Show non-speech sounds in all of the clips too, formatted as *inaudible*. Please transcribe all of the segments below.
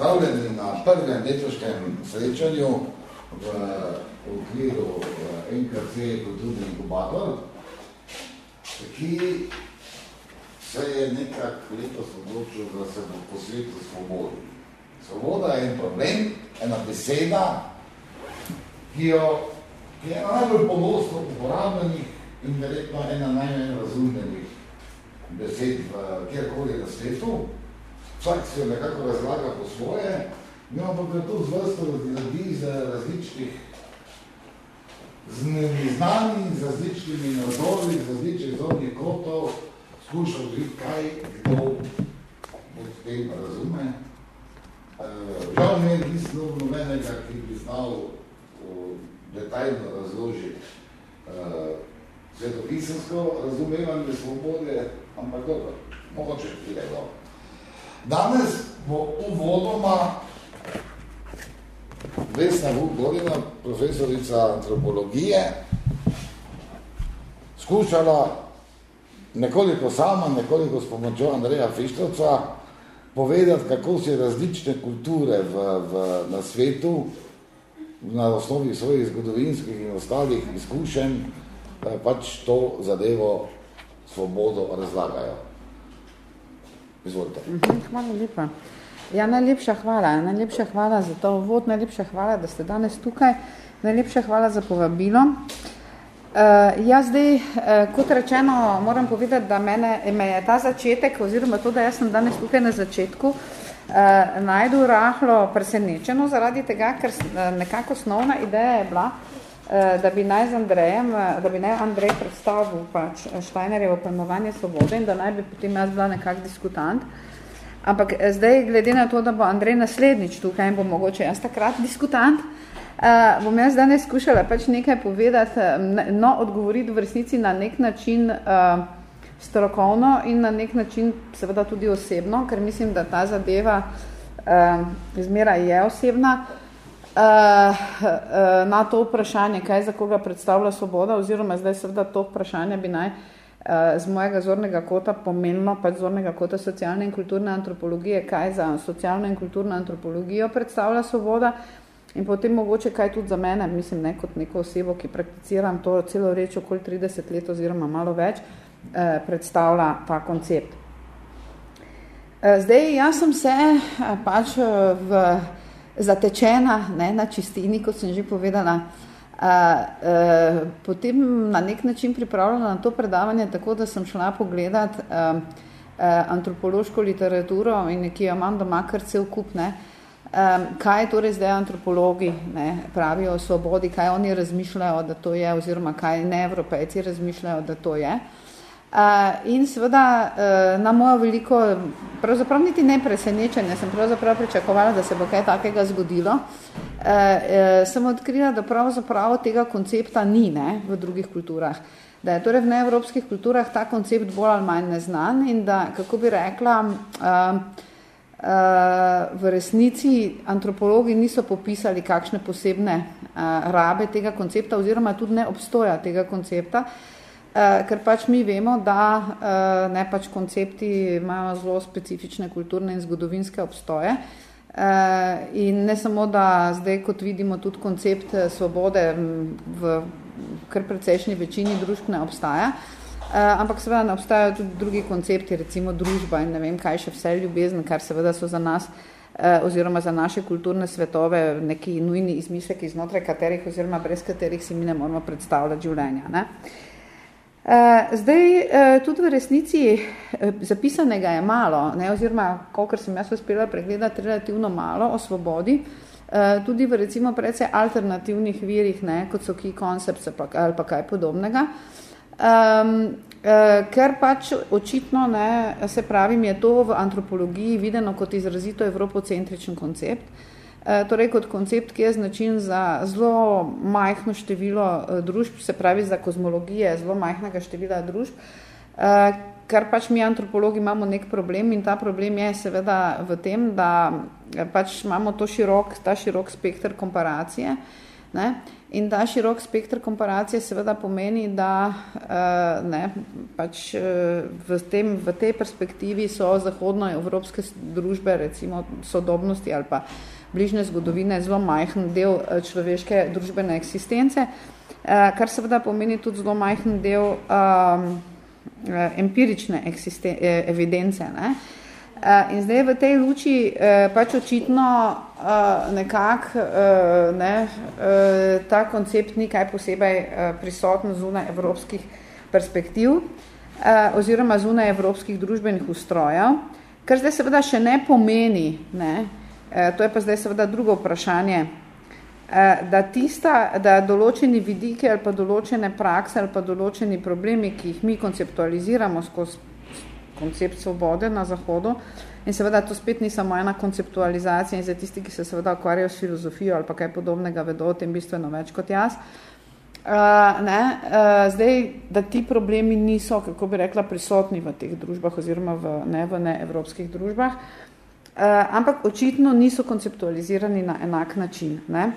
pozdravljeni na prvem letošnjem srečanju v okviru NKC Kulturni inkubator, ki se je nekak letos odločil, da se bo posvetil svobodi. Svoboda je en problem, ena beseda, ki, jo, ki je najbolj pogosto uporabljenih in verjetno ena najmanj razumljenih besed v kjerkoli na svetu. Vsak se jo nekako razlaga po svoje, mi imamo pa to zvrsto ljudi z različnih z znani, z različnimi nazori, z različnih zornih kotov, skušal videti, kaj kdo od tem razume. Uh, žal ne je nislo nobenega, ki bi znal uh, detaljno razložiti uh, svetopisansko razumevanje svobode, ampak dobro, mogoče pride do. Danes bo uvodoma Vesna Vuk-Gorina, profesorica antropologije, skušala nekoliko sama, nekoliko s pomočjo Andreja Fištrovca povedati, kako se različne kulture v, v, na svetu na osnovi svojih zgodovinskih in ostalih izkušenj eh, pač to zadevo svobodo razlagajo. Izvolite. Mhm, hvala lepa. Ja, najlepša hvala. Najlepša hvala za to uvod, najlepša hvala, da ste danes tukaj. Najlepša hvala za povabilo. Uh, ja, zdaj, uh, kot rečeno, moram povedati, da mene, me je ta začetek, oziroma to, da jaz sem danes tukaj na začetku, uh, najdu rahlo presenečeno zaradi tega, ker nekako osnovna ideja je bila, uh, da bi naj z Andrejem, da bi naj Andrej predstavil pač Steinerjevo pojmovanje svobode in da naj bi potem jaz bila nekak diskutant. Ampak zdaj, glede na to, da bo Andrej naslednjič tukaj in bo mogoče jaz takrat diskutant, uh, bom jaz danes skušala pač nekaj povedati, no, odgovoriti v resnici na nek način uh, strokovno in na nek način seveda tudi osebno, ker mislim, da ta zadeva uh, izmera je osebna. Uh, na to vprašanje, kaj za koga predstavlja svoboda, oziroma zdaj seveda to vprašanje bi naj uh, z mojega zornega kota pomenilo, pač zornega kota socialne in kulturne antropologije, kaj za socialno in kulturno antropologijo predstavlja svoboda, In potem mogoče kaj tudi za mene, mislim, ne kot neko osebo, ki prakticiram to celo reč okoli 30 let oziroma malo več, eh, predstavlja ta koncept. Eh, zdaj, jaz sem se eh, pač eh, v, zatečena ne, na čistini, kot sem že povedala, eh, eh, potem na nek način pripravljala na to predavanje, tako da sem šla pogledat eh, eh, antropološko literaturo in ki jo imam doma kar cel kup, ne, Um, kaj torej zdaj antropologi ne, pravijo o svobodi, kaj oni razmišljajo, da to je, oziroma kaj ne evropejci razmišljajo, da to je. Uh, in seveda uh, na mojo veliko, pravzaprav niti ne presenečenje, sem pravzaprav pričakovala, da se bo kaj takega zgodilo, uh, uh, sem odkrila, da pravzaprav tega koncepta ni ne, v drugih kulturah. Da je torej v neevropskih kulturah ta koncept bolj ali manj neznan in da, kako bi rekla, v resnici antropologi niso popisali kakšne posebne rabe tega koncepta oziroma tudi ne obstoja tega koncepta, ker pač mi vemo, da ne pač koncepti imajo zelo specifične kulturne in zgodovinske obstoje in ne samo, da zdaj, kot vidimo, tudi koncept svobode v kar precejšnji večini družb ne obstaja, Uh, ampak seveda ne obstajajo tudi drugi koncepti, recimo družba in ne vem kaj še vse ljubezen, kar seveda so za nas uh, oziroma za naše kulturne svetove neki nujni izmisleki, znotraj katerih oziroma brez katerih si mi ne moramo predstavljati življenja. Ne? Uh, zdaj, uh, tudi v resnici uh, zapisanega je malo, ne, oziroma, kolikor sem jaz uspela pregledati, relativno malo o svobodi, tudi v recimo predvsej alternativnih virih, ne, kot so key concepts ali pa kaj podobnega. Um, ker pač očitno, ne, se pravim, je to v antropologiji videno kot izrazito evropocentričen koncept, torej kot koncept, ki je značin za zelo majhno število uh, družb, se pravi za kozmologije zelo majhnega števila družb, uh, ker pač mi antropologi imamo nek problem in ta problem je seveda v tem, da pač imamo to širok, ta širok spektr komparacije, uh, Ne? In ta širok spektr komparacije seveda pomeni, da uh, ne, pač, uh, v, tem, v tej perspektivi so zahodnoevropske družbe, recimo sodobnosti ali pa bližnje zgodovine, zelo majhen del človeške družbene eksistence, uh, kar seveda pomeni tudi zelo majhen del um, empirične evidence. Ne. In zdaj v tej luči pač očitno nekako ne, ta koncept ni kaj posebej prisoten zunaj evropskih perspektiv oziroma zunaj evropskih družbenih ustrojev, kar zdaj seveda še ne pomeni, ne, to je pa zdaj seveda drugo vprašanje, uh, da, tista, da določeni vidiki ali pa določene prakse ali pa določeni problemi, ki jih mi konceptualiziramo skozi koncept svobode na Zahodu. In seveda to spet ni samo ena konceptualizacija in za tisti, ki se seveda ukvarjajo s filozofijo ali pa kaj podobnega, vedo o tem bistveno več kot jaz. Uh, ne, uh, zdaj, da ti problemi niso, kako bi rekla, prisotni v teh družbah oziroma v ne, v ne evropskih družbah, uh, ampak očitno niso konceptualizirani na enak način. Ne.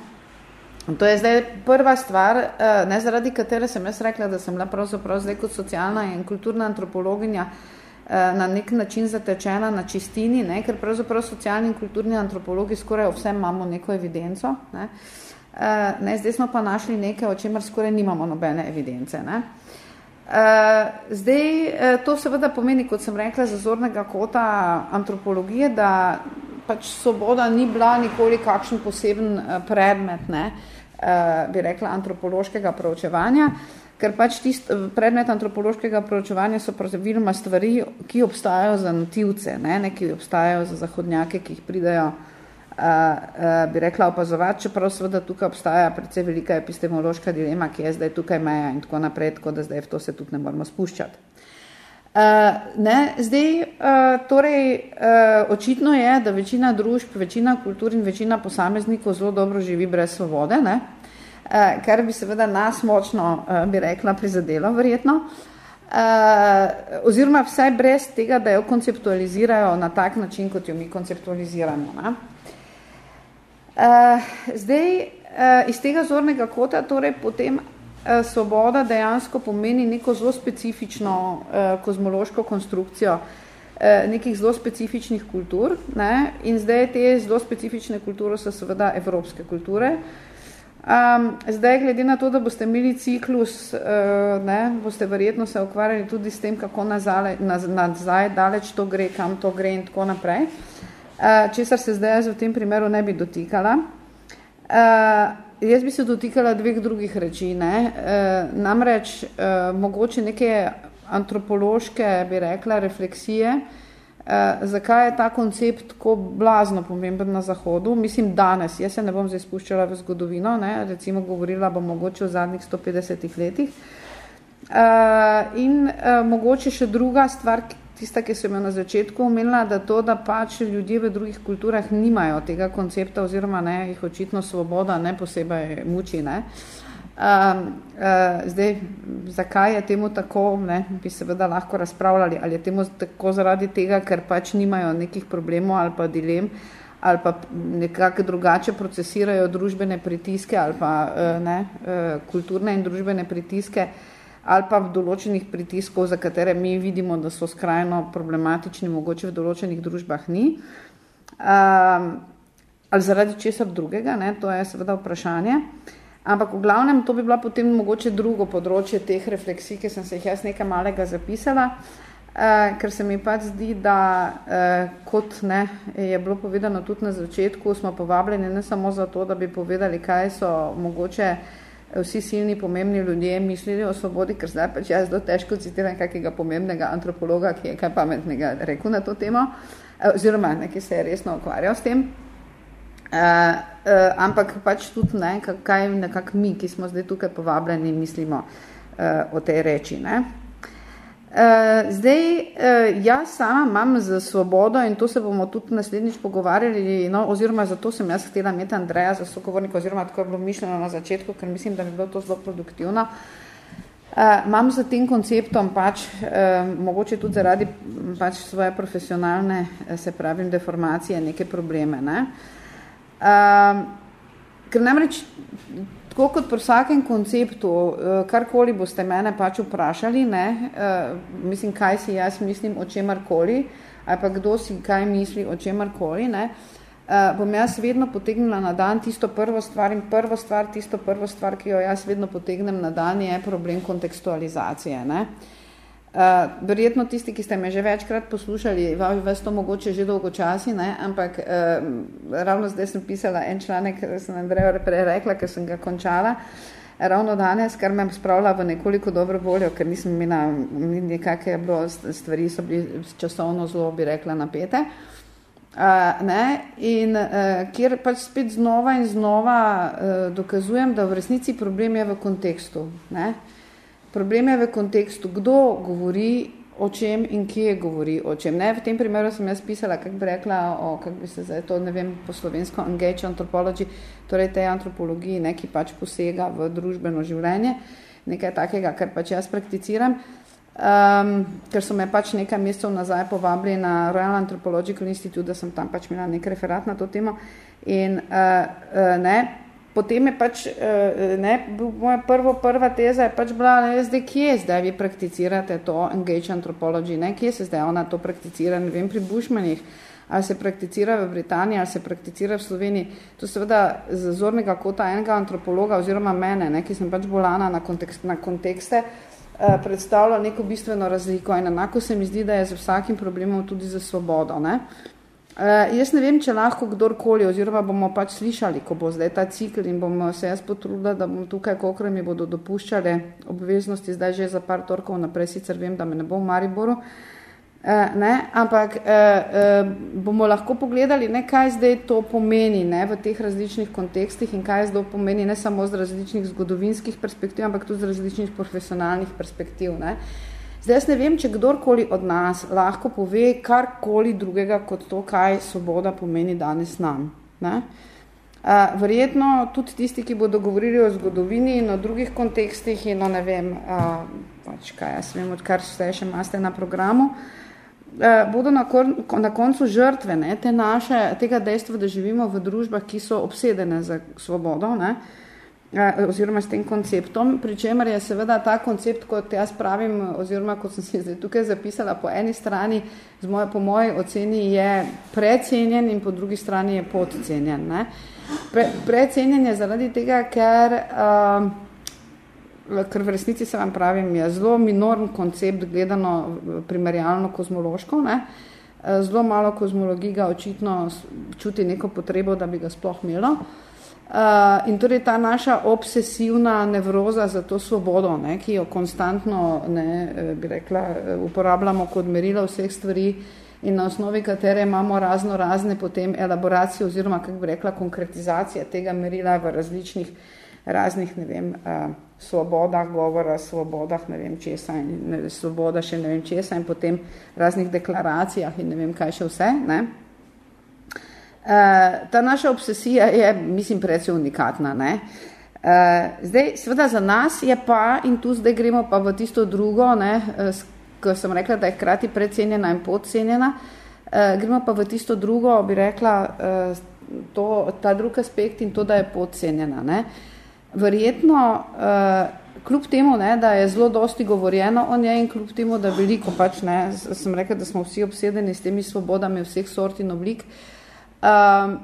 To je zdaj prva stvar, uh, ne zaradi katere sem jaz rekla, da sem bila pravzaprav zdaj kot socialna in kulturna antropologinja uh, Eh, na nek način zatečena na čistini, ne, ker pravzaprav socialni in kulturni antropologi skoraj vsem imamo neko evidenco. Ne. Eh, ne, zdaj smo pa našli nekaj, o čemer skoraj nimamo nobene evidence. Ne. Eh, zdaj, to seveda pomeni, kot sem rekla, zazornega kota antropologije, da pač svoboda ni bila nikoli kakšen poseben predmet, ne, bi rekla, antropološkega proučevanja ker pač tist, predmet antropološkega proučevanja so praviloma stvari, ki obstajajo za nativce, ne, ne, ki obstajajo za zahodnjake, ki jih pridajo, uh, bi rekla, opazovati, čeprav seveda tukaj obstaja predvsej velika epistemološka dilema, ki je zdaj tukaj meja in tako naprej, tako da zdaj v to se tudi ne moramo spuščati. Uh, ne, zdaj, uh, torej, uh, očitno je, da večina družb, večina kultur in večina posameznikov zelo dobro živi brez svobode, ne, uh, kar bi seveda nas močno, eh, bi rekla, prizadelo verjetno, eh, oziroma vsaj brez tega, da jo konceptualizirajo na tak način, kot jo mi konceptualiziramo. Ne? Zdaj, iz tega zornega kota, torej potem svoboda dejansko pomeni neko zelo specifično kozmološko konstrukcijo nekih zelo specifičnih kultur ne? in zdaj te zelo specifične kulture so seveda evropske kulture, Um, zdaj, glede na to, da boste imeli ciklus, uh, ne, boste verjetno se ukvarjali tudi s tem, kako nazaj, nazaj, daleč to gre, kam to gre in tako naprej. Uh, česar se zdaj v tem primeru ne bi dotikala. Uh, jaz bi se dotikala dveh drugih reči. Ne. Uh, namreč mogoče neke antropološke, bi rekla, refleksije, zakaj je ta koncept tako blazno pomemben na Zahodu? Mislim, danes, jaz se ne bom zdaj spuščala v zgodovino, ne? recimo govorila bom mogoče v zadnjih 150 letih. Uh, in uh, mogoče še druga stvar, tista, ki sem jo na začetku omenila, da to, da pač ljudje v drugih kulturah nimajo tega koncepta oziroma ne, jih očitno svoboda ne posebej muči. Ne? Uh, uh, zdaj, zakaj je temu tako, ne, bi seveda lahko razpravljali, ali je temu tako zaradi tega, ker pač nimajo nekih problemov ali pa dilem, ali pa nekako drugače procesirajo družbene pritiske ali pa uh, ne, uh, kulturne in družbene pritiske, ali pa v določenih pritiskov, za katere mi vidimo, da so skrajno problematični, mogoče v določenih družbah ni. Um, ali zaradi česar drugega, ne, to je seveda vprašanje. Ampak v glavnem to bi bila potem mogoče drugo področje teh refleksij, ki sem se jih jaz nekaj malega zapisala, eh, ker se mi pač zdi, da eh, kot ne, je bilo povedano tudi na začetku, smo povabljeni ne samo zato, da bi povedali, kaj so mogoče vsi silni pomembni ljudje mislili o svobodi, ker zdaj pač jaz zelo težko citiram kakega pomembnega antropologa, ki je kaj pametnega rekel na to temo, eh, oziroma nekaj se je resno ukvarjal s tem. Uh, uh, ampak pač tudi ne, kaj nekako mi, ki smo zdaj tukaj povabljeni, mislimo uh, o tej reči. Ne. Uh, zdaj, uh, jaz sama imam za svobodo in to se bomo tudi naslednjič pogovarjali, no, oziroma zato sem jaz htela imeti Andreja za sogovornika, oziroma tako je bilo mišljeno na začetku, ker mislim, da bi bilo to zelo produktivno. Uh, imam za tem konceptom pač, uh, mogoče tudi zaradi pač svoje profesionalne, se pravim, deformacije, neke probleme. Ne. Uh, ker namreč, tako kot pri vsakem konceptu, uh, karkoli boste mene pač vprašali, ne, uh, mislim, kaj si jaz mislim o čemarkoli, ali pa kdo si kaj misli o čemarkoli, ne, uh, bom jaz vedno potegnila na dan tisto prvo stvar in prvo stvar, tisto prvo stvar, ki jo jaz vedno potegnem na dan, je problem kontekstualizacije. Ne. Uh, verjetno tisti, ki ste me že večkrat poslušali, vas to mogoče že dolgo časi, ne? ampak uh, ravno zdaj sem pisala en članek, sem Andrejo prej rekla, ker sem ga končala, ravno danes, kar me spravila v nekoliko dobro voljo, ker nisem imela nekakve stvari, so bili časovno zelo, bi rekla, napete. Uh, ne? In uh, kjer pač spet znova in znova uh, dokazujem, da v resnici problem je v kontekstu. Ne? Uh, Problem je v kontekstu, kdo govori o čem in kje govori o čem. Ne, v tem primeru sem jaz pisala, kako bi rekla, o, kako bi se zdaj to, ne vem, po slovensko, engage anthropology, torej tej antropologiji, ne, ki pač posega v družbeno življenje, nekaj takega, kar pač jaz prakticiram, um, ker so me pač nekaj mesecev nazaj povabili na Royal Anthropological Institute, da sem tam pač imela nek referat na to temo in uh, uh, ne, potem je pač, eh, ne, moja prvo, prva teza je pač bila, ne, zdaj, kje zdaj vi prakticirate to engage anthropology, ne, kje se zdaj ona to prakticira, ne vem, pri Bushmanih, ali se prakticira v Britaniji, ali se prakticira v Sloveniji, to seveda z zornega kota enega antropologa oziroma mene, ne, ki sem pač bolana na, kontekst, na kontekste, eh, predstavlja neko bistveno razliko. In enako se mi zdi, da je z vsakim problemom tudi za svobodo, ne, Uh, jaz ne vem, če lahko kdorkoli, oziroma bomo pač slišali, ko bo zdaj ta cikl in bomo se jaz potrudila, da bom tukaj, koliko mi bodo dopuščale obveznosti, zdaj že za par torkov naprej, sicer vem, da me ne bo v Mariboru, uh, ne, ampak uh, uh, bomo lahko pogledali, ne, kaj zdaj to pomeni ne, v teh različnih kontekstih in kaj zdaj pomeni ne samo z različnih zgodovinskih perspektiv, ampak tudi z različnih profesionalnih perspektiv. Ne. Uh, Zdaj jaz ne vem, če kdorkoli od nas lahko pove karkoli drugega kot to, kaj svoboda pomeni danes nam. Ne? Uh, verjetno tudi tisti, ki bodo govorili o zgodovini in o drugih kontekstih in o ne vem, uh, pač kaj jaz vem, odkar ste še maste na programu, uh, bodo na, kor, na koncu žrtve ne, te naše, tega dejstva, da živimo v družbah, ki so obsedene za svobodo, ne, uh, oziroma s tem konceptom, pri čemer je seveda ta koncept, kot jaz pravim, oziroma kot sem si zdaj tukaj zapisala, po eni strani, z moje, po moji oceni, je precenjen in po drugi strani je podcenjen. Ne? Pre, precenjen je zaradi tega, ker, uh, ker v resnici se vam pravim, je zelo minorn koncept gledano primerjalno kozmološko, ne? Zelo malo kozmologij ga očitno čuti neko potrebo, da bi ga sploh imelo. Uh, in torej ta naša obsesivna nevroza za to svobodo, ne, ki jo konstantno ne, eh, bi rekla, eh, uporabljamo kot merilo vseh stvari in na osnovi katere imamo razno razne potem elaboracije oziroma, kako bi rekla, konkretizacija tega merila v različnih raznih, ne vem, svobodah govora, svobodah, ne vem česa in ne, svoboda še ne vem česa in potem raznih deklaracijah in ne vem kaj še vse, ne. Uh, ta naša obsesija je, mislim, precej unikatna. Ne? Uh, zdaj, seveda za nas je pa, in tu zdaj gremo pa v tisto drugo, ne, uh, ko sem rekla, da je hkrati precenjena in podcenjena, uh, gremo pa v tisto drugo, bi rekla, uh, to, ta drug aspekt in to, da je podcenjena. Ne? Verjetno, uh, kljub temu, ne, da je zelo dosti govorjeno o njej in kljub temu, da veliko pač, ne, sem rekla, da smo vsi obsedeni s temi svobodami vseh sort in oblik, uh, uh,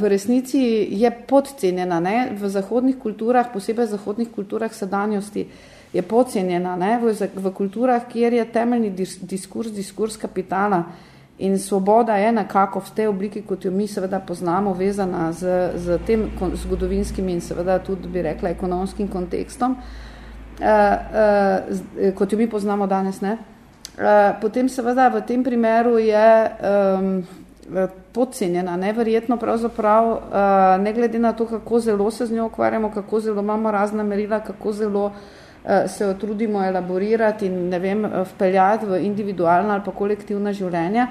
v resnici je podcenjena. Ne? V zahodnih kulturah, posebej v zahodnih kulturah sedanjosti, je podcenjena. Ne? V, v kulturah, kjer je temeljni dis, diskurs, diskurs kapitala in svoboda je nekako v tej obliki, kot jo mi seveda poznamo, vezana z, z tem zgodovinskim in seveda tudi, bi rekla, ekonomskim kontekstom, uh, uh, kot jo mi poznamo danes. Ne? Uh, potem seveda v tem primeru je um, podcenjena, neverjetno pravzaprav, uh, ne glede na to, kako zelo se z njo ukvarjamo, kako zelo imamo razna merila, kako zelo uh, se jo trudimo elaborirati in ne vem, vpeljati v individualna ali pa kolektivna življenja,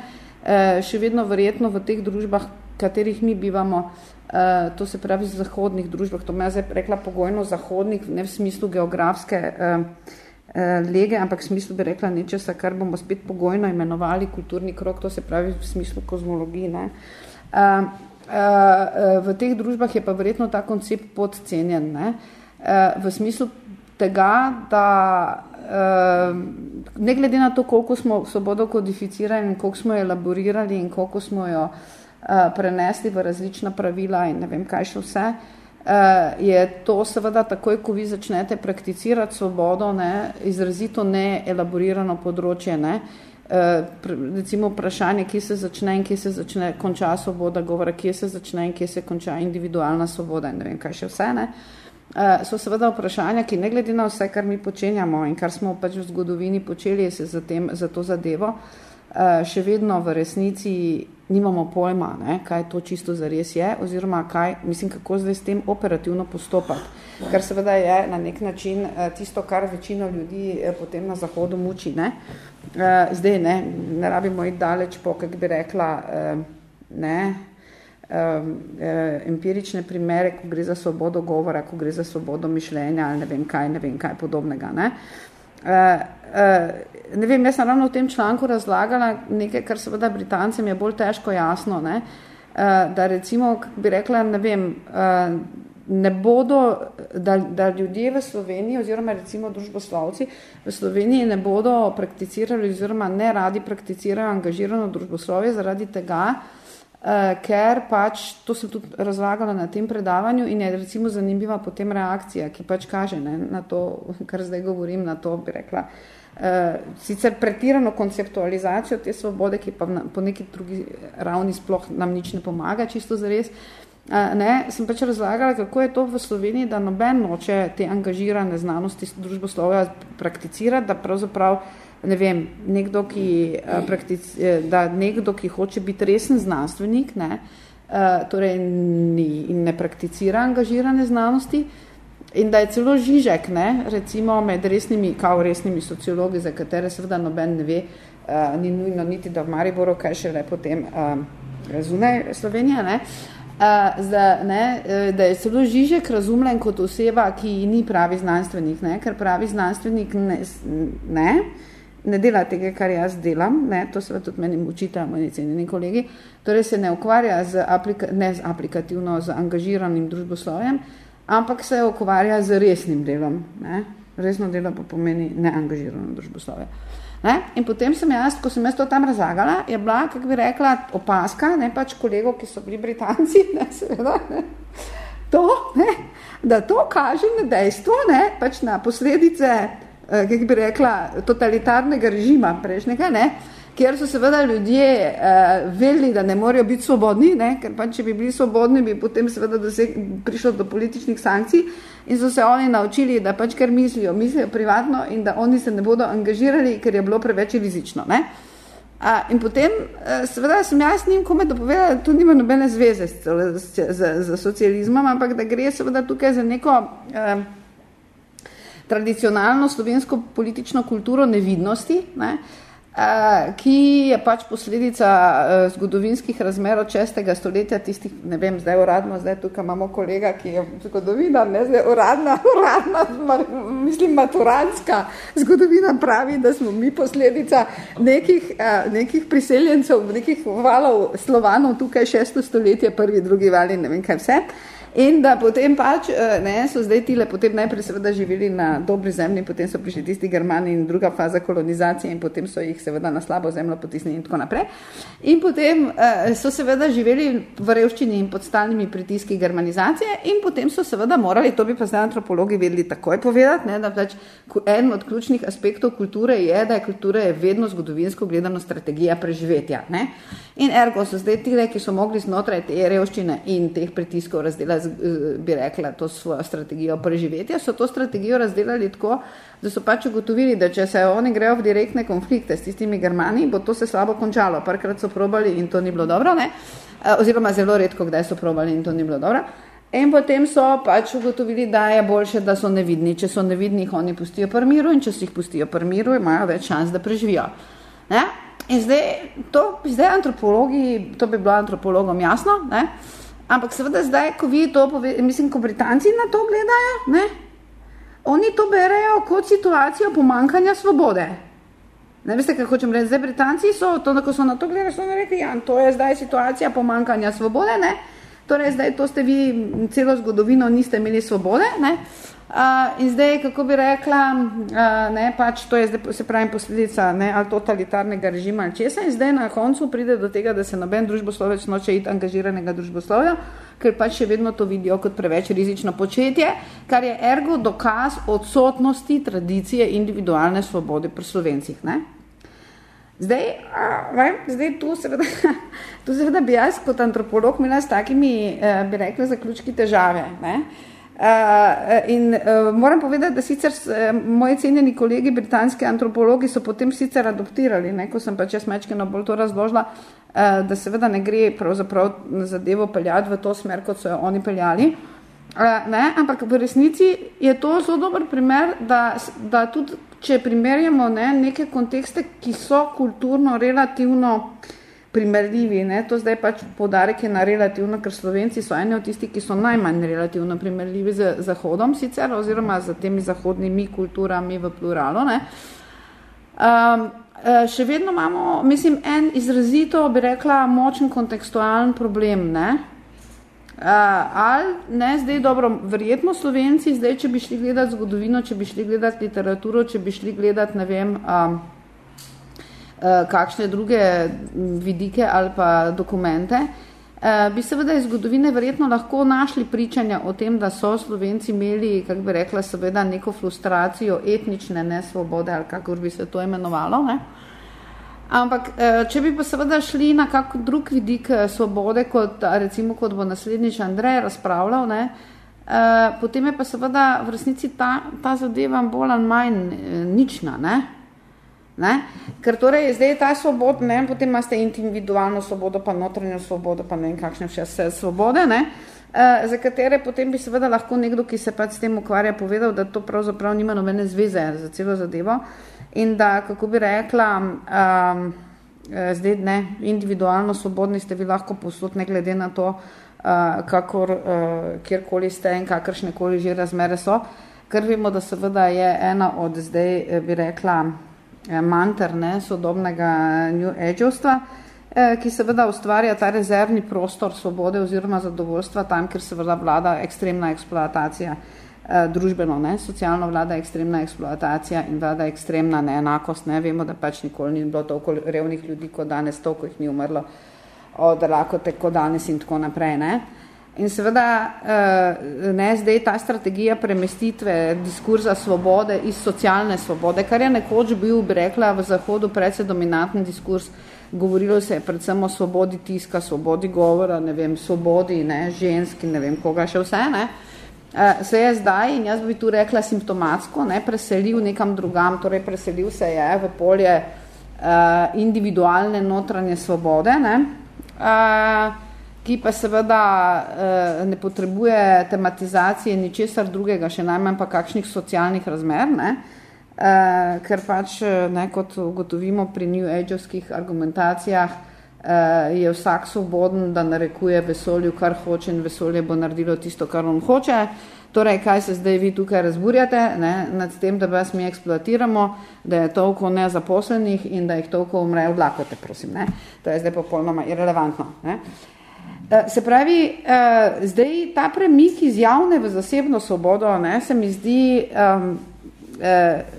še vedno verjetno v teh družbah, katerih mi bivamo, to se pravi v zahodnih družbah, to me je zdaj rekla pogojno zahodnik, ne v smislu geografske Eh, lege, ampak v smislu bi rekla nečesa, kar bomo spet pogojno imenovali kulturni krok, to se pravi v smislu kozmologije. Ne. Uh, v teh družbah je pa verjetno ta koncept podcenjen. Ne? V smislu tega, da ne glede na to, koliko smo svobodo kodificirali in koliko smo jo elaborirali in koliko smo jo prenesli v različna pravila in ne vem kaj še vse, je to seveda takoj, ko vi začnete prakticirati svobodo, ne, izrazito ne elaborirano področje, ne, recimo vprašanje, kje se začne in kje se začne konča svoboda govora, kje se začne in kje se konča individualna svoboda in ne vem kaj še vse, ne, so seveda vprašanja, ki ne glede na vse, kar mi počenjamo in kar smo pač v zgodovini počeli se za, tem, za to zadevo, še vedno v resnici nimamo pojma, ne, kaj to čisto zares je, oziroma kaj, mislim, kako zdaj s tem operativno postopati. Kar seveda je na nek način tisto, kar večino ljudi potem na zahodu muči. Ne. Zdaj ne, ne rabimo iti daleč po, kak bi rekla, ne, empirične primere, ko gre za svobodo govora, ko gre za svobodo mišljenja ali ne vem kaj, ne vem kaj podobnega. Ne. Ne vem, jaz sem ravno v tem članku razlagala nekaj, kar seveda Britancem je bolj težko jasno, ne, da recimo, kak bi rekla, ne vem, ne bodo, da, da ljudje v Sloveniji oziroma recimo družboslovci v Sloveniji ne bodo prakticirali oziroma ne radi prakticirajo angažirano družboslovje zaradi tega, ker pač, to sem tudi razlagala na tem predavanju in je recimo zanimiva potem reakcija, ki pač kaže ne, na to, kar zdaj govorim, na to bi rekla, uh, sicer pretirano konceptualizacijo te svobode, ki pa na, po neki drugi ravni sploh nam nič ne pomaga, čisto zares, uh, ne, sem pač razlagala, kako je to v Sloveniji, da noben noče te angažirane znanosti družboslovja prakticirati, da pravzaprav ne vem, nekdo, ki, uh, praktic, da nekdo, ki hoče biti resen znanstvenik, ne, torej ni, ne prakticira angažirane znanosti, in da je celo žižek, ne, recimo med resnimi, kao resnimi sociologi, za katere seveda noben ne ve, uh, ni nujno niti, da v Mariboru, kaj še le potem uh, zunaj Slovenija, ne, Uh, zda, ne, da je celo Žižek razumljen kot oseba, ki ni pravi znanstvenik, ne, ker pravi znanstvenik ne, ne ne dela tega, kar jaz delam, ne, to se tudi meni učita, moji cenjeni kolegi, torej se ne ukvarja z, aplika, ne z aplikativno, z angažiranim družboslovjem, ampak se ukvarja z resnim delom. Ne. Resno delo pa pomeni neangažirano družboslovje. Ne? In potem sem jaz, ko sem jaz to tam razlagala, je bila, kak bi rekla, opaska, ne pač kolegov, ki so bili Britanci, ne, seveda, ne, to, ne, da to kaže na dejstvo, ne, pač na posledice Eh, kako bi rekla, totalitarnega režima prejšnjega, ne, kjer so seveda ljudje eh, vedeli, da ne morejo biti svobodni, ne, ker pa če bi bili svobodni, bi potem seveda doseg, prišlo do političnih sankcij in so se oni naučili, da pač ker mislijo, mislijo privatno in da oni se ne bodo angažirali, ker je bilo preveč rizično. Ne. A, in potem, eh, seveda, sem jaz njim kome dopovedala, da to nima nobene zveze z, z, z, z socializmom, ampak da gre seveda tukaj za neko eh, tradicionalno slovensko politično kulturo nevidnosti, ne, ki je pač posledica zgodovinskih razmer od šestega stoletja, tistih, ne vem, zdaj uradno, zdaj tukaj imamo kolega, ki je zgodovina, ne zdaj uradna, *laughs* uradna, mislim, maturanska zgodovina pravi, da smo mi posledica nekih, nekih priseljencev, nekih valov slovanov tukaj šesto stoletje, prvi, drugi vali, ne vem kaj vse. In da potem pač, eh, ne, so zdaj tile potem najprej seveda živeli na dobri zemlji, potem so prišli tisti germani in druga faza kolonizacije in potem so jih seveda na slabo zemljo potisnili in tako naprej. In potem uh, so seveda živeli v revščini in pod stalnimi pritiski germanizacije in potem so seveda morali, to bi pa zdaj antropologi vedeli takoj povedati, ne, da pač en od ključnih aspektov kulture je, da je kultura je vedno zgodovinsko gledano strategija preživetja. Ne. In ergo so zdaj tile, ki so mogli znotraj te revščine in teh pritiskov razdelati bi rekla, to svojo strategijo preživetja, so to strategijo razdelali tako, da so pač ugotovili, da če se oni grejo v direktne konflikte s tistimi Germani, bo to se slabo končalo. Parkrat so probali in to ni bilo dobro, ne? Eh, oziroma zelo redko, kdaj so probali in to ni bilo dobro. In potem so pač ugotovili, da je boljše, da so nevidni. Če so nevidni, jih oni pustijo pri miru in če si jih pustijo pri miru, imajo več šans, da preživijo. Ne? In zdaj, to, zdaj antropologi, to bi bilo antropologom jasno, ne? Ampak seveda zdaj, ko vi to poveste, mislim, ko Britanci na to gledajo, ne, oni to berejo kot situacijo pomankanja svobode. Ne veste, kaj hočem reči, zdaj Britanci so, to, ko so na to gledali, so rekli, ja, to je zdaj situacija pomankanja svobode, ne, Torej, zdaj to ste vi celo zgodovino niste imeli svobode, ne? Uh, in zdaj, kako bi rekla, uh, ne, pač to je zdaj, se pravi, posledica ne, ali totalitarnega režima ali česa in zdaj na koncu pride do tega, da se noben družboslovec noče iti angažiranega družboslovja, ker pač še vedno to vidijo kot preveč rizično početje, kar je ergo dokaz odsotnosti tradicije individualne svobode pri slovencih. Ne. Zdaj, a, vem, zdaj tu, seveda, *laughs* tu seveda bi jaz kot antropolog imela s takimi, eh, bi rekla, zaključki težave. Ne. Uh, in uh, moram povedati, da sicer uh, moji cenjeni kolegi, britanski antropologi, so potem sicer adoptirali, ne, ko sem pač jaz mečkeno bolj to razložila, uh, da seveda ne gre pravzaprav zadevo peljati v to smer, kot so jo oni peljali. Uh, ne, ampak v resnici je to zelo dober primer, da, da tudi, če primerjamo ne, neke kontekste, ki so kulturno relativno uh, primerljivi. Ne? To zdaj pač podarek je na relativno, ker Slovenci so eni od tistih, ki so najmanj relativno primerljivi z Zahodom sicer, oziroma z temi zahodnimi kulturami v pluralu. Ne? Um, še vedno imamo, mislim, en izrazito, bi rekla, močen kontekstualen problem. Ne? Uh, ali, ne, zdaj dobro, verjetno Slovenci, zdaj, če bi šli gledati zgodovino, če bi šli gledati literaturo, če bi šli gledati, ne vem, um, kakšne druge vidike ali pa dokumente, eh, bi seveda iz zgodovine verjetno lahko našli pričanja o tem, da so Slovenci imeli, kako bi rekla, seveda neko frustracijo etnične nesvobode ali kakor bi se to imenovalo. Ne? Ampak, eh, če bi pa seveda šli na kak drug vidik svobode, kot recimo, kot bo naslednjič Andrej razpravljal, ne, potem je pa seveda v resnici ta, ta zadeva bolj ali manj nična, ne, Ne? Ker torej zdaj je ta svobod, ne, potem imate individualno svobodo, pa notranjo svobodo, pa ne vem kakšne vse svobode, ne, uh, za katere potem bi seveda lahko nekdo, ki se pač s tem ukvarja, povedal, da to pravzaprav nima nobene zveze za celo zadevo. In da, kako bi rekla, um, zdaj ne, individualno svobodni ste vi lahko posod, ne glede na to, uh, kakor, uh, kjerkoli ste in kakršne koli že razmere so, ker vemo, da seveda je ena od zdaj, bi rekla, Eh, manter ne, sodobnega New Age-ovstva, eh, ki seveda ustvarja ta rezervni prostor svobode oziroma zadovoljstva tam, kjer seveda vlada ekstremna eksploatacija eh, družbeno, ne, socialno vlada ekstremna eksploatacija in vlada ekstremna neenakost. Ne. Vemo, da pač nikoli ni bilo toliko revnih ljudi, kot danes, toliko jih ni umrlo od lakote, kot danes in tako naprej. Ne. In seveda, eh, ne, zdaj ta strategija premestitve diskurza svobode iz socialne svobode, kar je nekoč bil, bi rekla, v Zahodu predvsej dominantni diskurs, govorilo se je predvsem o svobodi tiska, svobodi govora, ne vem, svobodi, ne, ženski, ne vem, koga še vse, ne, eh, se je zdaj, in jaz bi tu rekla simptomatsko, ne, preselil nekam drugam, torej preselil se je v polje uh, individualne notranje svobode, ne, uh, ki pa seveda eh, ne potrebuje tematizacije ničesar drugega, še najmanj pa kakšnih socialnih razmer, ne? Eh, ker pač, eh, ne, kot ugotovimo pri New Age-ovskih argumentacijah, je vsak svoboden, da narekuje vesolju, kar hoče in vesolje bo naredilo tisto, kar on hoče. Torej, kaj se zdaj vi tukaj razburjate, ne, nad tem, da vas mi eksploatiramo, da je toliko nezaposlenih in da jih toliko umre v lakote, prosim. Ne. To je zdaj popolnoma irrelevantno. Ne. Uh, se pravi, uh, zdaj ta premik iz javne v zasebno svobodo, ne, se mi zdi um,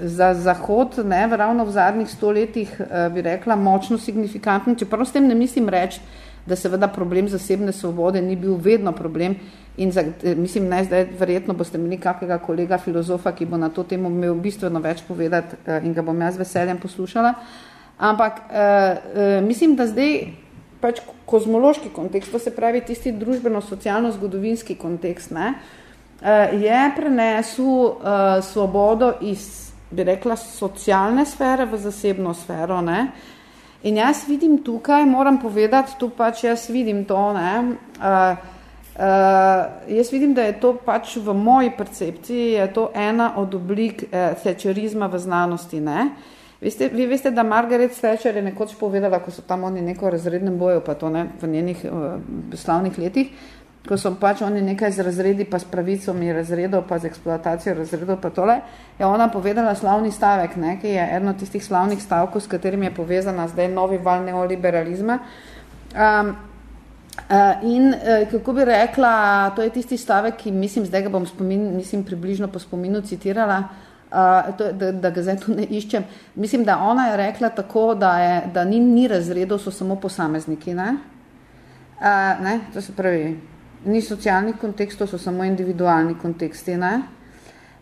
za Zahod, ne, ravno v zadnjih stoletjih, bi rekla, močno signifikanten, čeprav s tem ne mislim reči, da seveda problem zasebne svobode ni bil vedno problem in za, mislim, ne, zdaj verjetno boste imeli kakega kolega filozofa, ki bo na to temo imel bistveno več povedati in ga bom jaz veseljem poslušala, ampak uh, uh, mislim, da zdaj pač kozmološki kontekst, to se pravi tisti družbeno-socialno-zgodovinski kontekst, ne, eh, je prenesel uh, svobodo iz, bi rekla, socialne sfere v zasebno sfero. Ne. In jaz vidim tukaj, moram povedati, tu pač jaz vidim to, ne, uh, jaz vidim, da je to pač v moji percepciji, je to ena od oblik uh, thečerizma v znanosti. Ne? Uh, Veste, vi veste, da Margaret Thatcher je nekoč povedala, ko so tam oni neko razrednem boju, pa to ne, v njenih uh, slavnih letih, ko so pač oni nekaj z razredi, pa s pravicami razredov, pa z eksploatacijo razredov, pa tole, je ona povedala slavni stavek, ne, ki je eno tistih slavnih stavkov, s katerim je povezana zdaj novi val neoliberalizma. Um, Uh, in uh, kako bi rekla, to je tisti stavek, ki mislim, zdaj ga bom spomin, mislim, približno po spominu citirala, uh, to, da, da ga zdaj tu ne iščem. Mislim, da ona je rekla tako, da, je, da ni, ni razredov, so samo posamezniki. Ne? Uh, ne? To se pravi, ni socialnih kontekstov, so samo individualni konteksti. Ne?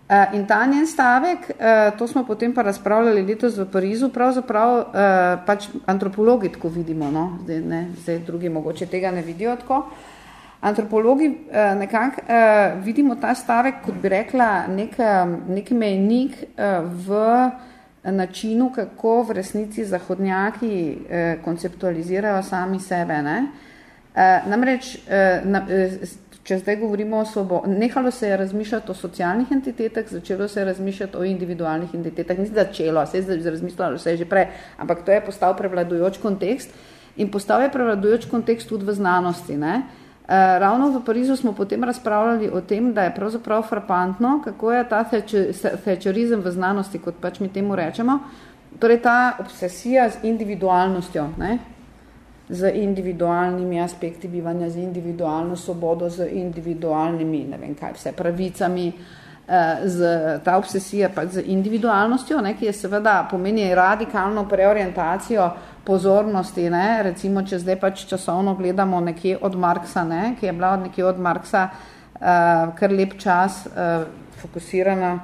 Uh, in ta njen stavek, uh, to smo potem pa razpravljali letos v Parizu, pravzaprav uh, pač antropologi tako vidimo, no? zdaj, ne, zdaj drugi mogoče tega ne vidijo tako. Antropologi uh, nekako uh, vidimo ta stavek, kot bi rekla, nek, nek mejnik uh, v načinu, kako v resnici zahodnjaki uh, konceptualizirajo sami sebe. Ne? Uh, namreč, uh, na, uh, če zdaj govorimo o svobodi, nehalo se je razmišljati o socialnih entitetah, začelo se je razmišljati o individualnih entitetah, ni začelo, se je razmišljalo vse že prej, ampak to je postal prevladujoč kontekst in postal je prevladujoč kontekst tudi v znanosti. Ne? Uh, ravno v Parizu smo potem razpravljali o tem, da je pravzaprav frapantno, kako je ta fečerizem v znanosti, kot pač mi temu rečemo, torej ta obsesija z individualnostjo, ne? z individualnimi aspekti bivanja, z individualno svobodo, z individualnimi, ne vem kaj, vse pravicami, eh, z ta obsesija pa z individualnostjo, ne, ki je seveda pomeni radikalno preorientacijo pozornosti, ne, recimo, če zdaj pač časovno gledamo nekje od Marksa, ne, ki je bila od nekje od Marksa uh, kar lep čas uh, fokusirana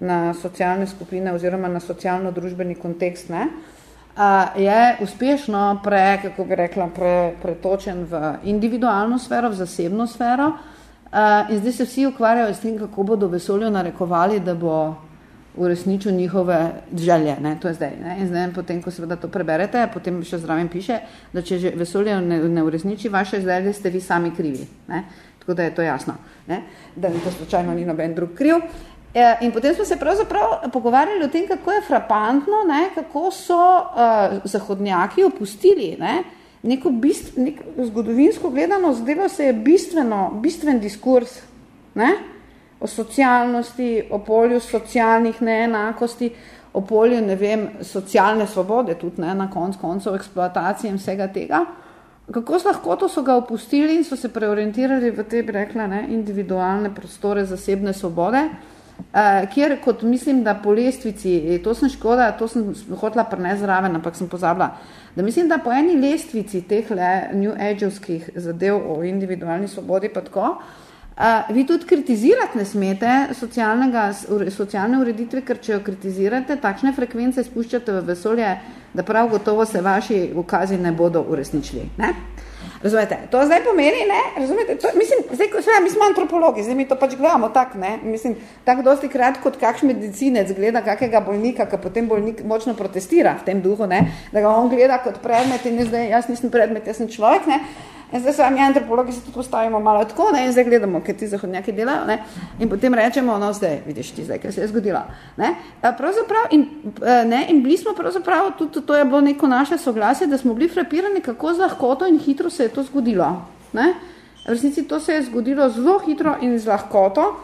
na socialne skupine oziroma na socialno-družbeni kontekst, ne, uh, je uspešno pre, kako bi rekla, pre, pretočen v individualno sfero, v zasebno sfero uh, in zdaj se vsi ukvarjajo s tem, kako bodo vesolju narekovali, da bo uresničil njihove želje. Ne? To je zdaj. Ne? In zdaj, potem, ko seveda to preberete, potem še zraven piše, da če že vesolje ne, ne uresniči vaše želje, ste vi sami krivi. Ne? Tako da je to jasno, ne? da to slučajno ni noben drug kriv. E, in potem smo se pravzaprav pogovarjali o tem, kako je frapantno, ne, kako so uh, zahodnjaki opustili ne, neko, bist, neko zgodovinsko gledano, zdelo se je bistveno, bistven diskurs ne, o socialnosti, o polju socialnih neenakosti, o polju, ne vem, socialne svobode, tudi ne, na konc koncev eksploatacije in vsega tega. Kako s lahkoto so ga opustili in so se preorientirali v te, bi rekla, ne, individualne prostore zasebne svobode, Uh, kjer, kot mislim, da po lestvici, to sem škoda, to sem hotela prenesti zraven, ampak sem pozabila, da mislim, da po eni lestvici teh le New Age-ovskih zadev o individualni svobodi pa tako, uh, vi tudi kritizirati ne smete socialne ureditve, ker če jo kritizirate, takšne frekvence spuščate v vesolje, da prav gotovo se vaši ukazi ne bodo uresničili. Ne? Razumete? To zdaj pomeni, ne? Razumete? To, mislim, zdaj, sve, mi smo antropologi, zdaj mi to pač gledamo tak, ne? Mislim, tako dosti krat, kot kakšen medicinec gleda kakega bolnika, ki potem bolnik močno protestira v tem duhu, ne? Da ga on gleda kot predmet in zdaj, jaz nisem predmet, jaz sem človek, ne? In zdaj se vam je antropologi se tudi postavimo malo tako, ne, in zdaj gledamo, kaj ti zahodnjaki delajo, ne, in potem rečemo, no, zdaj, vidiš ti zdaj, kaj se je zgodilo, ne. Pravzaprav, in, ne, in bili smo pravzaprav, tudi to je bilo neko naše soglasje, da smo bili frapirani, kako z lahkoto in hitro se je to zgodilo, ne. V resnici to se je zgodilo zelo hitro in z lahkoto,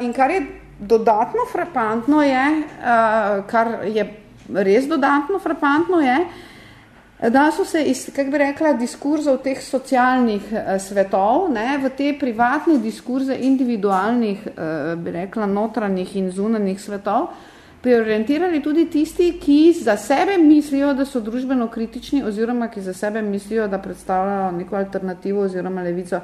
in kar je dodatno frapantno je, kar je res dodatno frapantno je, da so se iz, kako bi rekla, diskurzov teh socialnih eh, svetov, ne, v te privatne diskurze individualnih, eh, bi rekla, notranjih in zunanih svetov, preorientirali tudi tisti, ki za sebe mislijo, da so družbeno kritični oziroma ki za sebe mislijo, da predstavljajo neko alternativo oziroma levico.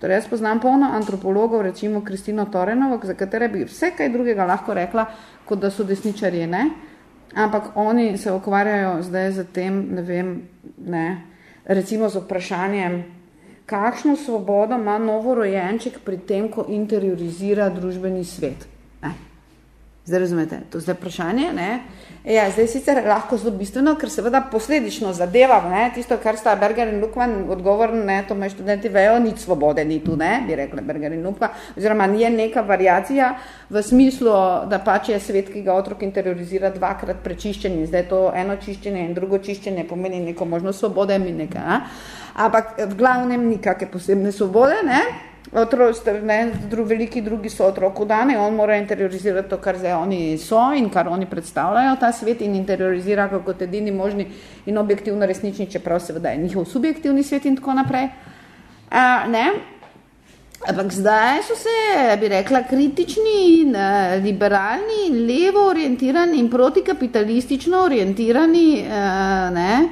Torej, jaz poznam polno antropologov, recimo Kristino Torenovo, za katere bi vse kaj drugega lahko rekla, kot da so desničarje, ne? Ampak oni se ukvarjajo zdaj z tem, ne vem, ne, recimo z vprašanjem, kakšno svobodo ima novorojenček pri tem, ko interiorizira družbeni svet. Zdaj razumete, to je vprašanje, ne? Ja, zdaj sicer lahko zelo bistveno, ker seveda posledično zadeva, ne, tisto, kar sta Berger in Lukman odgovor, ne, to me študenti vejo, nič svobode ni tu, ne, bi rekla Berger in Lukman, oziroma je neka variacija v smislu, da pač je svet, ki ga otrok interiorizira dvakrat prečiščen in zdaj to eno čiščenje in drugo čiščenje pomeni neko možnost svobode in nekaj, ne? ampak v glavnem nikake posebne svobode, ne, Otrok, ne, dru, veliki drugi so otroku dani, on mora interiorizirati to, kar zdaj oni so in kar oni predstavljajo ta svet in interiorizira kot edini možni in objektivno resnični, čeprav seveda je njihov subjektivni svet in tako naprej. Uh, ne? Ampak zdaj so se, bi rekla, kritični in uh, liberalni levo orientirani in protikapitalistično orientirani uh, ne,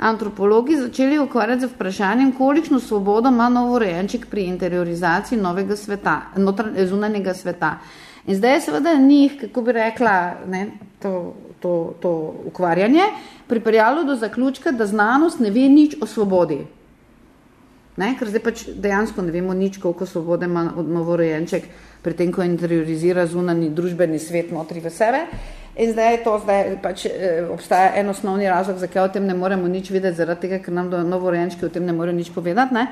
antropologi začeli ukvarjati z vprašanjem, kolikšno svobodo ima novorejenček pri interiorizaciji novega sveta, zunanjega sveta. In zdaj je seveda njih, kako bi rekla, ne, to, to, to ukvarjanje, pripeljalo do zaključka, da znanost ne ve nič o svobodi. Ne? Ker zdaj pač dejansko ne vemo nič, koliko svobode ima novorojenček pri tem, ko interiorizira zunani družbeni svet notri v sebe. In zdaj je to, zdaj pač eh, obstaja en osnovni razlog, zakaj o tem ne moremo nič videti, zaradi tega, ker nam novorojenčki o tem ne morejo nič povedati. Ne?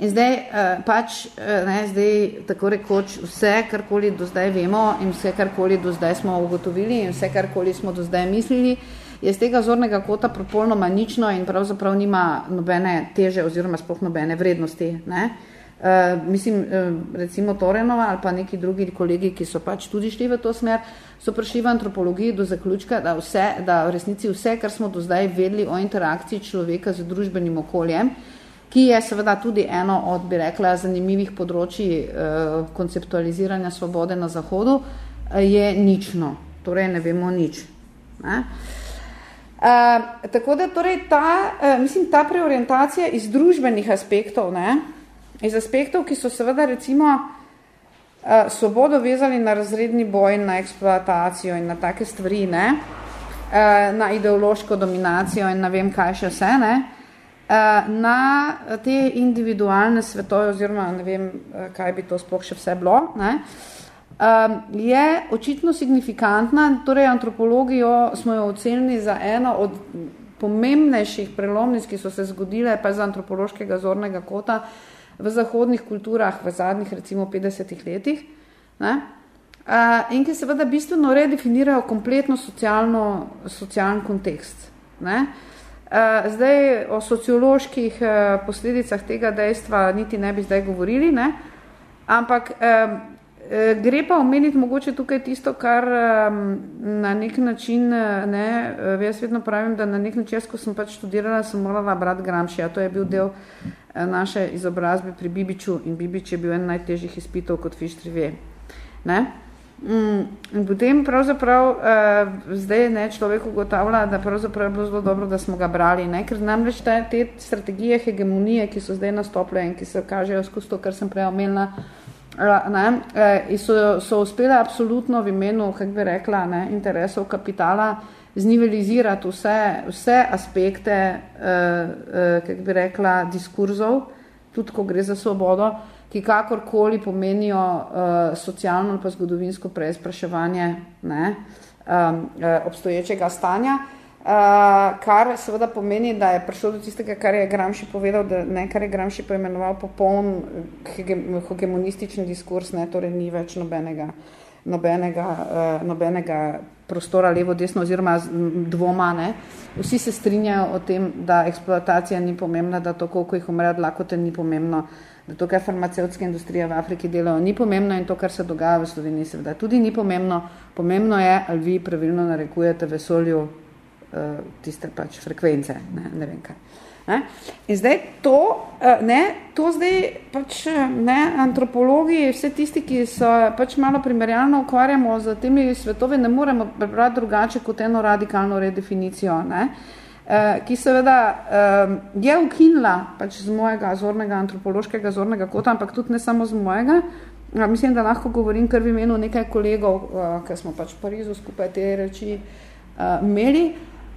In zdaj eh, pač, eh, ne, zdaj tako rekoč vse, karkoli do zdaj vemo in vse, karkoli do zdaj smo ugotovili in vse, karkoli smo do zdaj mislili, je z tega zornega kota propolnoma nično in pravzaprav nima nobene teže oziroma sploh nobene vrednosti. Ne? Uh, mislim, uh, recimo Torenova ali pa neki drugi kolegi, ki so pač tudi šli v to smer, so prišli v antropologiji do zaključka, da, vse, da v resnici vse, kar smo do zdaj vedeli o interakciji človeka z družbenim okoljem, ki je seveda tudi eno od, bi rekla, zanimivih področji uh, konceptualiziranja svobode na Zahodu, uh, je nično. Torej ne vemo nič. Ne? Uh, Uh, tako da torej ta, uh, mislim, ta preorientacija iz družbenih aspektov, ne, iz aspektov, ki so seveda recimo uh, svobodo vezali na razredni boj, na eksploatacijo in na take stvari, ne, uh, na ideološko dominacijo in na vem kaj še vse, ne, uh, na te individualne svetove oziroma ne vem, kaj bi to sploh še vse bilo, ne, uh, um, je očitno signifikantna, torej antropologijo smo jo ocenili za eno od pomembnejših prelomnic, ki so se zgodile pa za antropološkega zornega kota v zahodnih kulturah v zadnjih recimo 50 letih. Ne? Uh, in ki seveda bistveno redefinirajo kompletno socialno, socialni kontekst. Ne? Zdaj o socioloških uh, posledicah tega dejstva niti ne bi zdaj govorili, ne? ampak Eh, gre pa omeniti mogoče tukaj tisto, kar na nek način, eh, ne, eh, jaz vedno pravim, da na nek način, ko sem pač študirala, sem morala brati Gramšija, to je bil del naše izobrazbe pri Bibiču in Bibič je bil en najtežjih izpitov kot Fištri ve. Ne? Mm, in potem pravzaprav zdaj ne človek ugotavlja, da pravzaprav je bilo zelo dobro, da smo ga brali, ne? ker namreč te, te strategije hegemonije, ki so zdaj nastopile in ki se kažejo skozi to, kar sem prej omenila, ne, eh, so, so uspele absolutno v imenu, kako bi rekla, ne, interesov kapitala znivelizirati vse, vse aspekte, eh, eh, kako bi rekla, diskurzov, tudi ko gre za svobodo, ki kakorkoli pomenijo socialno ali pa zgodovinsko preizpraševanje ne, obstoječega stanja. Uh, kar seveda pomeni, da je prišlo do tistega, kar je Gramsci povedal, da ne, kar je Gramsci poimenoval popoln hegemonistični diskurs, ne, torej ni več nobenega, nobenega, uh, nobenega prostora levo, desno oziroma dvoma. Ne. Vsi se strinjajo o tem, da eksploatacija ni pomembna, da to, koliko jih umre od lakote, ni pomembno, da to, kar farmacevtske industrije v Afriki delajo, ni pomembno in to, kar se dogaja v Sloveniji, seveda tudi ni pomembno. Pomembno je, ali vi pravilno narekujete vesolju tiste pač frekvence, ne, ne vem kaj. Ne? In zdaj to, uh, ne, to zdaj pač ne, antropologi, vse tisti, ki so pač malo primerjalno ukvarjamo z temi svetovi, ne moremo prebrati drugače kot eno radikalno redefinicijo, ne? Ki seveda je ukinila pač z mojega zornega, antropološkega zornega kota, ampak tudi ne samo z mojega, uh, mislim, da lahko govorim kar v imenu nekaj kolegov, ki smo pač v Parizu skupaj te reči uh,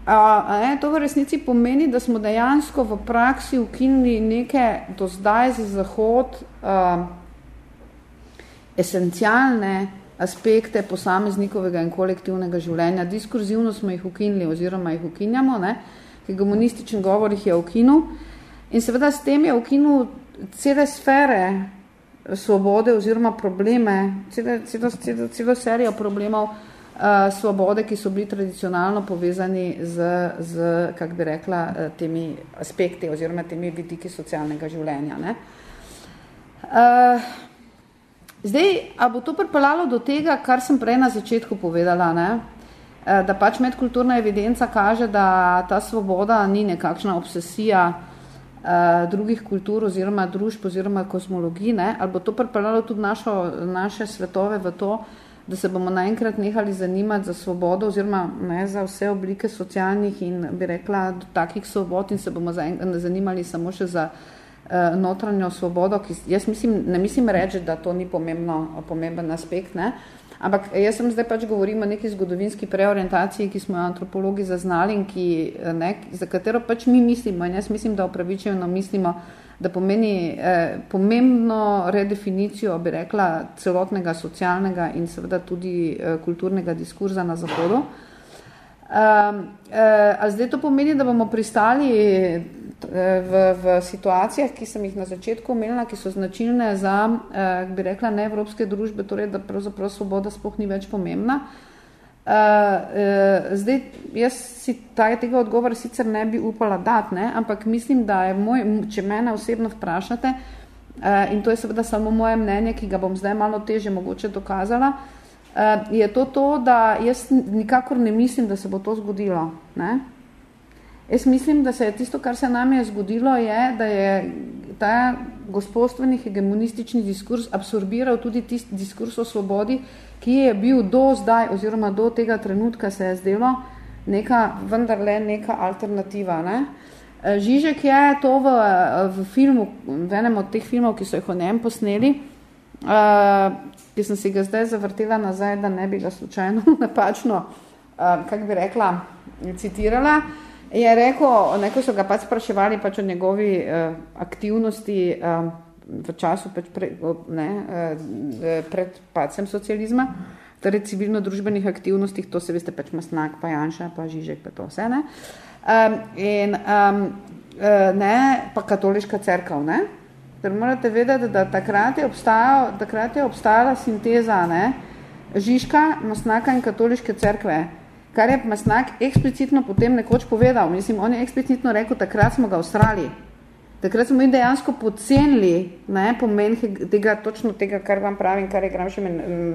A, ne, to v resnici pomeni, da smo dejansko v praksi ukinili neke do zdaj za zahod a, esencialne aspekte posameznikovega in kolektivnega življenja. Diskurzivno smo jih ukinili oziroma jih ukinjamo, ne, hegemonističen govor jih je ukinil in seveda s tem je ukinil cele sfere svobode oziroma probleme, celo, celo, celo, celo serijo problemov, uh, svobode, ki so bili tradicionalno povezani z, z kak bi rekla, uh, temi aspekti oziroma temi vidiki socialnega življenja. Ne? Uh, zdaj, a bo to pripeljalo do tega, kar sem prej na začetku povedala, ne? Da pač medkulturna evidenca kaže, da ta svoboda ni nekakšna obsesija drugih kultur oziroma družb oziroma kosmologij, ne, ali bo to pripeljalo tudi našo, naše svetove v to, da se bomo naenkrat nehali zanimati za svobodo oziroma ne, za vse oblike socialnih in bi rekla do takih svobod in se bomo zanimali samo še za uh, notranjo svobodo, ki jaz mislim, ne mislim reči, da to ni pomembno, pomemben aspekt, ne, Ampak jaz sem zdaj pač govorim o neki zgodovinski preorientaciji, ki smo jo antropologi zaznali in ki, ne, za katero pač mi mislimo in jaz mislim, da upravičeno mislimo, da pomeni eh, pomembno redefinicijo, bi rekla, celotnega socialnega in seveda tudi eh, kulturnega diskurza na Zahodu. Um, eh, a zdaj to pomeni, da bomo pristali v, v situacijah, ki sem jih na začetku omenila, ki so značilne za, eh, bi rekla, neevropske družbe, torej, da pravzaprav svoboda sploh ni več pomembna. Uh, uh, zdaj, jaz si ta, tega odgovora sicer ne bi upala dati, ne? ampak mislim, da je moj, če mene osebno vprašate, uh, in to je seveda samo moje mnenje, ki ga bom zdaj malo teže mogoče dokazala, uh, je to to, da jaz nikakor ne mislim, da se bo to zgodilo. Ne? Jaz mislim, da se je tisto, kar se nam je zgodilo, je, da je ta gospodstveni hegemonistični diskurs absorbiral tudi tisti diskurs o svobodi, ki je bil do zdaj oziroma do tega trenutka se je zdelo neka, vendarle neka alternativa. Ne? Žižek je to v, v filmu, v enem od teh filmov, ki so jih o njem posneli, uh, ki sem si ga zdaj zavrtela nazaj, da ne bi ga slučajno *laughs* napačno, uh, kak bi rekla, citirala, uh, Je rekel, neko so ga pač spraševali pač o njegovi uh, aktivnosti uh, v času pač pre, ne, uh, pred pacem socializma, torej civilno-družbenih aktivnostih, to se veste pač Masnak, pa Janša, pa Žižek, pa to vse, ne. Um, in um, uh, ne, pa katoliška cerkev, ne. Ter morate vedeti, da takrat je, takrat je obstajala sinteza, ne, Žižka, Masnaka in katoliške cerkve, kar je Masnak eksplicitno potem nekoč povedal. Mislim, on je eksplicitno rekel, takrat smo ga ustrali. Takrat smo mi dejansko pocenili pomen tega, točno tega, kar vam pravim, kar je Gramšem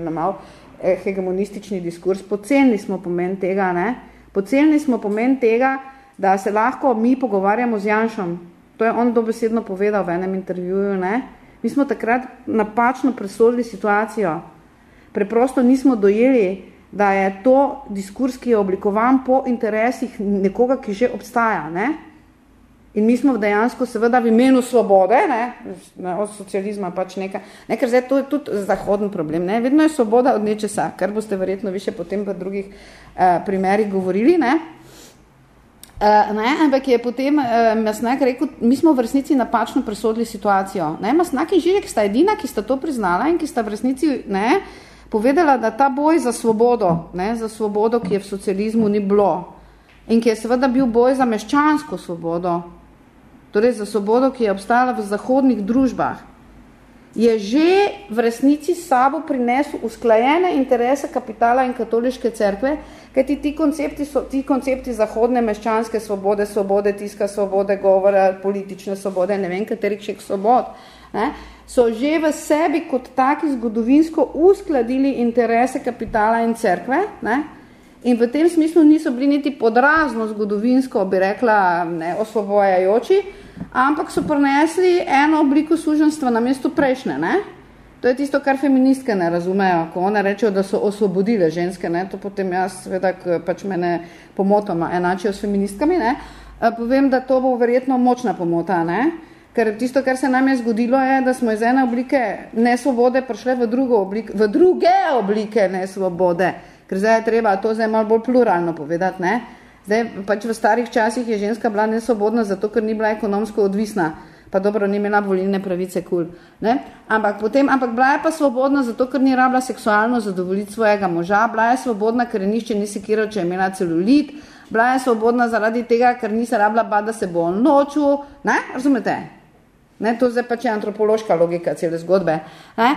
na mal eh, hegemonistični diskurs. Pocenili smo pomen tega, ne. Pocenili smo pomen tega, da se lahko mi pogovarjamo z Janšom. To je on dobesedno povedal v enem intervjuju, ne. Mi smo takrat napačno presodili situacijo. Preprosto nismo dojeli, da je to diskurs, ki je oblikovan po interesih nekoga, ki že obstaja. Ne? In mi smo dejansko seveda v imenu svobode, ne, od socializma pač nekaj, ne, ker zdaj to je tudi zahoden problem, ne, vedno je svoboda od nečesa, kar boste verjetno više potem v drugih uh, primerih govorili, ne. Uh, ne, ampak je potem uh, Masnak rekel, mi smo v resnici napačno presodili situacijo. Ne, Masnak in Žižek sta edina, ki sta to priznala in ki sta v resnici, ne, uh, povedala, da ta boj za svobodo, ne, za svobodo, ki je v socializmu ni bilo in ki je seveda bil boj za meščansko svobodo, torej za svobodo, ki je obstajala v zahodnih družbah, je že v resnici sabo prinesel usklajene interese kapitala in katoliške cerkve, kajti ti koncepti, so, ti koncepti zahodne meščanske svobode, svobode tiska, svobode govora, politične svobode, ne vem katerih še svobod, ne, so že v sebi kot taki zgodovinsko uskladili interese kapitala in cerkve, ne? in v tem smislu niso bili niti podrazno zgodovinsko, bi rekla, ne, osvobojajoči, ampak so prinesli eno obliko suženstva na mesto prejšnje. Ne? To je tisto, kar feministke ne razumejo, ko one rečejo, da so osvobodile ženske, ne? to potem jaz, seveda, pač mene pomotoma enačijo s feministkami, ne? povem, da to bo verjetno močna pomota, ne? Ker tisto, kar se nam je zgodilo, je, da smo iz ene oblike nesvobode prišli v, drugo oblik, v druge oblike nesvobode. Ker zdaj je treba to zdaj malo bolj pluralno povedati. Ne? Zdaj, pač v starih časih je ženska bila nesvobodna, zato ker ni bila ekonomsko odvisna, pa dobro, ni imela volilne pravice, kul. Cool, ampak, potem, ampak bila je pa svobodna, zato ker ni rabila seksualno zadovoljiti svojega moža, bila je svobodna, ker je nišče ni sekiral, če je imela celulit, bila je svobodna zaradi tega, ker ni se rabila ba, da se bo noču, ne, razumete? Ne, to zdaj pač je antropološka logika cele zgodbe. Ne?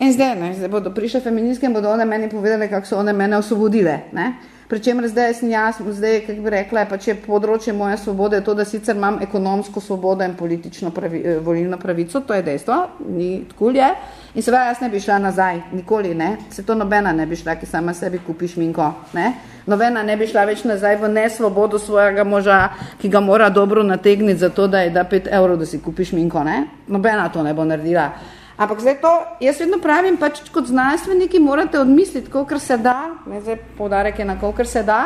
In zdaj, ne, zdaj bodo prišle feministke in bodo one meni povedali, kako so one mene osvobodile. Ne? Pričemer zdaj sem jaz, zdaj, kako bi rekla, pač je področje moje svobode to, da sicer imam ekonomsko svobodo in politično pravi, eh, volilno pravico, to je dejstvo, ni tkul je, In seveda jaz ne bi šla nazaj, nikoli, ne. Se to nobena ne bi šla, ki sama sebi kupi šminko, ne. Nobena ne bi šla več nazaj v nesvobodo svojega moža, ki ga mora dobro nategniti za to, da je da 5 evrov, da si kupi šminko, ne. Nobena to ne bo naredila. Ampak zdaj to, jaz vedno pravim, pač kot znanstveniki morate odmisliti, kolikor se da, ne, zdaj povdarek je na kolikor se da,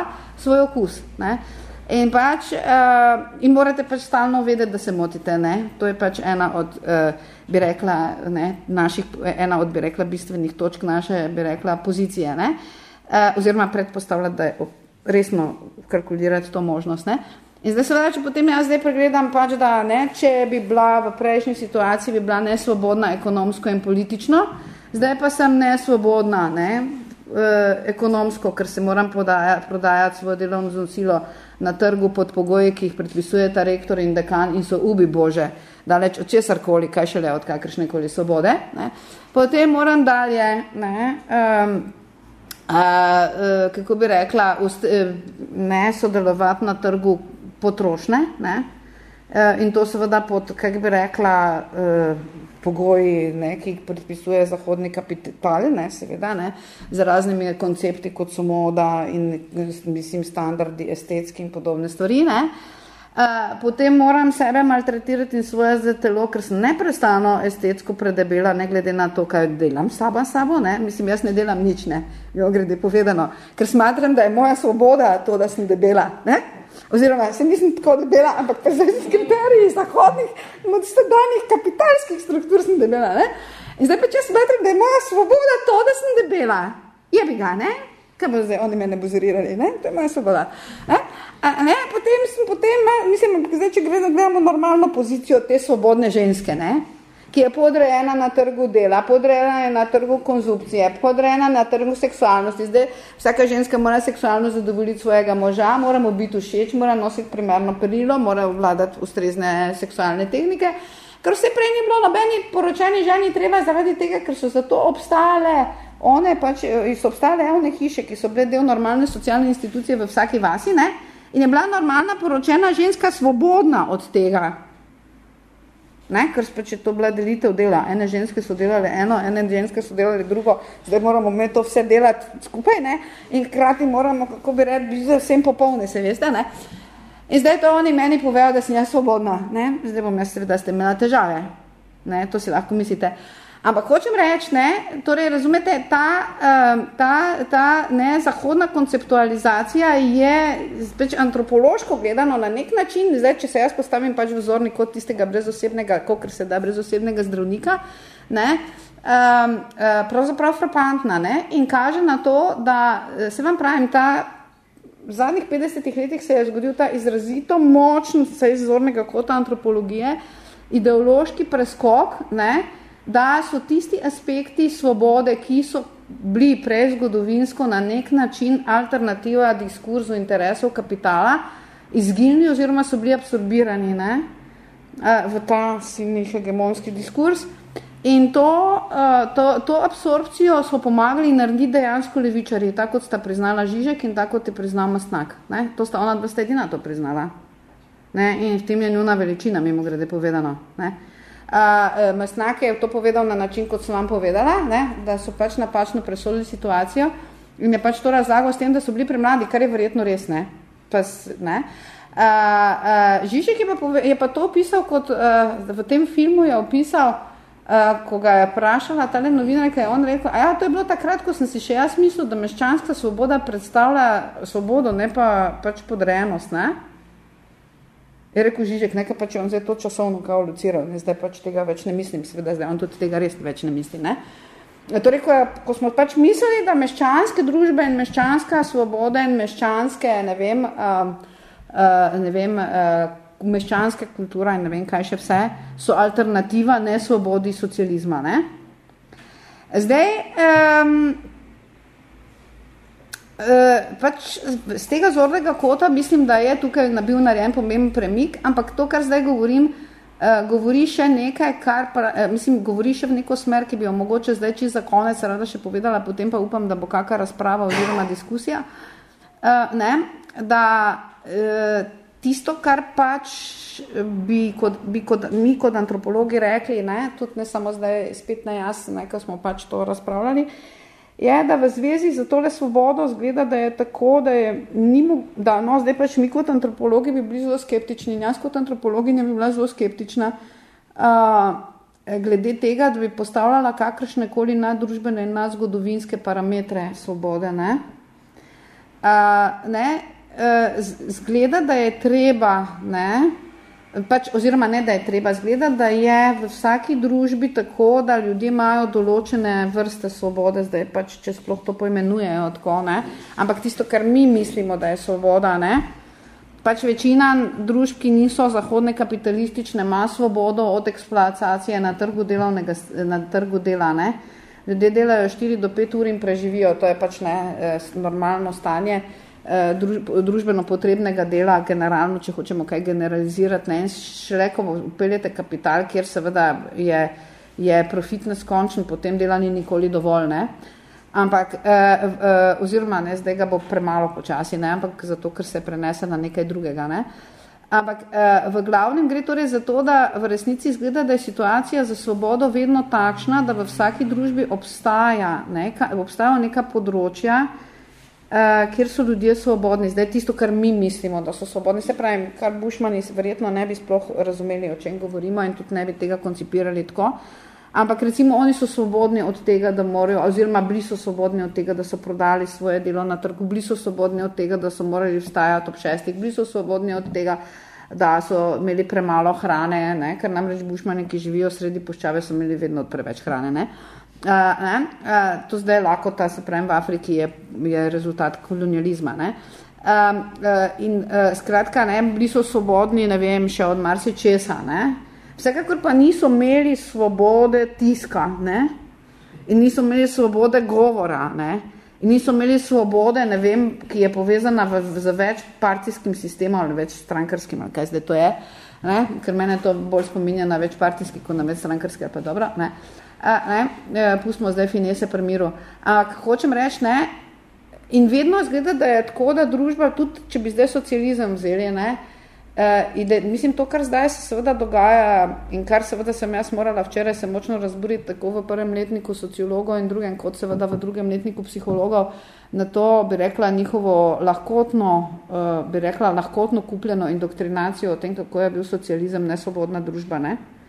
svoj okus. Ne. In pač, uh, in morate pač stalno vedeti, da se motite, ne. To je pač ena od, uh, bi rekla, ne, naših, ena od, bi rekla, bistvenih točk naše, bi rekla, pozicije, ne. Uh, oziroma predpostavljati, da je resno kalkulirati to možnost, ne. In zdaj seveda, če potem jaz zdaj pregledam, pač, da ne, če bi bila v prejšnji situaciji, bi bila nesvobodna ekonomsko in politično, zdaj pa sem nesvobodna ne, eh, ekonomsko, ker se moram prodajati, prodajati svojo delovno silo na trgu pod pogoji, ki jih predpisuje ta rektor in dekan in so ubi Bože, daleč od česarkoli, kaj šele od kakršne koli svobode. Ne. Potem moram dalje, ne, um, a, a, kako bi rekla, ust, ne sodelovati na trgu potrošne ne? E, in to seveda pod, kak bi rekla, eh, pogoji, ne, ki jih predpisuje zahodni kapital, ne, seveda, ne, z raznimi koncepti, kot so moda in mislim, standardi, estetski in podobne stvari. Ne. Uh, potem moram sebe maltretirati in svoje telo, ker sem neprestano estetsko predebela, ne glede na to, kaj delam sabo sabo, ne. Mislim, jaz ne delam nič, ne, jo grede povedano, ker smatram, da je moja svoboda to, da sem debela, ne oziroma se nisem tako debela, ampak pa zdaj z kriteriji zahodnih, modstadanih kapitalskih struktur sem debela, ne? In zdaj pa če smetrim, da je moja svoboda to, da sem debela. Je bi ga, ne? Kaj bo zdaj, oni mene buzerirali, ne? To je moja svoboda. Ne? A, ne? Potem sem, potem, mislim, zdaj, če gledamo normalno pozicijo te svobodne ženske, ne? Ki je podrejena na trgu dela, podrejena je na trgu konzupcije, podrejena na trgu seksualnosti. Zdaj, vsaka ženska mora seksualno zadovoljiti svojega moža, moramo biti všeč, mora nositi primerno perilo, mora vladati ustrezne seksualne tehnike, ker vse prej ni bilo nobeni poročeni ženi treba zaradi tega, ker so zato obstajale one pač, so obstajale javne hiše, ki so bile del normalne socialne institucije v vsaki vasi, ne? in je bila normalna poročena ženska svobodna od tega, Ne, ker pač je to bila delitev dela. Ene ženske so delale eno, ene ženske so delale drugo, zdaj moramo mi to vse delati skupaj ne? in krati moramo, kako bi reči, biti vsem popolne, se veste. Ne? In zdaj to oni meni povejo, da sem jaz svobodna. Ne? Zdaj bom jaz seveda, da ste imela težave. Ne? To si lahko mislite. Ampak hočem reči, ne, torej razumete, ta, ta, ta ne, zahodna konceptualizacija je pač antropološko gledano na nek način, zdaj, če se jaz postavim pač vzorni kot tistega brezosebnega, kokr se da brezosebnega zdravnika, ne, um, pravzaprav frapantna ne, in kaže na to, da se vam pravim, ta v zadnjih 50 letih se je zgodil ta izrazito močen, se iz vzornega kota antropologije, ideološki preskok, ne, da so tisti aspekti svobode, ki so bili prezgodovinsko na nek način alternativa diskurzu interesov kapitala, izginili oziroma so bili absorbirani ne, v ta silni hegemonski diskurs. In to, to, to absorpcijo so pomagali narediti dejansko levičari, tako kot sta priznala Žižek in tako kot je priznal Masnak. Ne? To sta ona dva sta edina to priznala. Ne? In v tem je njuna veličina, mimo grede povedano. Ne? Uh, Masnak je to povedal na način, kot sem vam povedala, ne, da so pač napačno presodili situacijo in je pač to razlagal s tem, da so bili premladi, kar je verjetno res. Ne. Pas, ne. Uh, uh, Žižek je pa, pove, je pa to opisal, kot uh, v tem filmu je opisal, uh, ko ga je vprašala ta novinarka, je on rekel, a ja, to je bilo takrat, ko sem si še jaz mislil, da meščanska svoboda predstavlja svobodo, ne pa pač podrejenost. Ne. Je rekel Žižek, nekaj pač on zdaj to časovno kao lociral, ne, zdaj pač tega več ne mislim, seveda zdaj on tudi tega res več ne misli. Ne. Torej, ko, ko smo pač mislili, da meščanske družbe in meščanska svoboda in meščanske, ne vem, uh, uh, ne vem uh, meščanska kultura in ne vem kaj še vse, so alternativa ne svobodi socializma. Ne. Zdaj, um, pač z tega zornega kota mislim, da je tukaj bil narejen pomemben premik, ampak to, kar zdaj govorim, uh, govori še nekaj, kar pa, uh, mislim, govori še v neko smer, ki bi jo mogoče zdaj čisto za konec rada še povedala, potem pa upam, da bo kakšna razprava oziroma diskusija. Uh, ne, da uh, tisto, kar pač bi, kot, bi kot, mi kot antropologi rekli, ne, tudi ne samo zdaj spet na jaz, ne, ko smo pač to razpravljali, je, da v zvezi za tole svobodo zgleda, da je tako, da je nimo, da no, zdaj pač mi kot antropologi bi bili zelo skeptični in jaz kot antropologinja bi bila zelo skeptična uh, glede tega, da bi postavljala kakršne koli naddružbene in nadzgodovinske parametre svobode. Ne? Uh, ne, zgleda, da je treba, ne, pač, oziroma ne, da je treba, zgleda, da je v vsaki družbi tako, da ljudje imajo določene vrste svobode, zdaj pač, če sploh to pojmenujejo tako, ne, ampak tisto, kar mi mislimo, da je svoboda, ne, pač večina družb, ki niso zahodne kapitalistične, ima svobodo od eksploatacije na trgu, delovnega, na trgu dela, ne, ljudje delajo 4 do 5 ur in preživijo, to je pač ne, eh, normalno stanje, družbeno potrebnega dela, generalno, če hočemo kaj generalizirati, ne, in šele, ko upeljete kapital, kjer seveda je, je profit neskončen, potem dela ni nikoli dovolj, ne, ampak, eh, eh, oziroma, ne, zdaj ga bo premalo počasi, ne, ampak zato, ker se prenese na nekaj drugega, ne, ampak eh, v glavnem gre torej za to, da v resnici izgleda, da je situacija za svobodo vedno takšna, da v vsaki družbi obstaja, ne, ka, obstajajo neka področja, uh, kjer so ljudje svobodni. Zdaj tisto, kar mi mislimo, da so svobodni. Se pravi, kar Bušmani verjetno ne bi sploh razumeli, o čem govorimo in tudi ne bi tega koncipirali tako. Ampak recimo oni so svobodni od tega, da morajo, oziroma bili so svobodni od tega, da so prodali svoje delo na trgu, bili so svobodni od tega, da so morali vstajati ob šestih, bili so svobodni od tega, da so imeli premalo hrane, ne? ker namreč bušmani, ki živijo sredi poščave, so imeli vedno preveč hrane. Ne? Uh, ne? Uh, to zdaj lakota, se pravim, v Afriki je, je rezultat kolonializma. Ne? Uh, uh, in uh, skratka, ne, bili so svobodni, ne vem, še od marsi česa. Ne? Vsekakor pa niso imeli svobode tiska ne? in niso imeli svobode govora. Ne? In niso imeli svobode, ne vem, ki je povezana v, z več partijskim sistemom ali več strankarskim, ali kaj zdaj to je, ne? ker mene to bolj spominja na več partijski, kot na več strankarski, pa dobro. Ne? Uh, A, ne, e, pustimo zdaj finese pri miru. Ampak hočem reči, ne, in vedno zgleda, da je tako, da družba, tudi če bi zdaj socializem vzeli, ne, Uh, ide, mislim, to, kar zdaj se seveda dogaja in kar seveda sem jaz morala včeraj se močno razburiti tako v prvem letniku sociologov in drugem, kot seveda v drugem letniku psihologov, na to bi rekla njihovo lahkotno, uh, bi rekla lahkotno kupljeno indoktrinacijo o tem, kako je bil socializem nesvobodna družba, ne? Uh, Uh,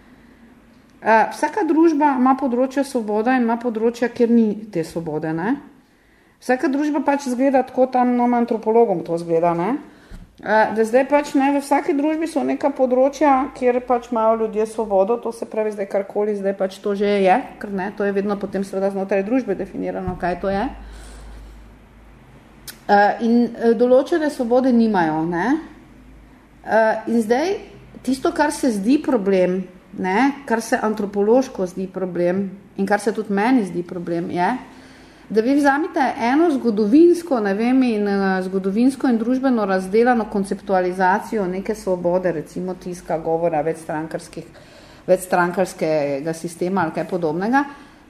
vsaka družba ima področje svobode in ima področja, kjer ni te svobode. Ne? Vsaka družba pač zgleda tako tam no, antropologom to zgleda. Ne? Uh, da zdaj pač ne, v vsaki družbi so neka področja, kjer pač imajo ljudje svobodo, to se pravi zdaj karkoli, zdaj pač to že je, ker ne, to je vedno potem seveda znotraj družbe definirano, kaj to je. Uh, in določene svobode nimajo. Ne? In zdaj tisto, kar se zdi problem, ne, kar se antropološko zdi problem in kar se tudi meni zdi problem, je, da vi vzamite eno zgodovinsko, ne vem, in uh, zgodovinsko in družbeno razdelano konceptualizacijo neke svobode, recimo tiska, govora, večstrankarskih, večstrankarskega sistema ali kaj podobnega,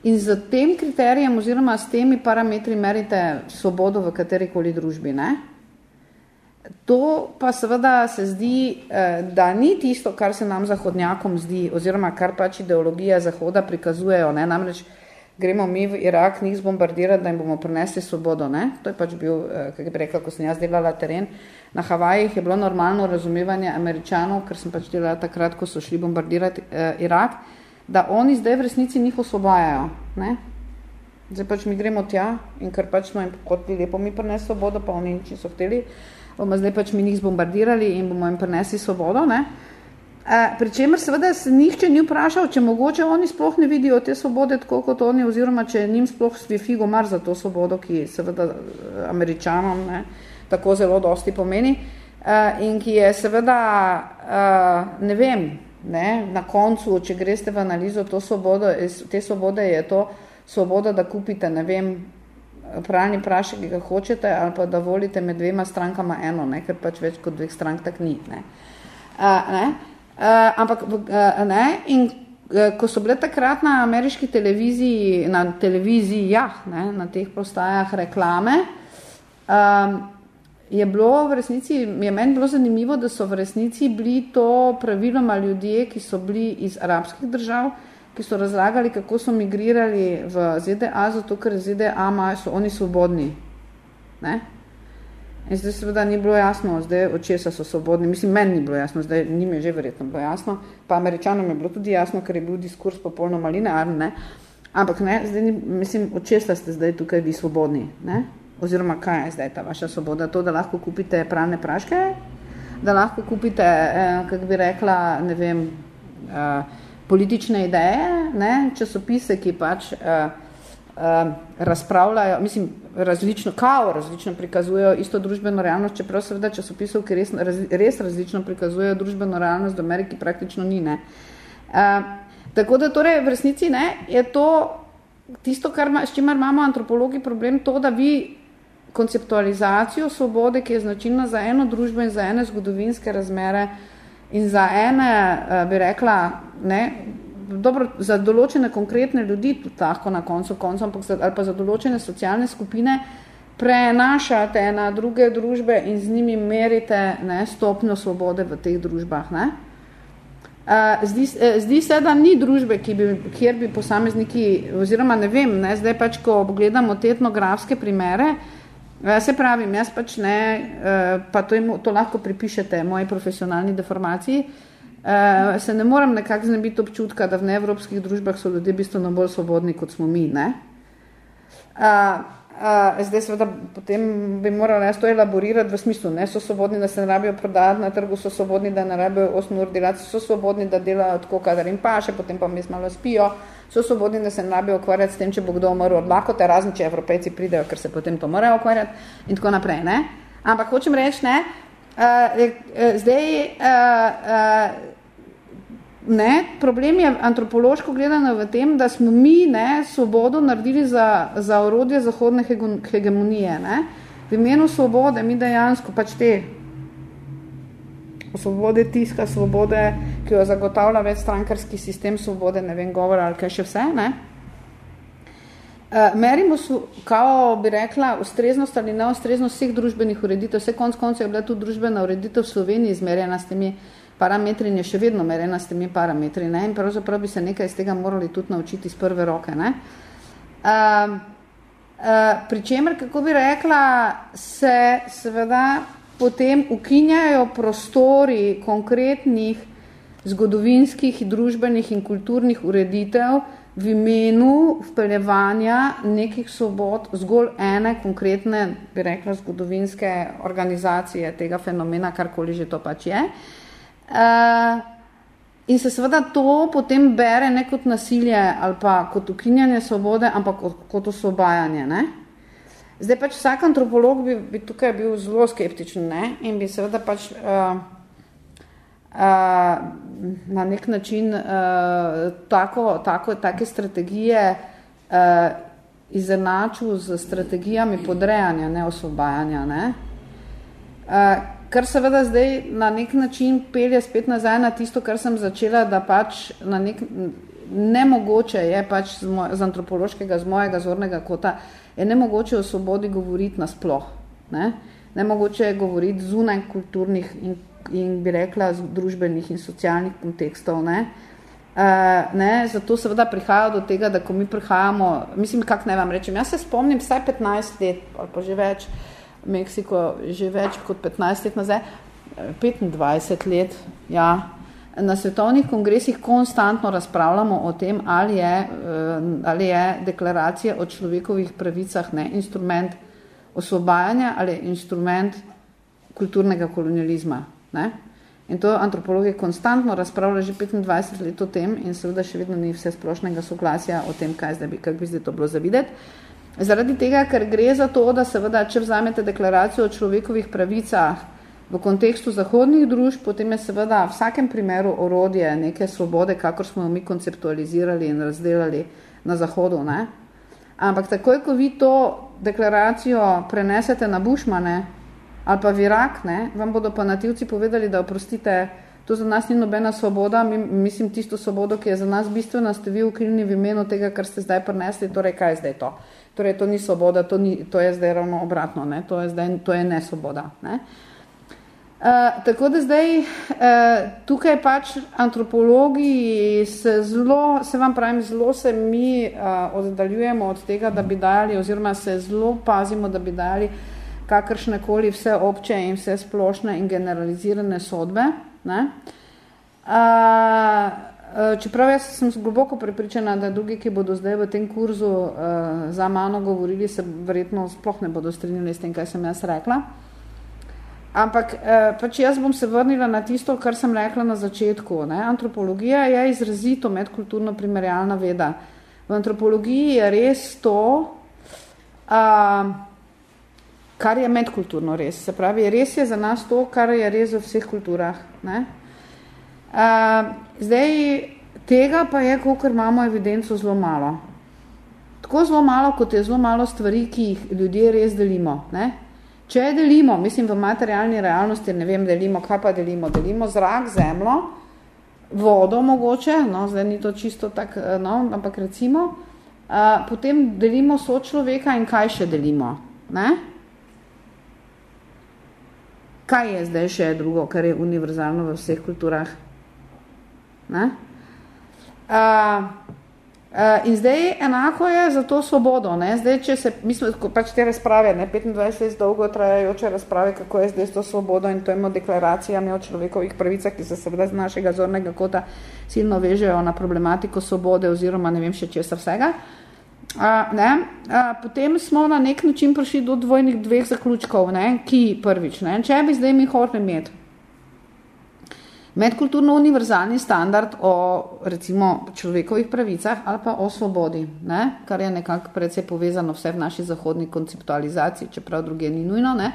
in z tem kriterijem oziroma s temi parametri merite svobodo v katerikoli družbi, ne? To pa seveda se zdi, eh, da ni tisto, kar se nam zahodnjakom zdi, oziroma kar pač ideologija Zahoda prikazujejo. Ne? Namreč gremo mi v Irak njih zbombardirati, da jim bomo prinesli svobodo. Ne? To je pač bil, eh, kako bi rekla, ko sem jaz delala teren. Na Havajih je bilo normalno razumevanje američanov, ker sem pač delala takrat, ko so šli bombardirati eh, Irak, da oni zdaj v resnici njih osvobajajo. Ne? Zdaj pač mi gremo tja in ker pač smo jim hoteli lepo mi prinesli svobodo, pa oni nič niso hteli bomo zdaj pač mi njih zbombardirali in bomo jim prinesli svobodo. Ne? E, Pričemer seveda se nihče ni vprašal, če mogoče oni sploh ne vidijo te svobode tako kot oni, oziroma če njim sploh svi figo mar za to svobodo, ki seveda američanom ne, tako zelo dosti pomeni e, in ki je seveda, e, ne vem, ne, na koncu, če greste v analizo to svobodo, te svobode je to svoboda, da kupite, ne vem, pralni prašek, ki ga hočete, ali pa da volite med dvema strankama eno, ne, ker pač več kot dveh strank tak ni. Ne. Uh, ne. Uh, ampak, uh, ne, in uh, ko so bile takrat na ameriški televiziji, na televizijah, ne, na teh postajah reklame, um, je bilo v resnici, je meni bilo zanimivo, da so v resnici bili to praviloma ljudje, ki so bili iz arabskih držav, ki so razlagali, kako so migrirali v ZDA, zato ker ZDA imajo, so oni svobodni. Ne? In zdaj seveda ni bilo jasno, zdaj od česa so svobodni. Mislim, meni ni bilo jasno, zdaj njim je že verjetno bilo jasno, pa američanom je bilo tudi jasno, ker je bil diskurs popolnoma linearni, ne? Ampak ne, zdaj ni, mislim, od česa ste zdaj tukaj vi svobodni, ne? Oziroma, kaj je zdaj ta vaša svoboda? To, da lahko kupite pralne praške? Da lahko kupite, eh, kako bi rekla, ne vem, eh, politične ideje, ne? časopise, ki pač eh, eh, razpravljajo, mislim, različno, kao različno prikazujejo isto družbeno realnost, čeprav seveda časopisov, ki res, raz, res različno prikazujejo družbeno realnost v Ameriki, praktično ni. Ne? Uh, tako da torej v resnici ne, je to tisto, kar ma, s čimer imamo antropologi problem, to, da vi konceptualizacijo svobode, ki je značilna za eno družbo in za ene zgodovinske razmere in za ene, uh, bi rekla, ne, dobro, za določene konkretne ljudi, tudi lahko na koncu koncu, ampak za, ali pa za določene socialne skupine, prenašate na druge družbe in z njimi merite ne, stopnjo svobode v teh družbah. Ne. Zdi, zdi se, da ni družbe, ki bi, kjer bi posamezniki, oziroma ne vem, ne, zdaj pač, ko gledamo te etnografske primere, se pravim, jaz pač ne, pa to, to lahko pripišete moji profesionalni deformaciji, uh, se ne morem nekako znebiti občutka, da v neevropskih družbah so ljudje bistveno bolj svobodni, kot smo mi. Ne? Uh, uh, zdaj seveda potem bi morali jaz to elaborirati v smislu, ne so svobodni, da se ne rabijo prodajati na trgu, so svobodni, da ne rabijo 8 ur delati, so svobodni, da delajo tako, kadar jim paše, potem pa mi malo spijo, so svobodni, da se ne rabijo ukvarjati s tem, če bo kdo umrl od lakote, razen če evropejci pridejo, ker se potem to morajo ukvarjati in tako naprej. Ne? Ampak hočem reči, ne, uh, uh, zdaj uh, uh, ne, problem je antropološko gledano v tem, da smo mi ne, svobodo naredili za, za orodje zahodne hegemonije. Ne. V imenu svobode mi dejansko pač te svobode tiska, svobode, ki jo zagotavlja več strankarski sistem svobode, ne vem, govora ali kaj še vse, ne. Uh, merimo, so, kao bi rekla, ustreznost ali neustreznost vseh družbenih ureditev. Vse konc koncev je bila tudi družbena ureditev v Sloveniji izmerjena s temi parametri in je še vedno merena s temi parametri. Ne? In pravzaprav bi se nekaj iz tega morali tudi naučiti iz prve roke. Ne? Uh, uh, Pričemer, kako bi rekla, se seveda potem ukinjajo prostori konkretnih zgodovinskih, družbenih in kulturnih ureditev v imenu vpeljevanja nekih sobot zgolj ene konkretne, bi rekla, zgodovinske organizacije tega fenomena, karkoli že to pač je. Uh, Uh, in se seveda to potem bere ne kot nasilje ali pa kot ukinjanje svobode, ampak kot, osvobajanje. Ne? Zdaj pač vsak antropolog bi, bi tukaj bil zelo skeptičen ne? in bi seveda pač uh, uh, na nek način uh, tako, tako, take strategije uh, izenačil z strategijami podrejanja, ne osvobajanja. Ne? Uh, kar seveda zdaj na nek način pelje spet nazaj na tisto, kar sem začela, da pač na nek nemogoče je pač z, moj, z antropološkega, z mojega zornega kota, je nemogoče o svobodi govoriti nasploh. Ne? Nemogoče je govoriti zunaj kulturnih in, in bi rekla družbenih in socialnih kontekstov. Ne? Uh, ne, zato seveda prihaja do tega, da ko mi prihajamo, mislim, kak ne vam rečem, jaz se spomnim vsaj 15 let ali pa že več, Meksiko že več kot 15 let nazaj, 25 let, ja, na svetovnih kongresih konstantno razpravljamo o tem, ali je, eh, ali je deklaracija o človekovih pravicah ne instrument osvobajanja ali je instrument kulturnega kolonializma. Ne? In to antropologi konstantno razpravljajo že 25 let o tem in seveda še vedno ni vse splošnega soglasja o tem, kaj zdaj bi, kak bi zdaj to bilo zavideti. Zaradi tega, ker gre za to, da seveda, če vzamete deklaracijo o človekovih pravicah v kontekstu zahodnih družb, potem je seveda v vsakem primeru orodje neke svobode, kakor smo jo mi konceptualizirali in razdelali na zahodu. Ne? Ampak takoj, ko vi to deklaracijo prenesete na Bušmane ali pa v Irak, ne, vam bodo pa nativci povedali, da oprostite, To za nas ni nobena svoboda, mi, mislim tisto svobodo, ki je za nas bistvena, ste vi ukrilni v imenu tega, kar ste zdaj prinesli, torej kaj je zdaj to? Torej to ni svoboda, to, ni, to je zdaj ravno obratno, ne? To, je zdaj, to je nesvoboda. Ne? Uh, tako da zdaj uh, tukaj pač antropologi se zelo, se vam pravim, zelo se mi uh, oddaljujemo od tega, da bi dali, oziroma se zelo pazimo, da bi dali kakršne koli vse obče in vse splošne in generalizirane sodbe. Ne? Uh, čeprav jaz sem globoko prepričana, da drugi, ki bodo zdaj v tem kurzu uh, za mano govorili, se verjetno sploh ne bodo strinjali s tem, kaj sem jaz rekla. Ampak uh, pač jaz bom se vrnila na tisto, kar sem rekla na začetku. Ne? Antropologija je izrazito medkulturno primerjalna veda. V antropologiji je res to, uh, kar je medkulturno res. Se pravi, res je za nas to, kar je res v vseh kulturah. Ne? Uh, zdaj, tega pa je, kolikor imamo evidenco, zelo malo. Tako zelo malo, kot je zelo malo stvari, ki jih ljudje res delimo. Ne? Če delimo, mislim, v materialni realnosti, ne vem, delimo, kaj pa delimo? Delimo zrak, zemljo, vodo mogoče, no, zdaj ni to čisto tak, no, ampak recimo, uh, potem delimo so človeka in kaj še delimo? Ne? Kaj je zdaj še drugo, kar je univerzalno v vseh kulturah? Ne? Uh, uh, in zdaj enako je za to svobodo. Ne? Zdaj, če se, mislim, pač te razprave, ne? 25 let dolgo trajajoče razprave, kako je zdaj s to svobodo in to ima deklaracijami o človekovih pravicah, ki se seveda z našega zornega kota silno vežejo na problematiko svobode oziroma ne vem še česa vsega. Uh, ne? Uh, potem smo na nek način prišli do dvojnih dveh zaključkov, ne? ki prvič, ne? če bi zdaj mi hoteli imeti medkulturno univerzalni standard o recimo človekovih pravicah ali pa o svobodi, ne? kar je nekako predvsej povezano vse v naši zahodni konceptualizaciji, čeprav druge ni nujno. Ne?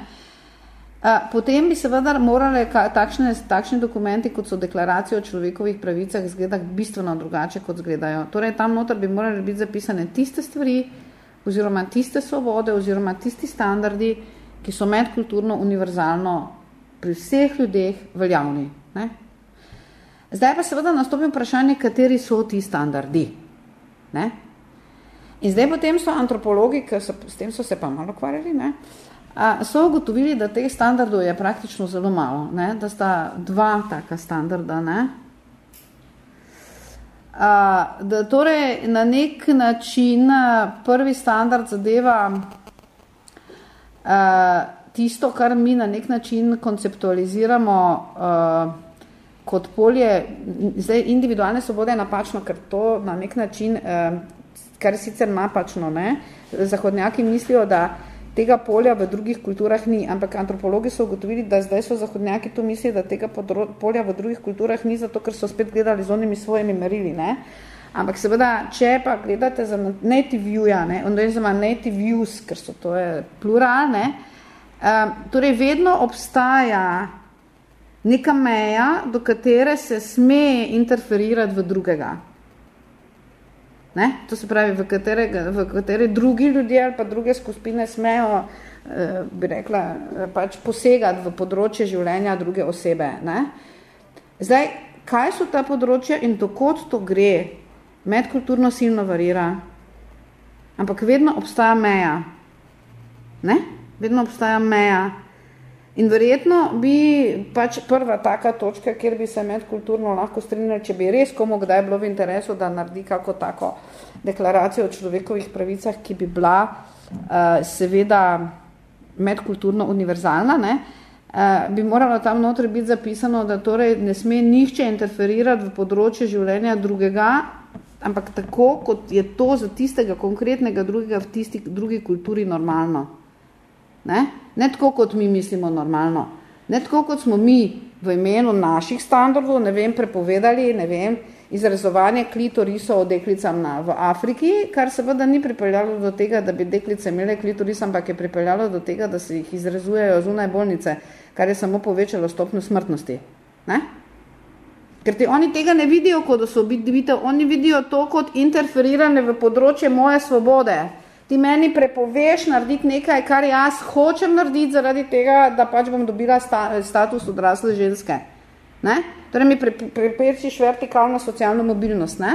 Potem bi seveda morali takšne, takšni dokumenti, kot so deklaracije o človekovih pravicah, izgledati bistveno drugače, kot izgledajo. Torej, tam noter bi morali biti zapisane tiste stvari, oziroma tiste svobode, oziroma tisti standardi, ki so medkulturno univerzalno pri vseh ljudeh veljavni. Ne? Zdaj pa seveda nastopim vprašanje, kateri so ti standardi. Ne? In zdaj potem so antropologi, ki so, s tem so se pa malo kvarjali, ne? A, so ugotovili, da teh standardov je praktično zelo malo, ne? da sta dva taka standarda. Ne? A, da torej na nek način prvi standard zadeva a, tisto, kar mi na nek način konceptualiziramo a, kot polje, zdaj individualne svobode je napačno, ker to na nek način, eh, kar sicer napačno, ne, zahodnjaki mislijo, da tega polja v drugih kulturah ni, ampak antropologi so ugotovili, da zdaj so zahodnjaki to misli, da tega polja v drugih kulturah ni, zato ker so spet gledali z onimi svojimi merili, ne. Ampak seveda, če pa gledate za native view-ja, ne, za native views, ker so to je plural, ne, um, torej vedno obstaja neka meja, do katere se sme interferirati v drugega. Ne? To se pravi, v katere, v katere drugi ljudje ali pa druge skupine smejo, eh, bi rekla, pač posegati v področje življenja druge osebe. Ne? Zdaj, kaj so ta področja in dokot to gre? Medkulturno silno varira, ampak vedno obstaja meja. Ne? Vedno obstaja meja. In verjetno bi pač prva taka točka, kjer bi se medkulturno lahko strinjali, če bi res komu kdaj bilo v interesu, da naredi kako tako deklaracijo o človekovih pravicah, ki bi bila uh, seveda medkulturno univerzalna, ne, uh, bi moralo tam notri biti zapisano, da torej ne sme nihče interferirati v področje življenja drugega, ampak tako, kot je to za tistega konkretnega drugega v tisti drugi kulturi normalno. Ne? ne tako, kot mi mislimo normalno. Ne tako, kot smo mi v imenu naših standardov, ne vem, prepovedali, ne vem, izrezovanje klitorisov deklicam na, v Afriki, kar seveda ni pripeljalo do tega, da bi deklice imele klitoris, ampak je pripeljalo do tega, da se jih izrezujejo zunaj bolnice, kar je samo povečalo stopnjo smrtnosti. Ne? Ker ti oni tega ne vidijo, kot da so biti, oni vidijo to kot interferirane v področje moje svobode ti meni prepoveš narediti nekaj, kar jaz hočem narediti zaradi tega, da pač bom dobila sta, status odrasle ženske. Ne? Torej mi pripečiš vertikalno socialno mobilnost. Ne?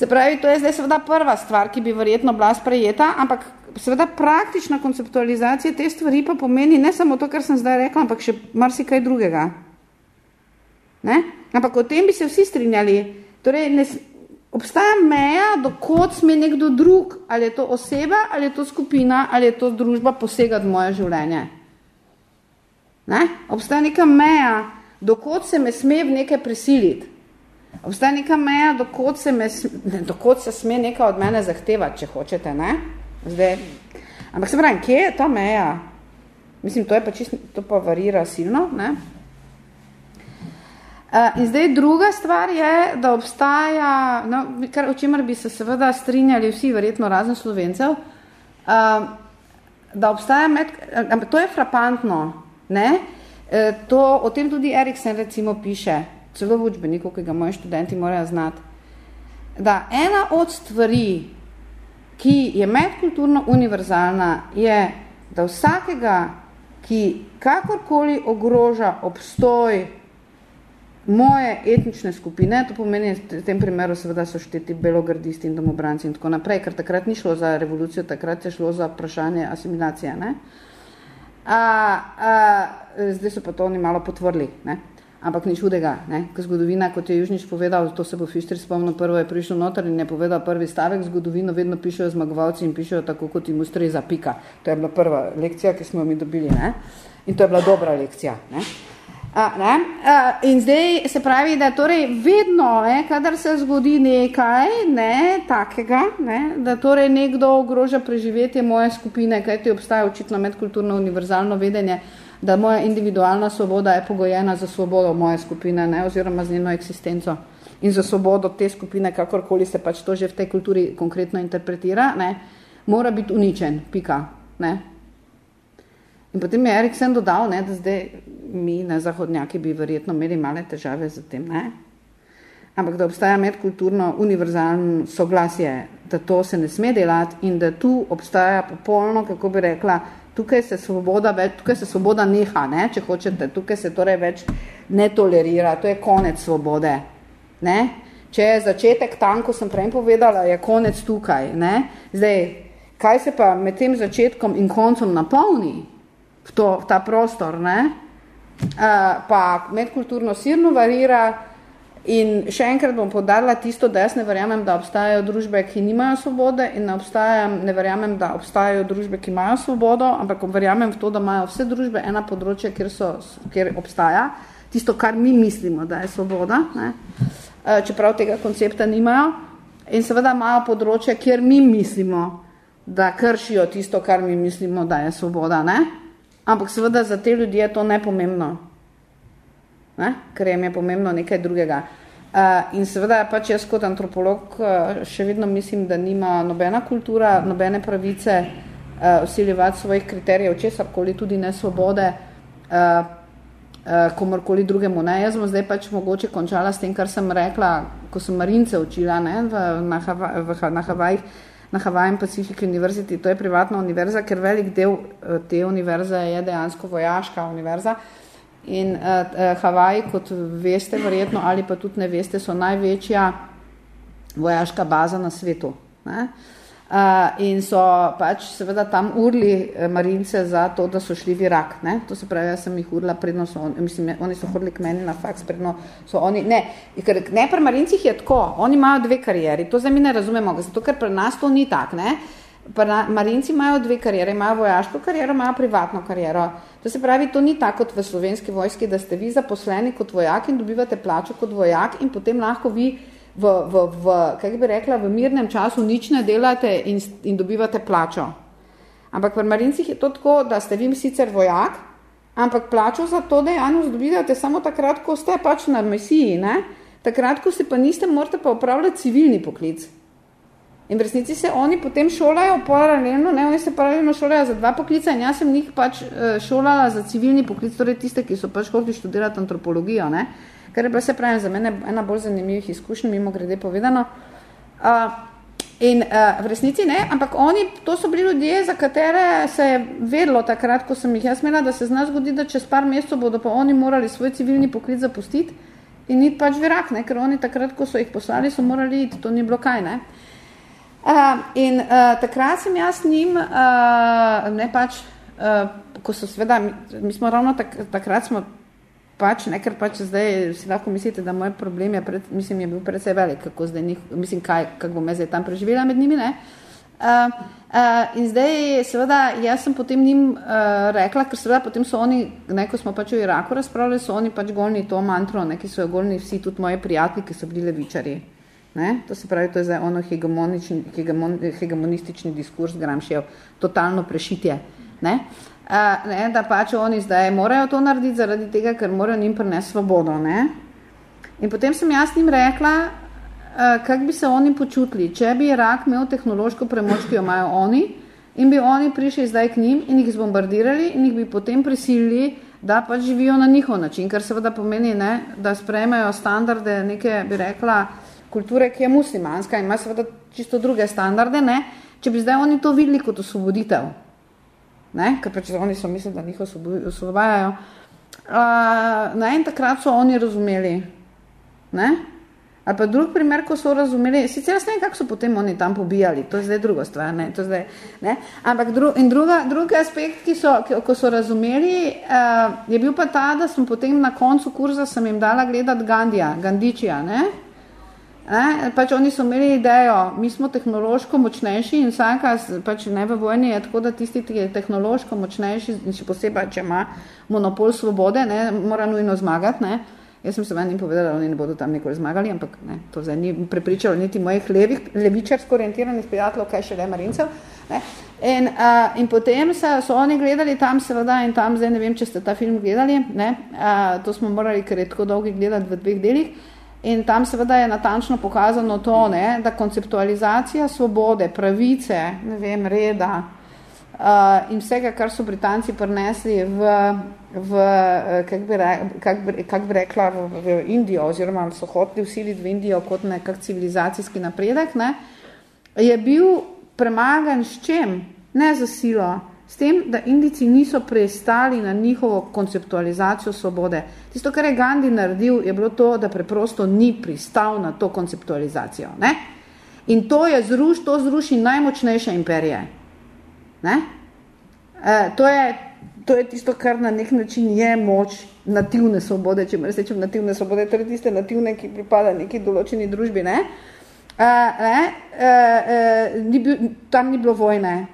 Se pravi, to je zdaj seveda prva stvar, ki bi verjetno bila sprejeta, ampak seveda praktična konceptualizacija te stvari pa pomeni ne samo to, kar sem zdaj rekla, ampak še marsikaj drugega. Ne? Ampak o tem bi se vsi strinjali. Torej, ne, obstaja meja, dokot sme nekdo drug, ali je to oseba, ali je to skupina, ali je to družba posegati v moje življenje. Ne? Obstaja neka meja, dokot se me sme v nekaj prisiliti. Obstaja neka meja, dokot se, me, ne, dokot se sme nekaj od mene zahtevati, če hočete. Ne? Zdaj, ampak se pravim, kje je ta meja? Mislim, to, je pa čist, to pa varira silno. Ne? Uh, in zdaj druga stvar je, da obstaja, no, kar, o čemer bi se seveda strinjali vsi, verjetno razen slovencev, uh, da obstaja med, to je frapantno, ne? Uh, to, o tem tudi Eriksen recimo piše, celo v učbeniku, ki ga moji študenti morajo znati, da ena od stvari, ki je medkulturno univerzalna, je, da vsakega, ki kakorkoli ogroža obstoj moje etnične skupine, to pomeni, v tem primeru seveda so šteti belogradisti in domobranci in tako naprej, ker takrat ni šlo za revolucijo, takrat je šlo za vprašanje asimilacije. Ne? A, a, zdaj so pa to oni malo potvrli, ne? ampak nič hudega, ne? ker zgodovina, kot je Južnič povedal, to se bo Fištri spomnil, prvo je prišel noter in je povedal prvi stavek, zgodovino vedno pišejo zmagovalci in pišejo tako, kot jim ustreza pika. To je bila prva lekcija, ki smo jo mi dobili. Ne? In to je bila dobra lekcija. Ne? A? A, in zdaj se pravi, da torej vedno, ne, kadar se zgodi nekaj ne, takega, ne, da torej nekdo ogroža preživetje moje skupine, kaj ti obstaja očitno medkulturno univerzalno vedenje, da moja individualna svoboda je pogojena za svobodo moje skupine ne, oziroma z njeno eksistenco in za svobodo te skupine, kakorkoli se pač to že v tej kulturi konkretno interpretira, ne, mora biti uničen, pika. Ne. In potem je Eriksen dodal, ne, da zdaj mi, ne zahodnjaki, bi verjetno imeli male težave z tem, ne? ampak da obstaja medkulturno univerzalno soglasje, da to se ne sme delati in da tu obstaja popolno, kako bi rekla, tukaj se svoboda, več, tukaj se svoboda neha, ne? če hočete, tukaj se torej več ne tolerira, to je konec svobode. Ne? Če je začetek tam, ko sem prej povedala, je konec tukaj. Ne? Zdaj, kaj se pa med tem začetkom in koncem napolni v, to, v ta prostor, ne? Uh, pa medkulturno sirno varira in še enkrat bom podarila tisto, da jaz ne verjamem, da obstajajo družbe, ki nimajo svobode in ne, obstajam, ne verjamem, da obstajajo družbe, ki imajo svobodo, ampak verjamem v to, da imajo vse družbe ena področje, kjer, so, kjer obstaja tisto, kar mi mislimo, da je svoboda, ne? Uh, čeprav tega koncepta nimajo in seveda imajo področje, kjer mi mislimo, da kršijo tisto, kar mi mislimo, da je svoboda, ne? Ampak seveda za te ljudi je to nepomembno, ne? ker jim je pomembno nekaj drugega. Uh, in seveda pač jaz kot antropolog uh, še vedno mislim, da nima nobena kultura, nobene pravice uh, usiljevati svojih kriterijev, česarkoli tudi ne svobode, uh, uh, komorkoli drugemu. Ne? Jaz bom zdaj pač mogoče končala s tem, kar sem rekla, ko sem marince učila ne? v, na, Hava, v, na Havajih, na Hawaii Pacific University, to je privatna univerza, ker velik del eh, te univerze je dejansko vojaška univerza. In uh, Hawaii, kot veste verjetno ali pa tudi ne veste, so največja vojaška baza na svetu. Ne? Uh, in so pač seveda tam urli eh, marince za to, da so šli v Irak. Ne? To se pravi, jaz sem jih urla predno, so, mislim, oni so hodili k meni na faks, predno so oni, ne, ker, ne, pri marincih je tako, oni imajo dve karieri, to zdaj mi ne razumemo, zato ker pri nas to ni tak, ne? Na, marinci imajo dve kariere, imajo vojaško kariero, imajo privatno kariero. To se pravi, to ni tako kot v slovenski vojski, da ste vi zaposleni kot vojak in dobivate plačo kot vojak in potem lahko vi v, v, v, bi rekla, v mirnem času nič ne delate in, in dobivate plačo. Ampak pri marincih je to tako, da ste vi sicer vojak, ampak plačo za to dejavnost dobivate samo takrat, ko ste pač na misiji, ne? Takrat, ko se pa niste, morate pa upravljati civilni poklic. In v resnici se oni potem šolajo paralelno, ne, oni se paralelno šolajo za dva poklica in jaz sem njih pač eh, šolala za civilni poklic, torej tiste, ki so pač hodili študirati antropologijo, ne. Kar je pa se pravim za mene ena bolj zanimivih izkušnj, mimo grede povedano. Uh, In uh, v resnici ne, ampak oni, to so bili ljudje, za katere se je vedlo takrat, ko sem jih jaz imela, da se zna zgodi, da čez par mesecev bodo pa oni morali svoj civilni poklic zapustiti in iti pač v Irak, ne? ker oni takrat, ko so jih poslali, so morali iti, to ni bilo kaj. Ne? Uh, in uh, takrat sem jaz njim, uh, ne pač, uh, ko so seveda, mi, mi smo ravno tak, takrat smo pač, ne, ker pač zdaj si lahko mislite, da moj problem je, pred, mislim, je bil predvsej velik, kako zdaj njih, mislim, kaj, kako bom zdaj tam preživela med njimi, ne. Uh, uh, in zdaj, seveda, jaz sem potem njim uh, rekla, ker seveda potem so oni, ne, ko smo pač v Iraku razpravljali, so oni pač golni to mantro, ne, ki so jo golni vsi, tudi moji prijatelji, ki so bili levičari. Ne? To se pravi, to je zdaj ono hegemonični, hegemon, hegemonistični diskurs Gramšev, totalno prešitje. Ne? ne, da pač oni zdaj morajo to narediti zaradi tega, ker morajo njim prinesti svobodo. Ne? In potem sem jaz njim rekla, kako bi se oni počutili, če bi Irak imel tehnološko premoč, ki jo imajo oni, in bi oni prišli zdaj k njim in jih zbombardirali in jih bi potem prisilili, da pač živijo na njihov način, kar seveda pomeni, ne, da sprejmejo standarde neke, bi rekla, kulture, ki je muslimanska in ima seveda čisto druge standarde, ne, če bi zdaj oni to videli kot osvoboditev ne, ker pač oni so mislili, da njih osvobajajo. Uh, na en takrat so oni razumeli, ne, ali pa drug primer, ko so razumeli, sicer jaz ne vem, kako so potem oni tam pobijali, to je zdaj druga stvar, ne, to zdaj, ne, ampak dru, in druga, drugi aspekt, ki so, ki, ko so razumeli, uh, je bil pa ta, da sem potem na koncu kurza sem jim dala gledati Gandija, Gandičija, ne, Ne, pač oni so imeli idejo, mi smo tehnološko močnejši in vsaka, pač ne v vojni je tako, da tisti, ki je tehnološko močnejši, in še posebej, če ima monopol svobode, ne, mora nujno zmagati. Ne. Jaz sem se vam povedala, da oni ne bodo tam nikoli zmagali, ampak ne, to zdaj ni prepričalo niti mojih levih, levičarsko orientiranih prijateljev, kaj še le marincev. Ne. In, uh, in potem se, so oni gledali tam seveda in tam, zdaj ne vem, če ste ta film gledali, ne, uh, to smo morali, ker je tako dolgi gledati v dveh delih, In tam seveda je natančno pokazano to, ne, da konceptualizacija svobode, pravice, ne vem, reda uh, in vsega, kar so Britanci prinesli v, v kak bi, re, kak bi, kak bi rekla, v, v Indijo, oziroma so hoteli vsiliti v Indijo kot nekak civilizacijski napredek, ne, je bil premagan s čem? Ne za silo, S tem, da Indici niso prestali na njihovo konceptualizacijo svobode. Tisto, kar je Gandhi naredil, je bilo to, da preprosto ni pristal na to konceptualizacijo. Ne? In to, je zruš, to zruši najmočnejše imperije. Ne? E, to, je, to je tisto, kar na nek način je moč nativne svobode, če me rečem nativne svobode, torej tiste nativne, ki pripada neki določeni družbi. Ne? E, ne? E, e, ni bil, tam ni bilo vojne,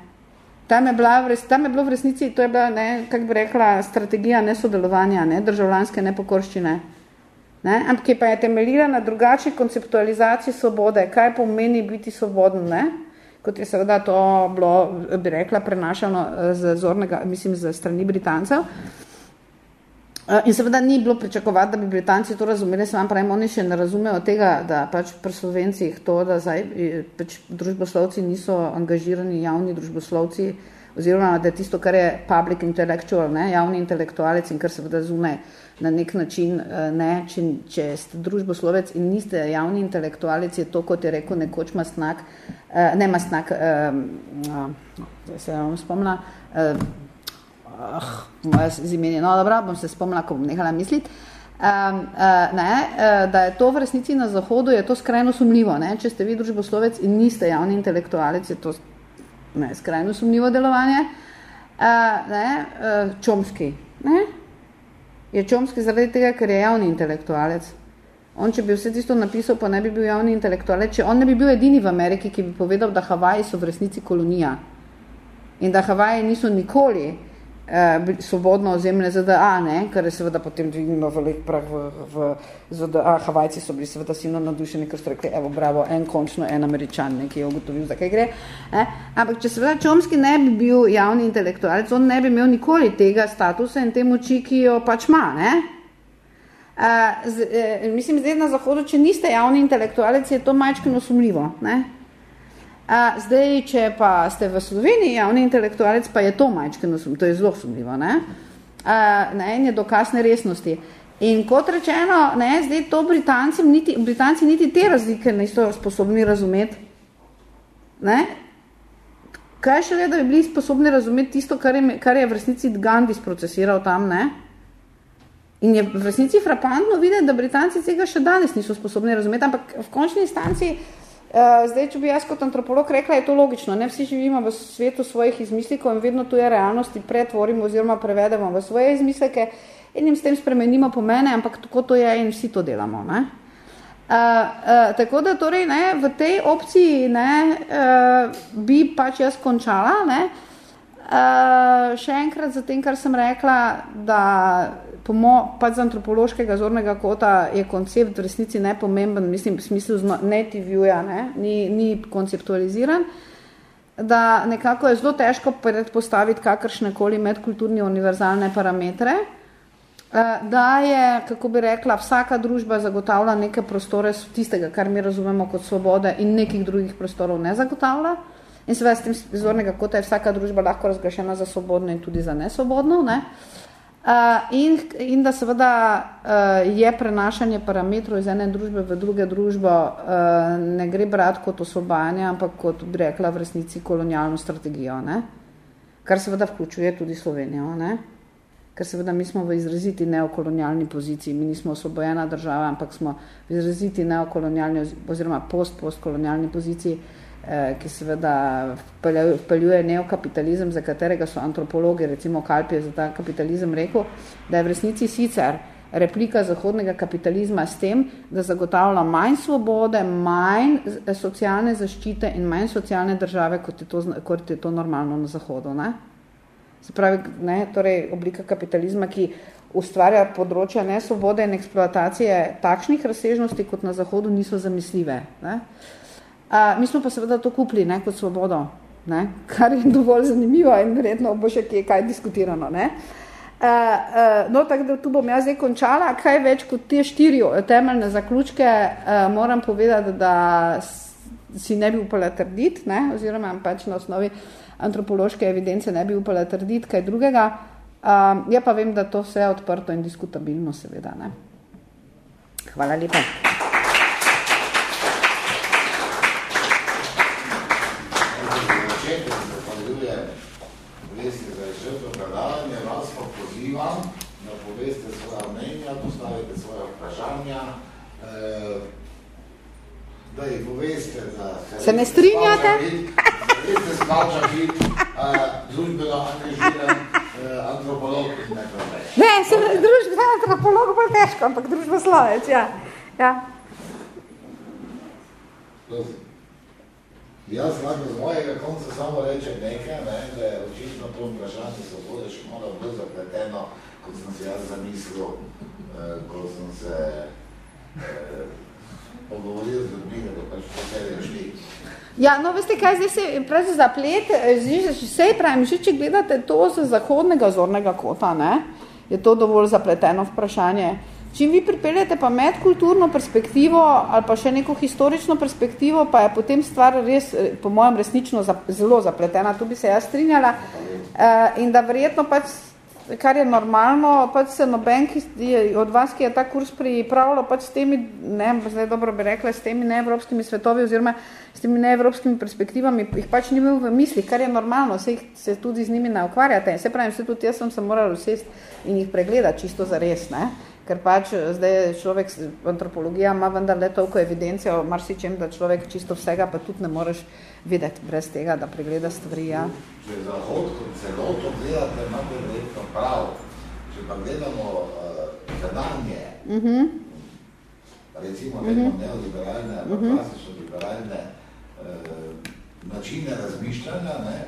Tam je, bila, tam je bilo v resnici, to je bila, ne, kak bi rekla, strategija nesodelovanja, ne, državljanske nepokorščine. Ne, ampak je pa je temeljila na drugačni konceptualizaciji svobode, kaj pomeni biti svobodno, ne, kot je seveda to bilo, bi rekla, prenašano eh, z zornega, mislim, z strani Britancev. Eh, in seveda ni bilo pričakovati, da bi Britanci to razumeli, se vam pravim, oni še ne razumejo tega, da pač pri Slovencih to, da zdaj eh, pač družboslovci niso angažirani javni družboslovci, oziroma da je tisto, kar je public intellectual, ne, javni intelektualec in kar seveda zume na nek način, eh, ne, če, če ste družboslovec in niste javni intelektualec, je to, kot je rekel nekoč Mastnak, ne Mastnak, no, se vam spomna, uh, z imenjem, no dobro, bom se spomnila, ko bom nehala misliti, um, uh, ne, uh, da je to v resnici na Zahodu, je to skrajno sumljivo. Ne? Če ste vi družboslovec in niste javni intelektualec, je to ne, skrajno sumljivo delovanje. Uh, ne, uh, čomski. Ne? Je čomski zaradi tega, ker je javni intelektualec. On, če bi vse tisto napisal, pa ne bi bil javni intelektualec, če on ne bi bil edini v Ameriki, ki bi povedal, da Havaji so v resnici kolonija in da Havaji niso nikoli eh, svobodno ozemlje ZDA, ne, kar je seveda potem dvignilo velik prah v, v ZDA. Havajci so bili seveda silno nadušeni, ker so rekli, evo, bravo, en končno en američan, ne, ki je ugotovil, zakaj gre. Ne. Ampak če seveda Čomski ne bi bil javni intelektualec, on ne bi imel nikoli tega statusa in te moči, ki jo pač ima. Ne. Uh, z, eh, mislim, zdaj na Zahodu, če niste javni intelektualec, je to majčkeno sumljivo. Ne. A, zdaj, če pa ste v Sloveniji javni intelektualec, pa je to majčkeno, to je zelo sumljivo, ne? A, ne, in je dokaz neresnosti. In kot rečeno, ne, zdaj to Britancem niti, Britanci niti te razlike niso sposobni razumeti. ne, kaj še le, da bi bili sposobni razumeti tisto, kar je, kar je v resnici Gandhi sprocesiral tam, ne? In je v resnici frapantno videti, da Britanci tega še danes niso sposobni razumeti, ampak v končni instanci, zdaj, če bi jaz kot antropolog rekla, je to logično, ne vsi živimo v svetu svojih izmislikov in vedno tuje realnosti pretvorimo oziroma prevedemo v svoje izmisleke in jim s tem spremenimo pomene, ampak tako to je in vsi to delamo, ne? Uh, uh, tako da torej ne, v tej opciji ne, uh, bi pač jaz končala. Ne. Uh, še enkrat za tem, kar sem rekla, da pomo, pač z antropološkega zornega kota je koncept v resnici nepomemben, mislim, v smislu native view-ja, ne, ni, ni konceptualiziran, da nekako je zelo težko predpostaviti kakršne koli medkulturni univerzalne parametre, Eh, da je, kako bi rekla, vsaka družba zagotavlja neke prostore tistega, kar mi razumemo kot svobode in nekih drugih prostorov ne zagotavlja. In seveda s tem zornega kota je vsaka družba lahko razglašena za svobodno in tudi za nesvobodno. Ne? Uh, in, in da seveda uh, je prenašanje parametrov iz ene družbe v druge družbo uh, ne gre brati kot osvobajanje, ampak kot bi rekla v resnici kolonialno strategijo, ne? kar seveda vključuje tudi Slovenijo. Ne? ker seveda mi smo v izraziti neokolonialni poziciji, mi nismo osvobojena država, ampak smo v izraziti neokolonialni oziroma post-postkolonialni poziciji, eh, ki seveda vpeljuje neokapitalizem, za katerega so antropologi, recimo Kalpi je za ta kapitalizem rekel, da je v resnici sicer replika zahodnega kapitalizma s tem, da zagotavlja manj svobode, manj socialne zaščite in manj socialne države, kot je to, kot je to normalno na zahodu. Ne? Se pravi, ne, torej oblika kapitalizma, ki ustvarja področja nesvobode in eksploatacije takšnih razsežnosti, kot na Zahodu niso zamisljive. Ne. A, mi smo pa seveda to kupili ne, kot svobodo, ne, kar je dovolj zanimivo in verjetno bo še kje kaj diskutirano. Ne. Uh, uh, no, tako da tu bom jaz zdaj končala. Kaj več kot te štiri temeljne zaključke uh, moram povedati, da si ne bi upala trditi, ne, oziroma pač na osnovi uh, antropološke evidence ne bi upala trditi kaj drugega. Um, ja pa vem, da to vse je odprto in diskutabilno, seveda. Ne. Hvala lepa. Da jih poveste, da se, ne strinjate? Veste, skavča hit, družbeno angažiran antropolog in tako. Ne, se družbeno antropolog bolj težko, ampak družba slovec, ja. ja. Jaz lahko z mojega konca samo rečem nekaj, ne, da je očitno to vprašanje svobode še malo bolj zapleteno, kot sem se jaz zamislil, eh, ko sem se eh, pogovoril z ljudmi, da pač po sebi šli. Ja, no, veste kaj, zdaj se pravi zaplet, vse pravim, že če gledate to z zahodnega zornega kota, ne, je to dovolj zapleteno vprašanje. Čim vi pripeljete pa medkulturno perspektivo ali pa še neko historično perspektivo, pa je potem stvar res, po mojem, resnično zelo zapletena, tu bi se jaz strinjala. Uh, in da verjetno pač kar je normalno, pač se noben, ki je, od vas, ki je ta kurs pripravljal, pač s temi, ne, zdaj dobro bi rekla, s temi neevropskimi svetovi oziroma s temi neevropskimi perspektivami, jih pač ni imel v misli, kar je normalno, se, jih, se tudi z njimi ne ukvarjate. Se pravim, se tudi jaz sem se moral vsest in jih pregledati čisto za res, ne ker pač zdaj človek, antropologija ima vendar le toliko evidence o marsičem, da človek čisto vsega pa tudi ne moreš videti brez tega, da pregleda stvari. Ja. Če zahod kot celoto gledate, imate verjetno prav. Če pa gledamo uh, zadanje, uh mhm. -huh. recimo uh mhm. -huh. neoliberalne, uh -huh. klasično liberalne uh, načine razmišljanja, ne,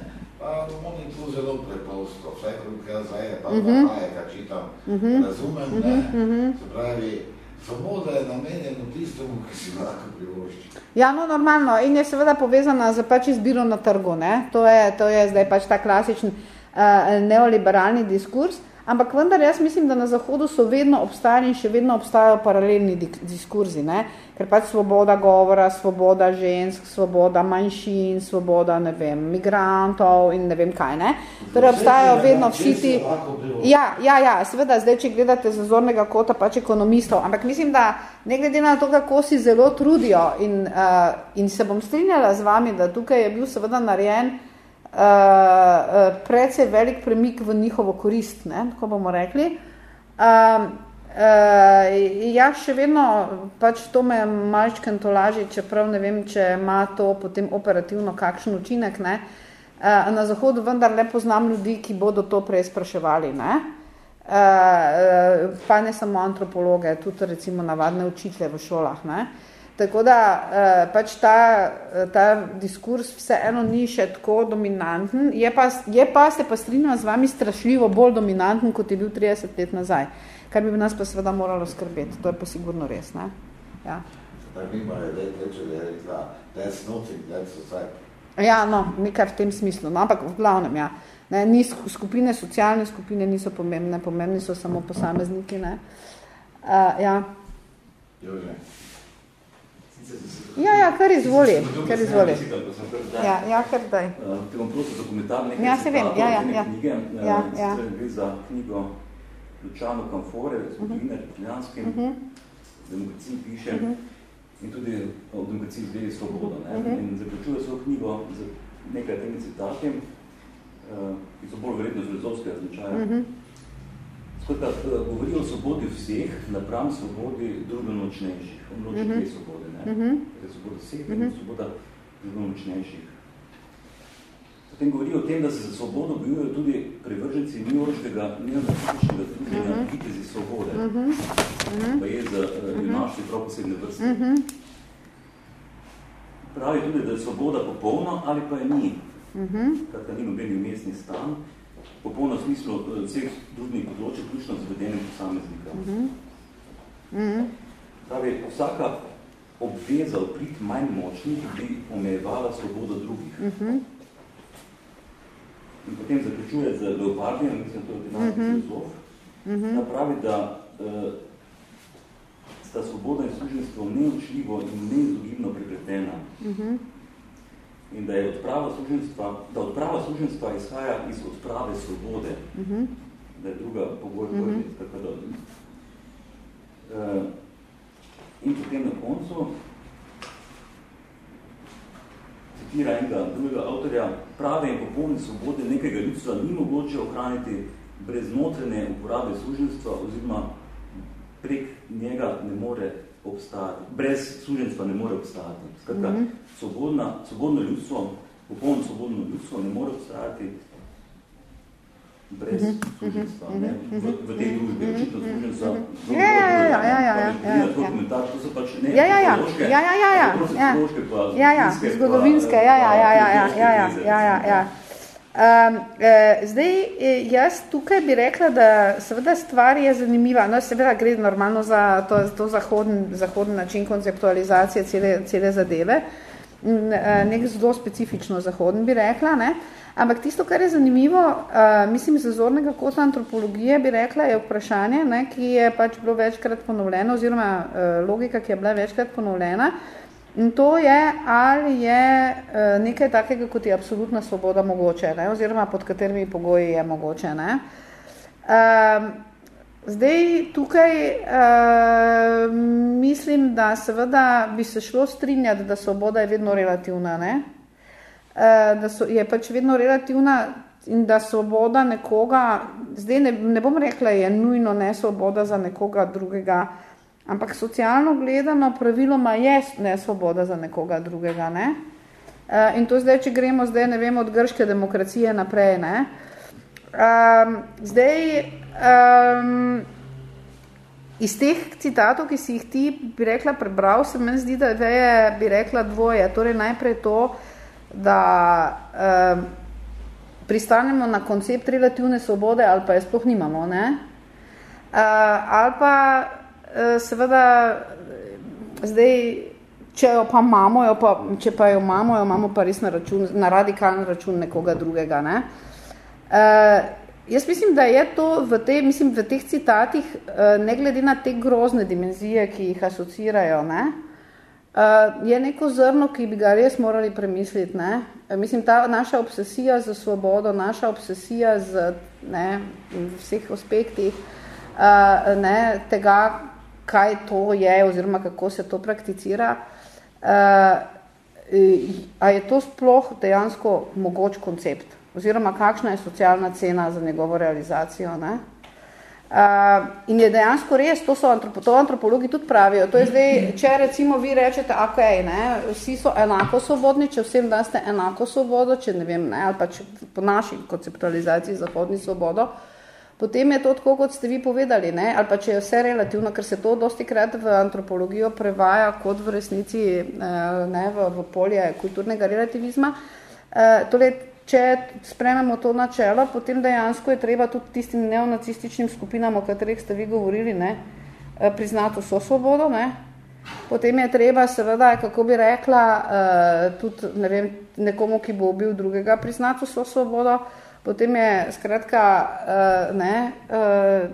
Pa oni tu zelo preprosto, vse koliko jaz zdaj je pa uh -huh. kaj, kaj čitam, uh -huh. razumem, ne, uh -huh. se pravi, svoboda je namenjeno tistemu, ki si lahko privošči. Ja, no, normalno, in je seveda povezana z pač izbiro na trgu, ne, to je, to je zdaj pač ta klasičen uh, neoliberalni diskurs, Ampak vendar jaz mislim, da na Zahodu so vedno obstajali in še vedno obstajajo paralelni diskurzi, ne? ker pač svoboda govora, svoboda žensk, svoboda manjšin, svoboda, ne vem, migrantov in ne vem kaj, ne? Torej obstajajo vedno vsi ti... Ja, ja, ja, seveda, zdaj, če gledate z zornega kota pač ekonomistov, ampak mislim, da ne glede na to, kako si zelo trudijo in, uh, in se bom strinjala z vami, da tukaj je bil seveda narejen uh, precej velik premik v njihovo korist, ne, tako bomo rekli. Uh, uh, jaz še vedno, pač to me malčken to laži, čeprav ne vem, če ima to potem operativno kakšen učinek, ne. Uh, na Zahodu vendar le poznam ljudi, ki bodo to prej spraševali, ne. Uh, pa ne samo antropologe, tudi recimo navadne učitelje v šolah, ne. Uh, Tako da uh, pač ta, eh, ta diskurs vseeno ni še tako dominanten, je pa, je pa se pa strinjam z vami strašljivo bolj dominanten, kot je bil 30 let nazaj, kar bi nas pa seveda moralo skrbeti, to je pa sigurno res. Ne? Ja. Ja, no, nekaj v tem smislu, no, ampak v glavnem, ja. Ne, ni, skupine, socialne skupine niso pomembne, pomembni so samo posamezniki, ne. Uh, ja. Jože. Ja, ja, kar izvoli, kar izvoli. Ja, ja, kar daj. Te bom prosil dokumentarne nekaj ja, se vem, ja, ja, ja. knjige. Ja, ja. Gre za knjigo Lučano Kamfore, zgodovine uh -huh. Ljubljanski, uh -huh. demokraciji piše uh -huh. in tudi o demokraciji zvedi svobodo. Ne? Uh -huh. In zaključuje svojo knjigo z nekaj temi citati, ki so bolj verjetno z rezovskega značaja. Uh -huh. Skratka, govori o svobodi vseh, napram svobodi drugonočnejših. On loči uh -huh. dve svobode, ne? Uh -huh. Torej svoboda vseh uh -huh. in svoboda drugonočnejših. Potem govori o tem, da se za svobodo bojujejo tudi privrženci njurškega neonarcističnega druženja uh -huh. vitezi svobode. Uh -huh. Pa je za uh, junaštvo prav posebne vrste. Uh -huh. Pravi tudi, da je svoboda popolna ali pa je ni. Uh -huh. Kratka, ni nobeni umestni stan popolno smislu eh, vseh družnih področij, ključno z vedenjem posameznika. Uh -huh. uh -huh. Pravi, vsaka obveza prid manj močnih bi omejevala svobodo drugih. Uh -huh. In potem zaključuje z Leopardijem, mislim, to je dinamik uh -huh. filozof, uh -huh. da pravi, da uh, sta svoboda in služenstvo neučljivo in neizogibno pripretena. Uh -huh in da je odprava služenstva, da odprava služenstva izhaja iz odprave svobode, uh mhm. -huh. da je druga pogoj uh -huh. tako da. Uh, in potem na koncu citira enega drugega avtorja, prave in popolne svobode nekega ljudstva ni mogoče ohraniti brez notrene uporabe služenstva oziroma prek njega ne more obstajati. Brez služenstva ne more obstajati. Skratka, mm -hmm. svobodna, svobodno ljudstvo, popolno svobodno ljudstvo ne more obstajati brez mm -hmm. Ne? V, v tej družbi je očitno služenstva. Ja, ja, ja, ja, ja, ja, ja. To so pač ne ja, ja, ja. Ja, ja, ja, ja. Ja, ja, zgodovinske, ja, ja, ja, ja, ja, ja, ja, ja, ja. Um, eh, zdaj, eh, jaz tukaj bi rekla, da seveda stvar je zanimiva, no seveda gre normalno za to, to zahodni, zahodni način konceptualizacije cele, cele zadeve, eh, nek zelo specifično zahodni bi rekla, ne? ampak tisto, kar je zanimivo, uh, mislim, z zornega kota antropologije bi rekla, je vprašanje, ne, ki je pač bilo večkrat ponovljeno, oziroma uh, logika, ki je bila večkrat ponovljena, In to je, ali je uh, nekaj takega, kot je absolutna svoboda mogoče, ne? oziroma pod katerimi pogoji je mogoče. Ne? Uh, zdaj, tukaj uh, mislim, da seveda bi se šlo strinjati, da svoboda je vedno relativna, ne? Uh, da so, je pač vedno relativna in da svoboda nekoga, zdaj ne, ne bom rekla, je nujno ne svoboda za nekoga drugega, Ampak socialno gledano praviloma je nesvoboda za nekoga drugega. Ne? Uh, in to zdaj, če gremo zdaj, ne vem, od grške demokracije naprej. Ne? Um, zdaj, um, iz teh citatov, ki si jih ti, bi rekla, prebral, se meni zdi, da je, bi rekla, dvoje. Torej najprej to, da um, pristanemo na koncept relativne svobode ali pa je sploh nimamo. Ne? Uh, ali pa seveda, zdaj, če jo pa imamo, jo pa, če pa jo imamo, jo imamo pa res na, račun, na radikalen račun nekoga drugega. Ne? Uh, jaz mislim, da je to v, te, mislim, v teh citatih, uh, ne glede na te grozne dimenzije, ki jih asocirajo, ne, uh, je neko zrno, ki bi ga res morali premisliti. Ne. Mislim, ta naša obsesija za svobodo, naša obsesija z ne, vseh aspektih uh, ne, tega, kaj to je oziroma kako se to prakticira, uh, a je to sploh dejansko mogoč koncept oziroma kakšna je socialna cena za njegovo realizacijo. Ne? Uh, in je dejansko res, to so antropo, to antropologi tudi pravijo, to je zdaj, če recimo vi rečete, ok, ne, vsi so enako svobodni, če vsem daste enako svobodo, če ne vem, ne, ali pa če po naši konceptualizaciji zahodni svobodo, potem je to tako, kot ste vi povedali, ne, ali pa če je vse relativno, ker se to dosti krat v antropologijo prevaja kot v resnici ne, v, v polje kulturnega relativizma, uh, torej, če sprememo to načelo, potem dejansko je treba tudi tistim neonacističnim skupinam, o katerih ste vi govorili, ne, eh, priznati vso svobodo. Ne. Potem je treba seveda, kako bi rekla, tudi ne vem, nekomu, ki bo bil drugega, priznati vso svobodo. Potem je skratka uh, ne, uh,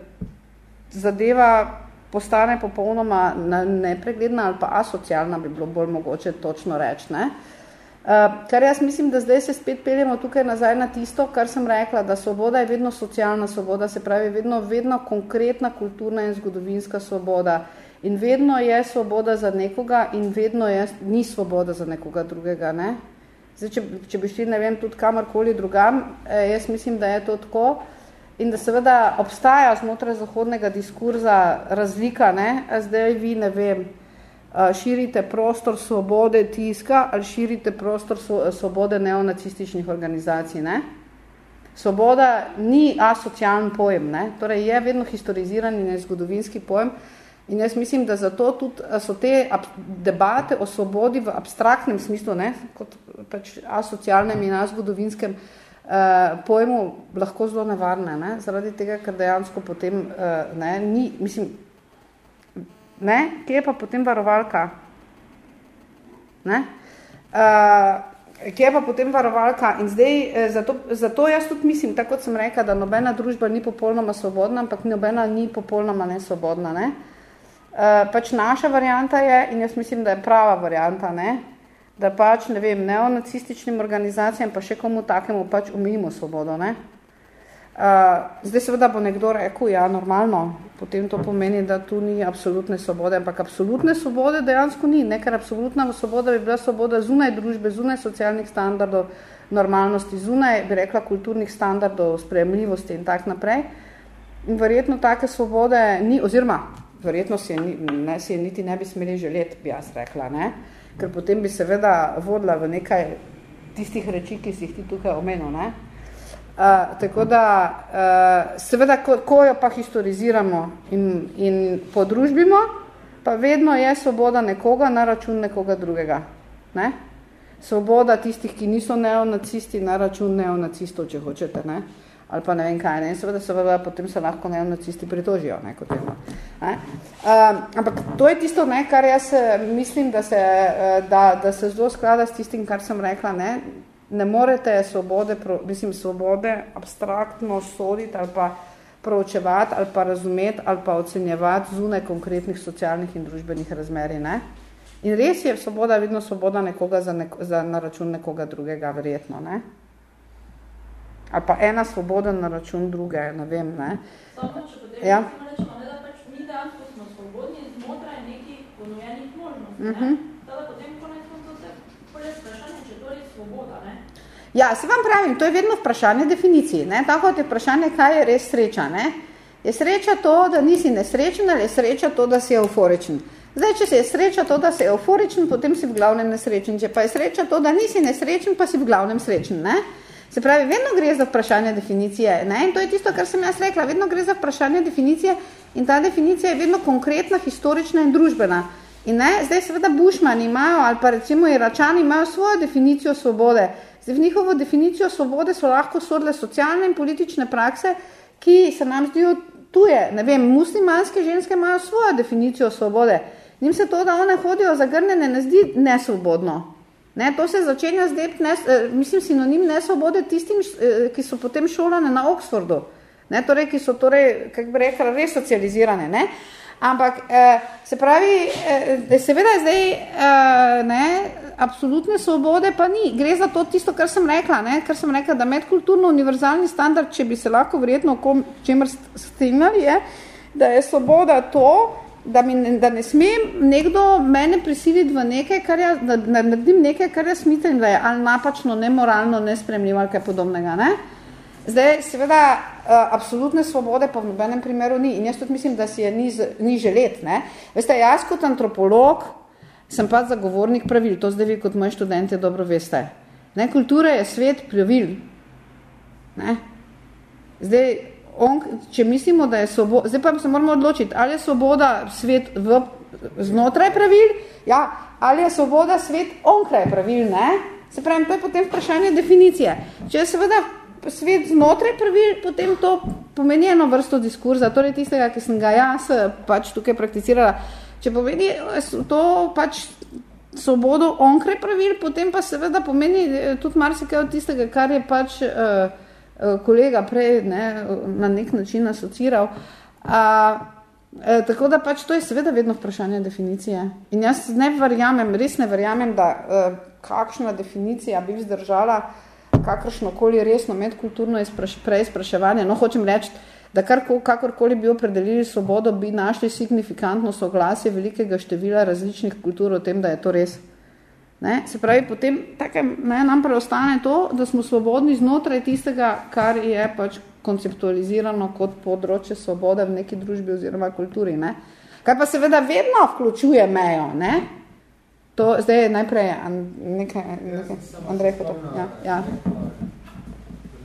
zadeva postane popolnoma nepregledna ali pa asocialna, bi bilo bolj mogoče točno reči. Ne. Uh, kar jaz mislim, da zdaj se spet peljemo tukaj nazaj na tisto, kar sem rekla, da svoboda je vedno socialna svoboda, se pravi vedno, vedno konkretna kulturna in zgodovinska svoboda. In vedno je svoboda za nekoga in vedno je, ni svoboda za nekoga drugega. Ne? Zdaj, če, če bi šli, ne vem, tudi kamorkoli drugam, eh, jaz mislim, da je to tako. In da seveda obstaja znotraj zahodnega diskurza razlika, ne? zdaj vi, ne vem, širite prostor svobode tiska ali širite prostor svobode neonacističnih organizacij. Ne? Svoboda ni asocialen pojem, ne? torej je vedno historiziran in je zgodovinski pojem. In jaz mislim, da zato tudi so te debate o svobodi v abstraktnem smislu, ne, kot pač asocialnem in azgodovinskem eh, pojmu, lahko zelo nevarne, ne, zaradi tega, ker dejansko potem eh, ne, ni, mislim, Ne? Kje je pa potem varovalka? Ne? Uh, kje je pa potem varovalka? In zdaj, eh, zato, zato jaz tudi mislim, tako kot sem rekla, da nobena družba ni popolnoma svobodna, ampak nobena ni popolnoma nesvobodna. Ne? Uh, pač naša varianta je, in jaz mislim, da je prava varianta, ne? da pač, ne vem, neonacističnim organizacijam pa še komu takemu pač umijimo svobodo. Ne? Uh, zdaj seveda bo nekdo rekel, ja, normalno, potem to pomeni, da tu ni absolutne svobode, ampak absolutne svobode dejansko ni, ne, ker absolutna svoboda bi bila svoboda zunaj družbe, zunaj socialnih standardov, normalnosti, zunaj, bi rekla, kulturnih standardov, sprejemljivosti in tak naprej. In verjetno take svobode ni, oziroma verjetno si je, ne, si je niti ne bi smeli želeti, bi jaz rekla, ne, ker potem bi seveda vodila v nekaj tistih reči, ki si jih ti tukaj omenil, ne, Uh, tako da, uh, seveda, ko, ko jo pa historiziramo in, in podružbimo, pa vedno je svoboda nekoga na račun nekoga drugega. Ne? Svoboda tistih, ki niso neonacisti, na račun neonacistov, če hočete. Ne? Ali pa ne vem kaj. Ne? Seveda, seveda, potem se lahko neonacisti pritožijo. Ne? Kot ne? Uh, ampak to je tisto, ne, kar jaz mislim, da se, da, da se zelo sklada s tistim, kar sem rekla. Ne? ne morete svobode, mislim, svobode abstraktno soditi ali pa proučevati ali pa razumeti ali pa ocenjevati zunaj konkretnih socialnih in družbenih razmerij. Ne? In res je svoboda vedno svoboda nekoga za, neko, za na račun nekoga drugega, verjetno. Ne? Ali pa ena svoboda na račun druge, ne vem. Ne? Samo, če potem ja? rečemo, ne, da pač mi dejansko smo svobodni znotraj nekih ponujenih možnosti. Uh -huh. ne? Tada potem konec koncev se vprašanje, če to je svoboda. Ne? Ja, se vam pravim, to je vedno vprašanje definiciji. Ne? Tako je vprašanje, kaj je res sreča. Ne? Je sreča to, da nisi nesrečen ali je sreča to, da si euforičen? Zdaj, če se je sreča to, da si euforičen, potem si v glavnem nesrečen. Če pa je sreča to, da nisi nesrečen, pa si v glavnem srečen. Ne? Se pravi, vedno gre za vprašanje definicije. Ne? In to je tisto, kar sem jaz rekla. Vedno gre za vprašanje definicije in ta definicija je vedno konkretna, historična in družbena. In ne, zdaj seveda Bušmani imajo, ali pa recimo Iračani imajo svojo definicijo svobode. Zdaj, v njihovo definicijo svobode so lahko sodile socialne in politične prakse, ki se nam zdijo tuje. Ne vem, muslimanske ženske imajo svojo definicijo svobode. Njim se to, da one hodijo zagrnjene, ne zdi nesvobodno. Ne, to se začenja zdaj, ne, eh, mislim, sinonim nesvobode tistim, eh, ki so potem šolane na Oxfordu. ne, torej, ki so torej, kako bi rekla, res socializirane. Ne. Ampak eh, se pravi, eh, seveda zdaj eh, ne, absolutne svobode pa ni. Gre za to tisto, kar sem rekla, ne, kar sem rekla, da medkulturno univerzalni standard, če bi se lahko verjetno kom, čemer strinjali, je, da je svoboda to, da, mi, da ne smem nekdo mene prisiliti v nekaj, kar ja, da, da naredim nekaj, kar jaz mislim, da je ali napačno, nemoralno, nespremljivo ali kaj podobnega. Ne. Zdaj, seveda, uh, absolutne svobode pa v nobenem primeru ni. In jaz tudi mislim, da si je ni, ni želet. Ne? Veste, jaz kot antropolog sem pa zagovornik pravil. To zdaj vi kot moji študenti dobro veste. Ne? Kultura je svet pravil. Ne? Zdaj, on, če mislimo, da je svoboda, zdaj pa se moramo odločiti, ali je svoboda svet v, znotraj pravil, ja, ali je svoboda svet onkraj pravil, ne? Se pravim, to je potem vprašanje definicije. Če je seveda svet znotraj pravil, potem to pomeni eno vrsto diskurza, torej tistega, ki sem ga jaz eh, pač tukaj prakticirala. Če pomeni eh, to pač svobodo onkraj pravil, potem pa seveda pomeni eh, tudi marsikaj od tistega, kar je pač uh, kolega prej ne, na nek način asociral. Uh, E, tako da pač to je seveda vedno vprašanje definicije. In jaz ne verjamem, res ne verjamem, da e, kakšna definicija bi vzdržala kakršnokoli resno medkulturno preizpraševanje. No, hočem reči, da kar, kakorkoli bi opredelili svobodo, bi našli signifikantno soglasje velikega števila različnih kultur o tem, da je to res. Ne? Se pravi, potem takem, ne, nam preostane to, da smo svobodni znotraj tistega, kar je pač konceptualizirano kot področje svobode v neki družbi oziroma kulturi. Ne? Kaj pa seveda vedno vključuje mejo, ne? To zdaj je najprej nekaj, nekaj Andrej Potop. Ja, ja.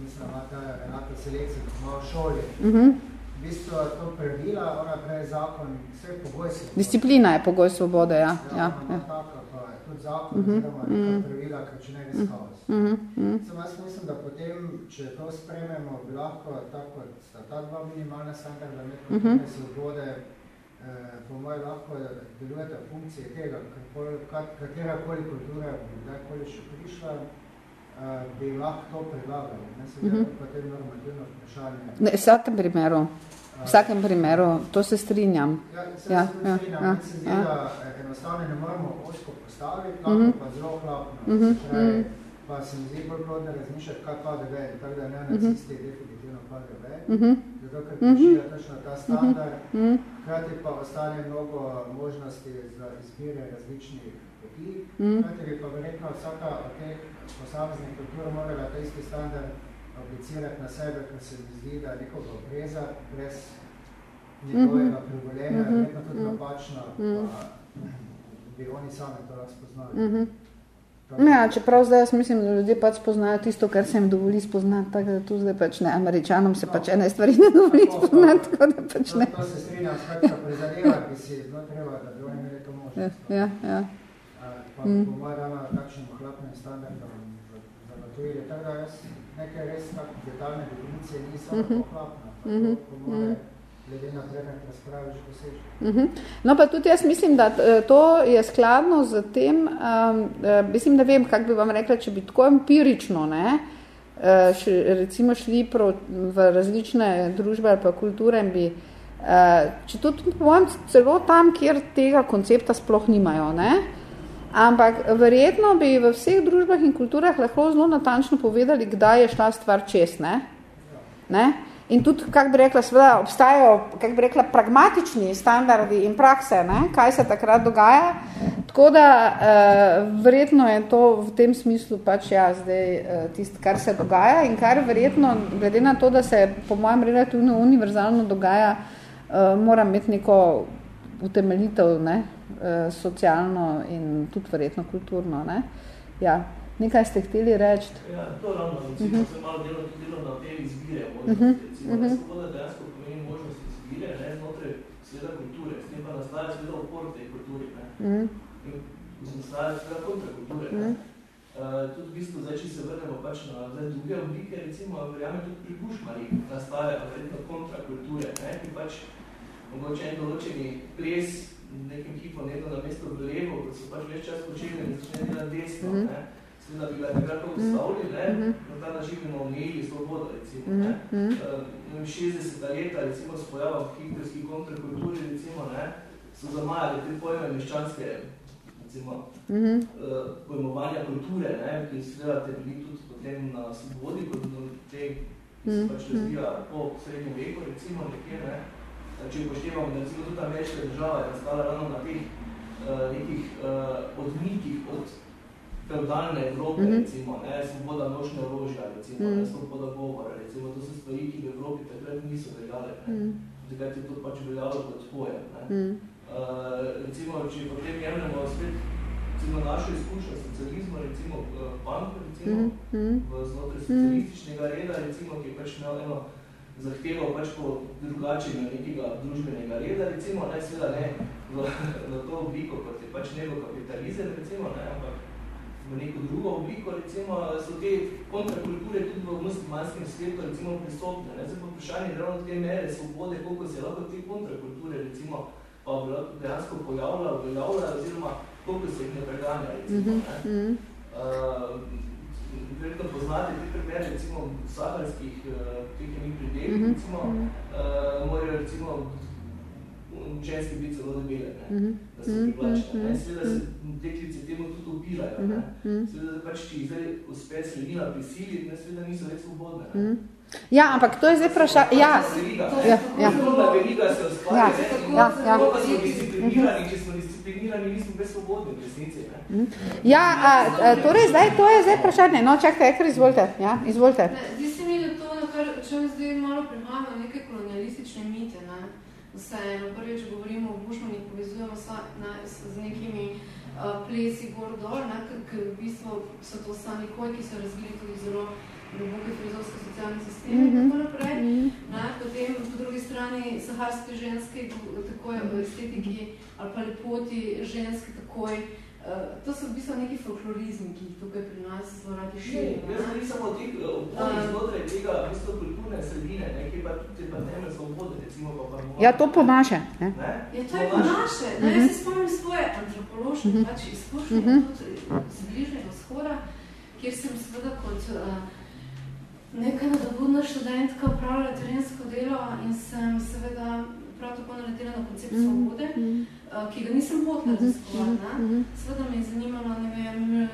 Mislim, da ima ta enaka selekcija, ko smo v šoli. Uh -huh. V bistvu to pravila, ona prej zakon, vse pogoj svobode. Disciplina je pogoj svobode, ja. Ja, ja, ja. Tudi zakon, uh -huh. oziroma neka Mhm. pravila, ker če ne res kaos. Uh -huh. Uh -huh. Samo jaz mislim, da potem, če to sprememo, bi lahko tako, sta ta dva minimalna standarda medkulturne uh -huh. svobode, Eh, po mojem lahko delujete funkcije tega, katera koli kultura bi kdajkoli še prišla, eh, bi lahko to predlagali. Ne se uh -huh. potem normativno vprašanje. Ne, v vsakem primeru. V vsakem primeru, to se strinjam. Ja, se ja, ja, strinjam. Ja, se zdi, ja. da enostavno ne moramo osko postaviti, lahko uh -huh. pa zelo hlapno. Uh -huh. Pravi, pa se mi zdi bolj plodno razmišljati, kaj pa deve, tako da ne nacisti uh -huh. definitivno pa deve. Uh -huh zato ker -huh. točno ta standard, uh -huh. krati pa ostane mnogo možnosti za izbire različnih poti, uh -huh. krati bi pa verjetno vsaka od teh posameznih kultur morala ta isti standard aplicirati na sebe, ker se mi zdi, da nekoga opreza brez njegovega pregolenja, uh -huh. verjetno tudi napačno, uh -huh. pa bi oni sami to spoznali. Uh -huh. Ja, čeprav zdaj jaz mislim, da ljudje pač spoznajo tisto, kar se jim dovoli spoznati, tako da tu zdaj pač ne, američanom se pač ene stvari ne dovoli spoznati, tako da pač ne. To, to se strinjam, skratka prizadeva, bi si zelo treba, da bi oni imeli to možnost. Ja, ja. ja. Pa mm. po mojem dama takšnim ohlapnim standardom zagotovili, tako da jaz nekaj res tako detaljne definicije nisem mm -hmm. ohlapna, pa mm -hmm. po moje mm -hmm glede na predmet razprave že dosežen. Uh -huh. No pa tudi jaz mislim, da eh, to je skladno z tem, um, mislim, da vem, kak bi vam rekla, če bi tako empirično, ne, uh, š, recimo šli pro, v različne družbe ali pa kulture in bi, uh, če tudi povem celo tam, kjer tega koncepta sploh nimajo, ne, ampak verjetno bi v vseh družbah in kulturah lahko zelo natančno povedali, kdaj je šla stvar čez, ne, ne, In tudi, kako bi rekla, seveda obstajajo, kako bi rekla, pragmatični standardi in prakse, ne, kaj se takrat dogaja. Tako da, uh, verjetno je to v tem smislu pač ja, zdaj uh, tisto, kar se dogaja in kar verjetno, glede na to, da se po mojem relativno univerzalno dogaja, uh, mora imeti neko utemeljitev, ne, uh, socialno in tudi verjetno kulturno, ne. Ja. Nekaj ste hteli reči? Ja, to ravno, recimo, uh -huh. se malo delo delo na te izbire možnosti. Uh -huh. Recimo, uh -huh. svoboda dejansko pomeni možnost izbire, ne, znotraj sveda kulture, s tem pa nastaja sveda opor tej kulturi, ne. Uh -huh. In nastaja sveda kontrakulture, ne. Uh -huh. Uh, tudi v bistvu, zdaj, če se vrnemo pač na zdaj, druge oblike, recimo, verjame tudi pri Bušmani, nastaja verjetno kontrakulture, ne, ki pač mogoče en določeni ples nekim hipo nekdo na mesto v levo, ko so pač več čas počeli in začne delati desno, uh -huh. ne seveda bi ga nekako ustavili, ne, na ta način bi omejili svobodo, recimo, ne. Uh, 60 leta, recimo, s pojavom hitrovskih kontrakulturi, recimo, ne, so zamajali te pojme meščanske, recimo, uh, pojmovanja kulture, ne, ki seveda temelji tudi potem na svobodi, kot te, ki se pač razvija po srednjem veku, recimo, nekje, ne, če upoštevamo, da recimo tudi ameriška država je nastala ravno na teh uh, nekih uh, odmikih od feudalne Evrope, mm -hmm. recimo, ne, svoboda nošnja orožja, recimo, mm -hmm. ne, svoboda govora, recimo, to so stvari, ki v Evropi takrat niso veljale, ne. Mm -hmm. Takrat je to pač veljalo kot pojem, ne. Mm -hmm. uh, recimo, če potem jemljamo spet recimo našo izkušnjo socializma, recimo punk, recimo, mm -hmm. v znotraj socialističnega reda, recimo, ki je pač imel eno zahteval pač po drugačenju nekega družbenega reda, recimo, ne, seveda ne v, v to obliko, kot je pač kapitalizem, recimo, ne, ampak obliko, recimo, so te kontrakulture tudi v muslimanskem svetu, recimo, pristopne. Ne, zdaj pa vprašanje ravno te mere svobode, koliko se lahko te kontrakulture, recimo, pa dejansko pojavlja, uveljavlja, oziroma koliko se jih ne preganja, recimo, ne. Uh, verjetno poznate te primere, recimo saharskih uh, teh enih pridelih, mm -hmm. recimo, uh, morajo recimo ženski biti zelo debele, ne, mm -hmm. da se privlačene. Mm -hmm. Seveda se te klice temu tudi upirajo. Mm -hmm. Seveda, pač, če jih zdaj uspe sledila prisiliti, ne, seveda niso več svobodne. Ne. Mm -hmm. Ja, ampak to je zdaj vprašanje. Ja. Ja, ja. Ja, ja, ja. Ko smo disciplinirani, če smo disciplinirani, nismo brez svobodni v resnici. Ja, a, a, torej zdaj, to je zdaj vprašanje. No, čakaj, ekar izvolite. Ja, izvolite. Zdi se mi, da to, na kar če zdaj malo prihajamo neke kolonialistične mite, ne? Vseeno, prvič govorimo o bušmanih, povezujemo sa, ne, z nekimi uh, plesi gor dol, ne, ker v bistvu so to sami koji, ki so razvili tudi zelo globoke filozofske socialne sisteme in tako naprej. Ne? Potem po drugi strani saharske ženske, tako je v estetiki ali pa lepoti ženske takoj. Uh, to so v bistvu neki folklorizmi, ki jih tukaj pri nas zelo radi širimo. Ne, jaz sem samo tih obodnih znotraj tega v bistvu kulturne sredine, ne, ki pa tudi pa temelj svobode, recimo pa pa Ja, to po naše. Ne? Ne? Ja, to je po naše. Ne, jaz se spomnim svoje antropološke, uh -huh. pač izkušnje uh -huh. tudi z bližnjega vzhoda, kjer sem seveda kot uh, neka nadobudna študentka upravljala terensko delo in sem seveda prav tako naletela na koncept mm -hmm. svobode, uh, ki ga nisem hotla mm -hmm. raziskovati. Mm -hmm. Seveda me je zanimalo, ne vem,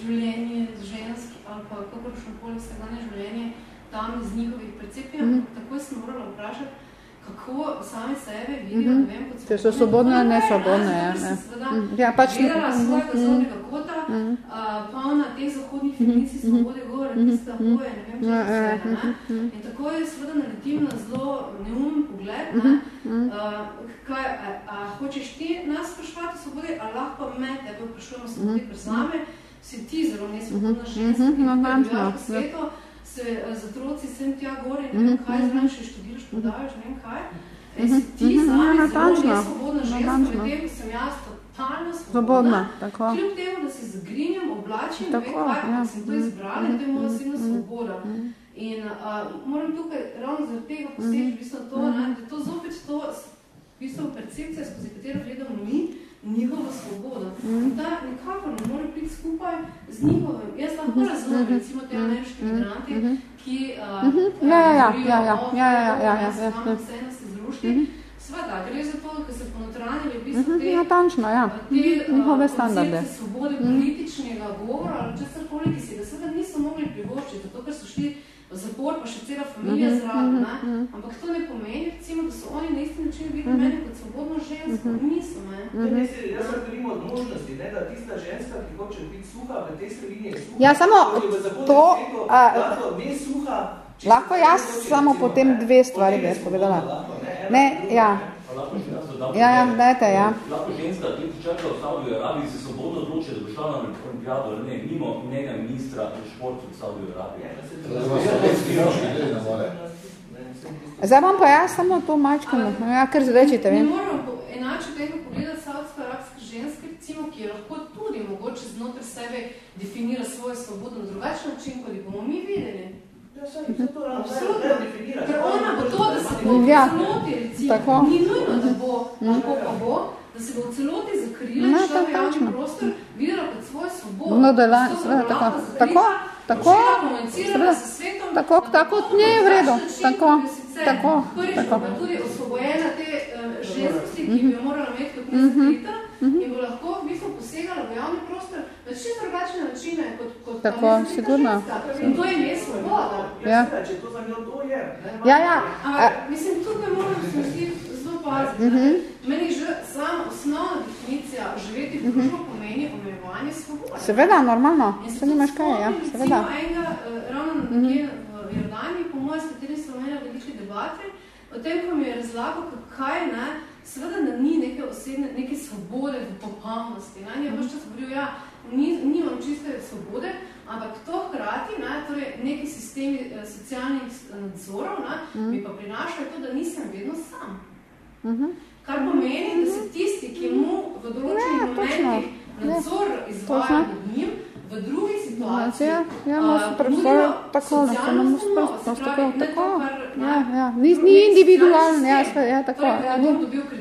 življenje žensk ali pa kakoršno koli vsegdanje življenje tam iz njihovih percepij, mm -hmm. tako sem morala vprašati, kako sami sebe vidijo, mm -hmm. ne vem, kot se so svobodne ali nesvobodne. Ja, ne. Mhm. ja, pač gledala mm -hmm. svojega zornega kota, mm -hmm. uh, polna teh zahodnih feministi mm -hmm. svobode govora, mm -hmm. tista hoje, ne vem, če ja, vse, ja, ne. Mm -hmm. In tako je seveda naletim na zelo neumen pogled, ne. Uh, kaj, a, a, hočeš ti nas sprašovati svobode, a lahko me tebe vprašujemo svobode, ker zame si ti zelo nesvobodna ženska, mm -hmm. ki je v svetu, se uh, z otroci sem tja gore, ne vem, kaj zraven še študiraš, podajaš, ne vem kaj. E, si ti mm -hmm. zame no, zelo nesvobodna ženska, no, medtem sem jaz totalno svobodna. Tako. Kljub temu, da se zagrinjam, oblačim, ne vem kaj, ja. sem to izbrala, mm -hmm. to je moja silna svoboda. Mm -hmm. In uh, moram tukaj ravno zaradi tega poseči, v bistvu to, ne, da to zopet to, v bistvu percepcija, skozi katero gledamo mi, njihovo svobodo. Mm. Da nekako ne more biti skupaj z njihovim. Jaz lahko mm -hmm. razumem, recimo, te ameriške migranti, mm -hmm. ki uh, mm -hmm. ja, ja, ja, ja, ja, ja, ja, ja, ja, ja, ja, ja. se zruški. Mm -hmm. Sveda, gre za to, da se ponotranjali v bistvu te, Natančno, ja. te njihove standarde. svobode političnega govora, ali česar koli, ki si ga seveda niso mogli privoščiti, zato ker so šli zapor, pa še cela familija uh -huh, zraven, uh -huh. ampak to ne pomeni, recimo, da so oni na isti način videli uh -huh. meni kot svobodno žensko, uh -huh. niso, ne. Uh -huh. Jaz, jaz se govorim od možnosti, ne, da tista ženska, ki hoče biti suha, v tej sredini je suha, ja, samo to, a, ne suha, lahko jaz samo potem dve stvari bi jaz povedala. Ne, ja. Ja, ja, dajte, ja. Lahko ženska, ki ti čaka v Saudi Arabiji, se svobodno odloči, da bo šla na olimpijado, ali ne, mimo njega ministra v športu v Saudi Arabiji. Zdaj vam pa jaz samo to mačko, ja, kar zrečite, vem. Ne moramo enače tega pogledati saudsko-arabske ženske, recimo, ki je lahko tudi mogoče znotraj sebe definira svojo svobodo na drugačen način, kot bomo mi videli. Ker ona bo to, da se bo ja. celoti, recimo, tako. ni nujno, da bo, lahko pa bo, da se bo v celoti zakrila in šla v javni prostor, videla kot svojo svobodo. No, da la- bo tako, tako, tako, začela komunicirati seveda, s svetom tako, tako, ne, v redu, tako, je sicer. tako, Prvič tako. bo pa tudi osvobojena te uh, ženskosti, ki Mhm. bi jo morala imeti kot nezakrita in bo lahko v bistvu posegala v javni prostor na čisto drugačne načine kot, kot ta Tako, nezakrita sigurno. ženska. In to je nje svoboda. Ja. seveda, če to za njo to je. Ne, Ja, ja, Ampak, mislim, tukaj moram se mi zdi zelo paziti. Mhm. Mm Meni že sama osnovna definicija živeti v družbo pomeni omejevanje svobode. seveda, normalno, In se nimaš kaj, ja, seveda. Enega, eh, ravno nekje v Jordaniji, po mojem, s katerim smo imeli velike debate, o tem, ko mi je razlagal, kaj ne, seveda da ni neke osebne, neke svobode v popolnosti. Ne, je mm. čas govoril, ja, ni, nimam čiste svobode, ampak to hkrati, ne, torej neki sistemi eh, socialnih s- nadzorov, ne, mm. mi pa prinašajo to, da nisem vedno sam. Mhm. Kar pomeni, da se tisti, ki mu v določenih Ja, momentih nadzor izvaja nad njim, v drugih situaciji, Ja, ja, a, predstavljati nudijo tako, da se predstavljati, se tako, tako, ja, ja, ni, drugi ni individualen, ja, sve- ja, tako, Torej, ja, ni,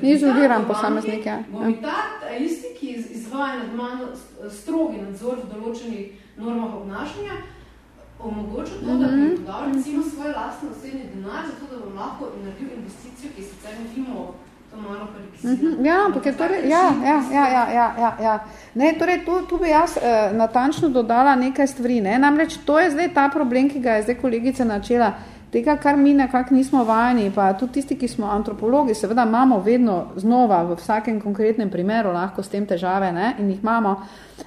ni izoliran posameznik, ja. banki, Bo mi ta ta isti, ki iz- izvaja nad mano strogi nadzor v določenih normah obnašanja, omogočil to, da Mhm. bi mi dal recimo svoj lastni osebni denar, zato da bom lahko naredil investicijo, ki sicer ne bi mogel. Mhm, Ja, ampak je torej, ja, ja, ja, ja, ja, ja, ja. Ne, torej, tu, tu bi jaz eh, natančno dodala nekaj stvari, ne, namreč to je zdaj ta problem, ki ga je zdaj kolegica načela, tega, kar mi nekako nismo vajeni, pa tudi tisti, ki smo antropologi, seveda imamo vedno znova v vsakem konkretnem primeru lahko s tem težave, ne, in jih imamo.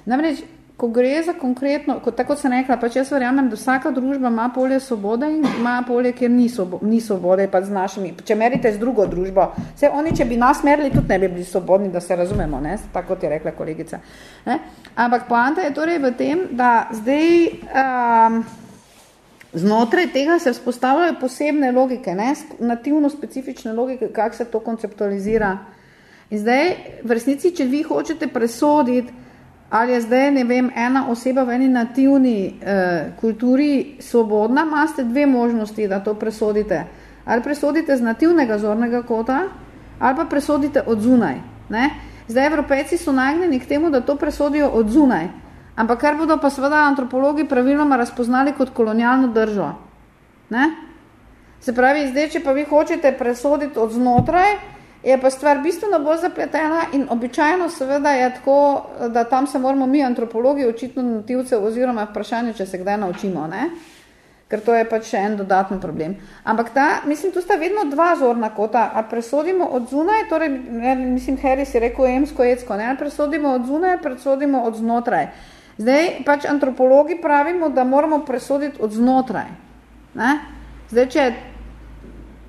Namreč, ko gre za konkretno, kot tako sem rekla, pač jaz verjamem, da vsaka družba ima polje svobode in ima polje, kjer ni, svobo, ni svobode, pa z našimi, če merite z drugo družbo. Vse oni, če bi nas merili, tudi ne bi bili svobodni, da se razumemo, ne? tako kot je rekla kolegica. Ne? Ampak poanta je torej v tem, da zdaj um, znotraj tega se vzpostavljajo posebne logike, ne? Nativno specifične logike, kako se to konceptualizira. In zdaj, v resnici, če vi hočete presoditi, ali je zdaj, ne vem, ena oseba v eni nativni eh, kulturi svobodna, imate dve možnosti, da to presodite. Ali presodite z nativnega zornega kota, ali pa presodite od zunaj. Ne? Zdaj, evropejci so nagnjeni k temu, da to presodijo od zunaj. Ampak kar bodo pa seveda antropologi praviloma razpoznali kot kolonialno držo. Ne? Se pravi, zdaj, če pa vi hočete presoditi od znotraj, je pa stvar bistveno bolj zapletena in običajno seveda je tako, da tam se moramo mi antropologi očitno nativcev oziroma vprašanje, če se kdaj naučimo, ne? ker to je pač še en dodaten problem. Ampak ta, mislim, tu sta vedno dva zorna kota, a presodimo od zunaj, torej, mislim, Harris je rekel emsko-ecko, ne, ali presodimo od zunaj, presodimo od znotraj. Zdaj, pač antropologi pravimo, da moramo presoditi od znotraj. Ne? Zdaj, če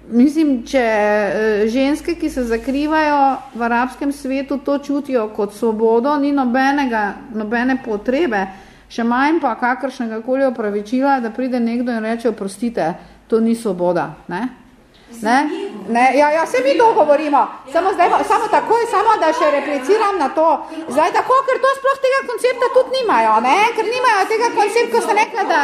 Mislim, če eh, ženske, ki se zakrivajo v arabskem svetu, to čutijo kot svobodo, ni nobenega, nobene potrebe, še manj pa kakršnega koli opravičila, da pride nekdo in reče, oprostite, to ni svoboda. Ne? Ne? Ne? Ja, ja, se mi to govorimo. Samo, zdaj, samo takoj, samo da še repliciram na to. Zdaj tako, ker to sploh tega koncepta tudi nimajo, ne? ker nimajo tega koncepta, ko ste rekla, da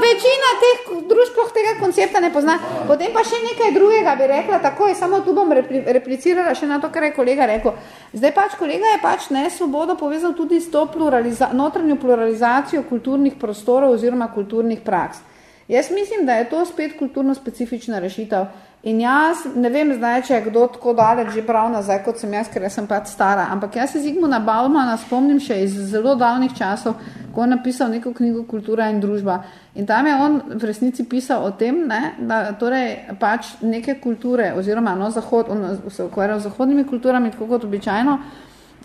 večina teh družb sploh tega koncepta ne pozna. Potem pa še nekaj drugega bi rekla, takoj, samo tu bom repli, replicirala še na to, kar je kolega rekel. Zdaj pač kolega je pač ne svobodo povezal tudi s to pluraliza notranjo pluralizacijo kulturnih prostorov oziroma kulturnih praks. Jaz mislim, da je to spet kulturno specifična rešitev. In jaz ne vem zdaj, če je kdo tako daleč že prav nazaj, kot sem jaz, ker jaz sem pač stara, ampak jaz se Zigmuna Baumana spomnim še iz zelo davnih časov, ko je napisal neko knjigo Kultura in družba. In tam je on v resnici pisal o tem, ne, da torej pač neke kulture, oziroma no, zahod, on se ukvarjal z zahodnimi kulturami, tako kot običajno,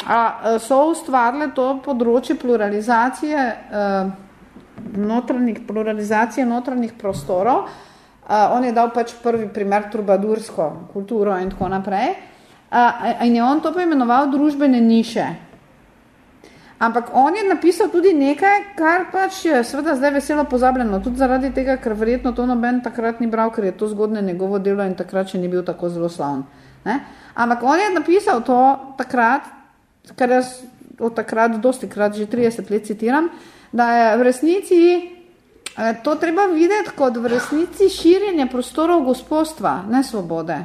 a, so ustvarile to področje pluralizacije uh, notranjih, pluralizacije notranjih prostorov. Uh, on je dal pač prvi primer trubadursko kulturo in tako naprej. Uh, in je on to poimenoval družbene niše. Ampak on je napisal tudi nekaj, kar pač je seveda zdaj veselo pozabljeno, tudi zaradi tega, ker verjetno to noben takrat ni bral, ker je to zgodne njegovo delo in takrat še ni bil tako zelo slavn. Ne? Ampak on je napisal to takrat, kar jaz od takrat dosti krat, že 30 let citiram, da je v resnici eh, to treba videti kot v resnici širjenje prostorov gospodstva, ne svobode.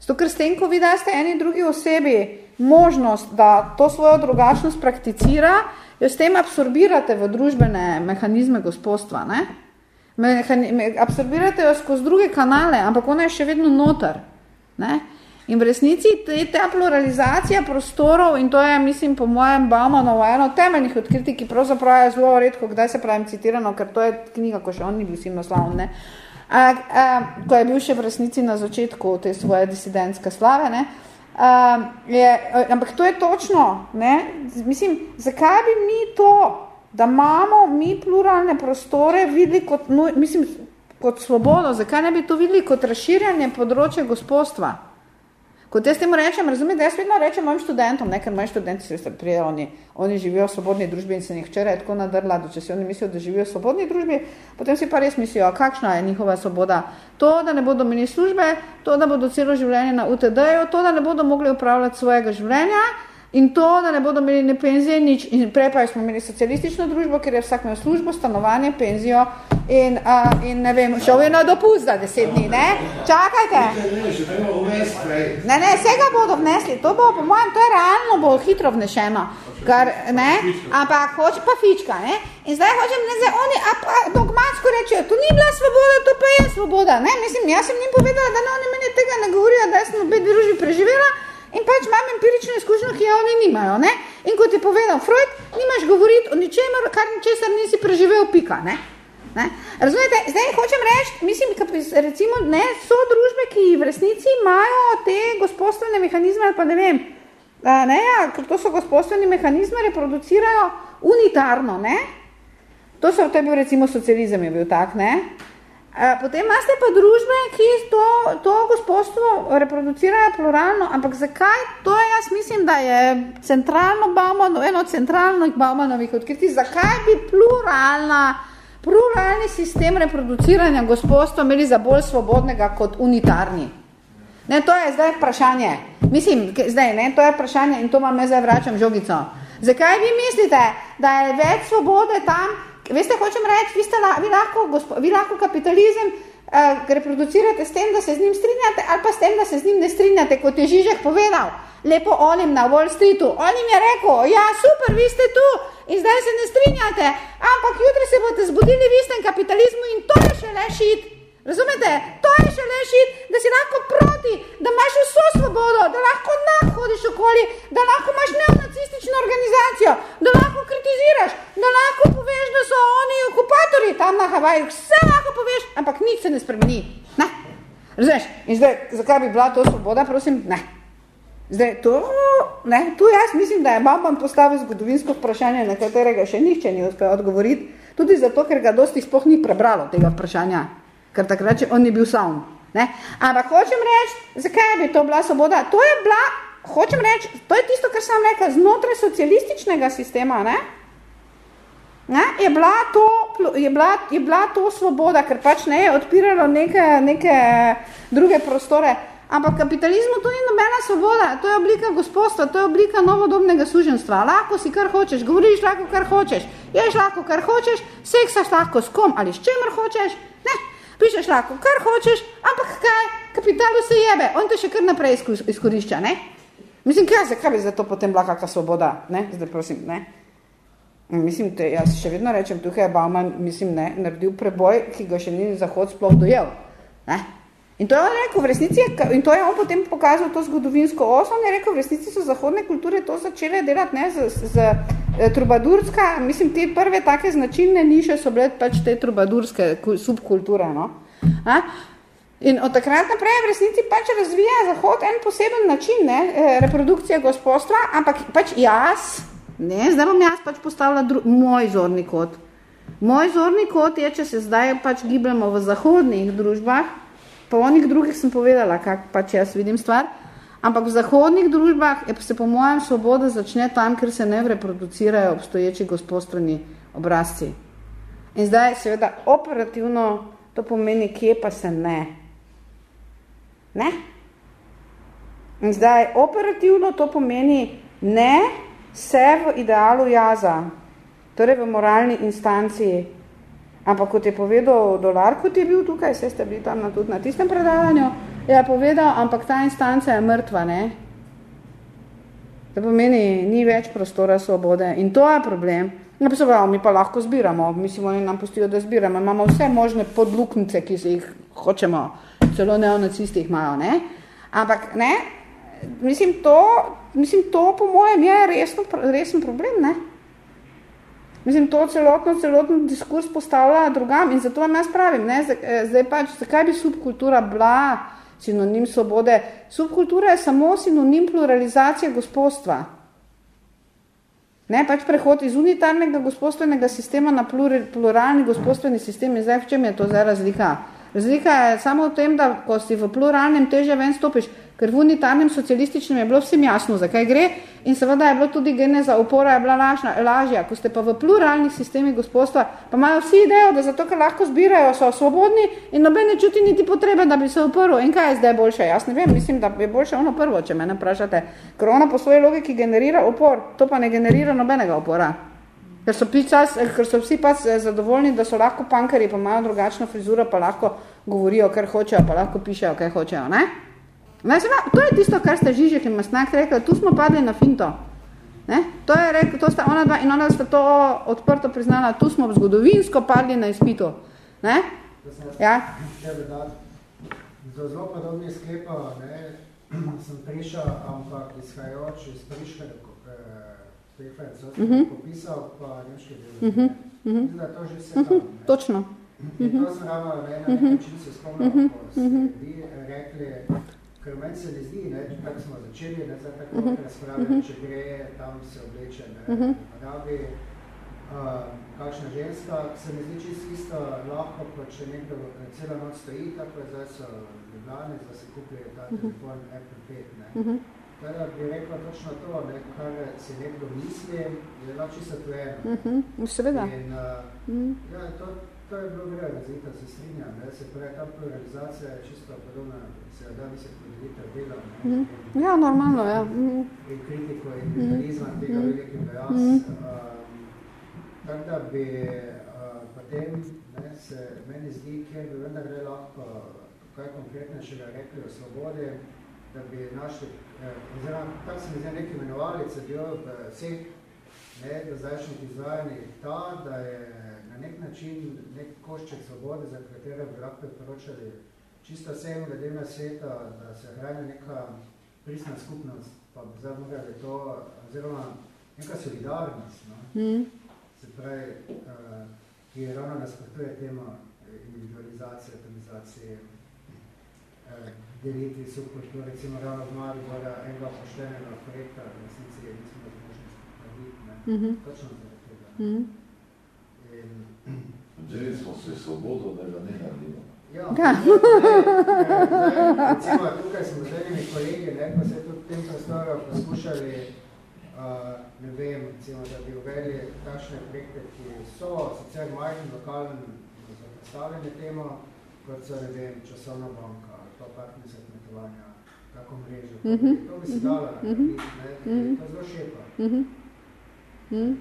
Zato, ker s tem, ko vi daste eni drugi osebi možnost, da to svojo drugačnost prakticira, jo s tem absorbirate v družbene mehanizme gospodstva. Ne? Mehani absorbirate jo skozi druge kanale, ampak ona je še vedno noter. Ne? In v resnici te, ta pluralizacija prostorov, in to je, mislim, po mojem Baumanovo eno temeljnih odkritij, ki pravzaprav je zelo redko, kdaj se pravim citirano, ker to je knjiga, ko še on ni bil silno slavn, a, a, ko je bil še v resnici na začetku te svoje disidentske slave, ne, a, je, ampak to je točno, ne, mislim, zakaj bi mi to, da imamo mi pluralne prostore videli kot, no, mislim, kot svobodo, zakaj ne bi to videli kot razširjanje področja gospodstva? Kot jaz temu rečem, razumete, jaz vedno rečem mojim študentom, ne, ker moji študenti se prije, oni, oni živijo v svobodni družbi in se njih včeraj tako nadrla, da če si oni mislijo, da živijo v svobodni družbi, potem si pa res mislijo, kakšna je njihova svoboda. To, da ne bodo imeli službe, to, da bodo celo življenje na UTD-ju, to, da ne bodo mogli upravljati svojega življenja, In to, da ne bodo imeli ne penzije, nič. In prej pa smo imeli socialistično družbo, ker je vsak imel službo, stanovanje, penzijo in, uh, in ne vem, šel je na dopust za deset dni, ne? Čakajte. Ne, ne, vsega bodo vnesli. To bo, po mojem, to je realno bo hitro vnešeno. Kar, ne? Ampak hoče pa fička, ne? In zdaj hočem, ne, zdaj oni a, a, dogmatsko rečejo, to ni bila svoboda, to pa je svoboda, ne? Mislim, jaz sem njim povedala, da ne, oni meni tega ne govorijo, da sem v obe družbi preživela, In pač imam empirično izkušnjo, ki jo oni nimajo. Ne? In kot je povedal Freud, nimaš govoriti o ničemer, kar ničesar nisi preživel, pika. Ne? Ne? Razumete, zdaj hočem reči, mislim, recimo, ne, so družbe, ki v resnici imajo te gospodstvene mehanizme, ali pa ne vem, ne, ja, to so gospodstveni mehanizme, reproducirajo unitarno, ne? To, so, to je bil recimo socializem, je bil tak, ne? Potem imate pa družbe, ki to, to gospodstvo reproducirajo pluralno, ampak zakaj? To jaz mislim, da je centralno Baumanov, eno centralnih Baumanovih odkriti, zakaj bi pluralna, pluralni sistem reproduciranja gospodstva imeli za bolj svobodnega kot unitarni? Ne, to je zdaj vprašanje. Mislim, zdaj, ne, to je vprašanje in to vam zdaj vračam žogico. Zakaj vi mislite, da je več svobode tam, Veste, hočem reči, vi, ste, vi, lahko, vi lahko kapitalizem uh, reproducirate s tem, da se z njim strinjate, ali pa s tem, da se z njim ne strinjate, kot je Žižek povedal, lepo onim na Wall Streetu. On jim je rekel, ja, super, vi ste tu in zdaj se ne strinjate, ampak jutri se boste zbudili v istem kapitalizmu in to je še le šit. Razumete? To je še le šit, da si lahko proti, da imaš vso svobodo, da lahko nahodiš okoli, da lahko imaš neonacistično organizacijo, da lahko kritiziraš, da lahko poveš, da so oni okupatorji tam na Havaju, vse lahko poveš, ampak nič se ne spremeni. Ne? Razumeš? In zdaj, zakaj bi bila to svoboda, prosim? Ne. Zdaj, to, ne, tu jaz mislim, da je Bamban postavil zgodovinsko vprašanje, na katerega še nihče ni uspel odgovoriti, tudi zato, ker ga dosti spoh ni prebralo tega vprašanja ker takrat on ni bil sam. Ne? Ampak hočem reči, zakaj bi to bila svoboda? To je bila, hočem reči, to je tisto, kar sem rekel, znotraj socialističnega sistema, ne? Ne? Je, bila to, je, bila, je bila to svoboda, ker pač ne je odpiralo neke, neke druge prostore. Ampak kapitalizmu to ni nobena svoboda, to je oblika gospodstva, to je oblika novodobnega suženstva. Lahko si kar hočeš, govoriš lahko kar hočeš, ješ lahko kar hočeš, seksaš lahko s kom ali s čemer hočeš? Pišeš lahko, kar hočeš, ampak kaj, kapitalu se jebe, on te še kar naprej izkorišča, ne? Mislim, kaj, zakaj bi za to potem bila kakva svoboda, ne? Zdaj prosim, ne? Mislim, te, jaz še vedno rečem, tukaj je Bauman, mislim, ne, naredil preboj, ki ga še ni Zahod sploh dojel, ne? In to je on rekel, v resnici, in to je on potem pokazal to zgodovinsko os, on je rekel, v resnici so zahodne kulture to začele delati, ne, z, z, z eh, trubadurska, mislim, te prve take značilne niše so bile pač te trubadurske subkulture, no. A? In od takrat naprej v resnici pač razvija Zahod en poseben način, ne, eh, reprodukcije gospodstva, ampak pač jaz, ne, zdaj bom jaz pač postavila dru, moj zorni kot. Moj zorni kot je, če se zdaj pač gibljamo v zahodnih družbah, Po onih drugih sem povedala, kak pač jaz vidim stvar, ampak v zahodnih družbah je se po mojem svoboda začne tam, ker se ne reproducirajo obstoječi gospodstveni obrazci. In zdaj seveda operativno to pomeni, kje pa se ne. Ne? In zdaj operativno to pomeni ne se v idealu jaza, torej v moralni instanciji, Ampak kot je povedal dolar, kot je bil tukaj, vse ste bili tam na, tudi na tistem predavanju, je povedal, ampak ta instanca je mrtva, ne? To pomeni, ni več prostora svobode in to je problem. No, pa se pravi, mi pa lahko zbiramo, mislim, oni nam pustijo, da zbiramo, imamo vse možne podluknice, ki se jih hočemo, celo neonacisti jih imajo, ne? Ampak, ne, mislim, to, mislim, to po mojem je resno, resen problem, ne? Mislim, to celotno, celotno diskurs postavlja drugam in zato vam jaz pravim, ne, zdaj pač, zakaj bi subkultura bila sinonim svobode? Subkultura je samo sinonim pluralizacije gospodstva. Ne, pač prehod iz unitarnega gospodstvenega sistema na pluralni gospodstveni sistem in zdaj v čem je to zdaj razlika? Razlika je samo v tem, da ko si v pluralnem teže ven stopiš, ker v unitarnem socialističnem je bilo vsem jasno, zakaj gre in seveda je bilo tudi geneza upora je bila lažna, lažja. Ko ste pa v pluralnih sistemih gospodstva, pa imajo vsi idejo, da zato, ker lahko zbirajo, so svobodni in noben ne čuti niti potrebe, da bi se uprl. In kaj je zdaj boljše? Jaz ne vem, mislim, da je boljše ono prvo, če mene vprašate. Ker ono po svoji logiki generira upor, to pa ne generira nobenega upora. Ker so, pičas, ker so vsi pa zadovoljni, da so lahko pankari, pa imajo drugačno frizuro, pa lahko govorijo, kar hočejo, pa lahko pišejo, kaj hočejo. Ne? Ne, zelo, to je tisto, kar ste Žižek in Masnak rekli, tu smo padli na finto. Ne? To je rekel, to sta ona dva in ona sta to odprto priznala, tu smo zgodovinsko padli na izpitu. Ne? Ja? Za zelo podobnih sklepov ne, *clears throat* sem prišel, ampak izhajajoč iz priškega preferenca, sem uh -huh. popisal pa nemške delo. Uh -huh. uh -huh. Da to že se tam. Točno. In to sem ravno na nek način se spomnil, ko ste vi rekli, Ker meni se ne zdi, ne, tako smo začeli, ne, zdaj tako uh -huh. razpravljati, če gre, tam se obleče, ne, uh -huh. rabi, uh, kakšna ženska, se mi zdi čisto isto lahko, kot če nekdo celo noč stoji, tako je zdaj so ljubljani, da se kupijo ta telefon Apple 5, ne. Uh -huh. Teda bi rekla točno to, ne, kar si nekdo misli, je lahko čisto tvojeno. Uh -huh. Seveda. In, uh, -huh. ja, to, to je bilo gre, razlika, se strinjam, ne, se pravi, ta pluralizacija je čisto podobna, se da bi se Mm. Ja, normalno, ja. Mm. In kritiko in kapitalizma mm. tega velikega jaz. Mm. Um, tako da bi uh, potem ne, se meni zdi, kjer bi vendar lahko kaj konkretnejšega rekli o svobodi, da bi našli, oziroma tako se mi zdi neki imenovalice bil v vseh ne, do zdajšnjih izvajanjih ta, da je na nek način nek košček svobode, za katero bi lahko poročali čisto vsem glede na sveta, da se hrani neka pristna skupnost, pa bi zdaj mogli to, oziroma neka solidarnost, no? mm. se pravi, uh, ki je ravno nasprotuje tema individualizacije, atomizacije, uh, delitvi subkultur, recimo ravno v Maribora enega poštenega projekta, v resnici je nismo da možnost narediti, ne? Mm -hmm. točno zaradi tega. Mm -hmm. In, *clears throat* smo se svobodo, da ga ne naredimo. Ja, ja. recimo, tukaj smo z enimi kolegi, ne, pa se tudi v tem prostoru poskušali, uh, ne vem, recimo, da bi uveli takšne projekte, ki so sicer majhni lokalni za predstavljanje temo, kot so, ne vem, časovna banka, to partnerstva kmetovanja, kako mrežo, mm -hmm. to bi se dalo mm -hmm. narediti, ne, mm -hmm. to je zelo šepa. Mm -hmm. In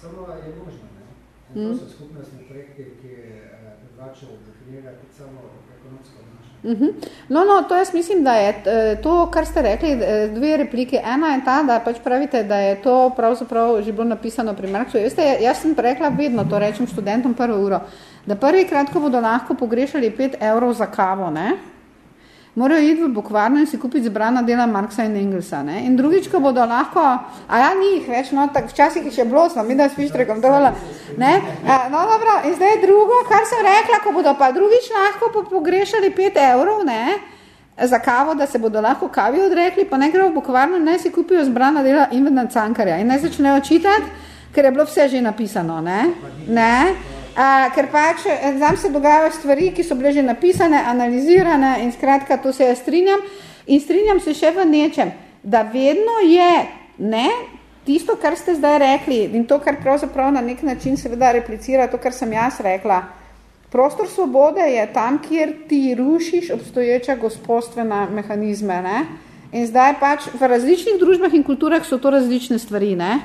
samo je možno, ne. In to so skupnostni projekti, ki drugače definirati samo ekonomsko mhm. No, no, to jaz mislim, da je eh, to, kar ste rekli, eh, dve replike. Ena je ta, da pač pravite, da je to pravzaprav že bilo napisano pri Marksu. Veste, jaz sem rekla vedno, to rečem študentom prvo uro, da prvi krat, ko bodo lahko pogrešali 5 evrov za kavo, ne, morajo iti v bukvarno in si kupiti zbrana dela Marksa in Engelsa. Ne? In drugič, ko bodo lahko, a ja, ni jih več, no, tak, včasih jih še bilo, mi da s Fištrekom dovolj, ne? A, no, dobro, in zdaj drugo, kar sem rekla, ko bodo pa drugič lahko pogrešali 5 evrov, ne, za kavo, da se bodo lahko kavi odrekli, pa ne grejo v bukvarno, ne si kupijo zbrana dela Invena Cankarja in ne začnejo čitati, ker je bilo vse že napisano, ne? Ne? A, ker pač tam se dogajajo stvari, ki so bile že napisane, analizirane in skratka, to se jaz strinjam. In strinjam se še v nečem, da vedno je ne, tisto, kar ste zdaj rekli in to, kar pravzaprav na nek način seveda replicira to, kar sem jaz rekla. Prostor svobode je tam, kjer ti rušiš obstoječa gospodstvena mehanizme. Ne? In zdaj pač v različnih družbah in kulturah so to različne stvari. Ne?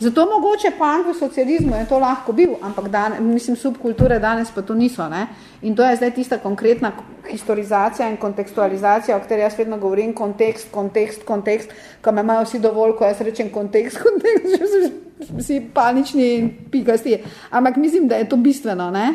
Zato mogoče punk v socializmu je to lahko bil, ampak dan, mislim, subkulture danes pa to niso. Ne? In to je zdaj tista konkretna historizacija in kontekstualizacija, o kateri jaz vedno govorim, kontekst, kontekst, kontekst, ko me imajo vsi dovolj, ko jaz rečem kontekst, *laughs* kontekst, že vsi panični in pikasti. Ampak mislim, da je to bistveno. Ne?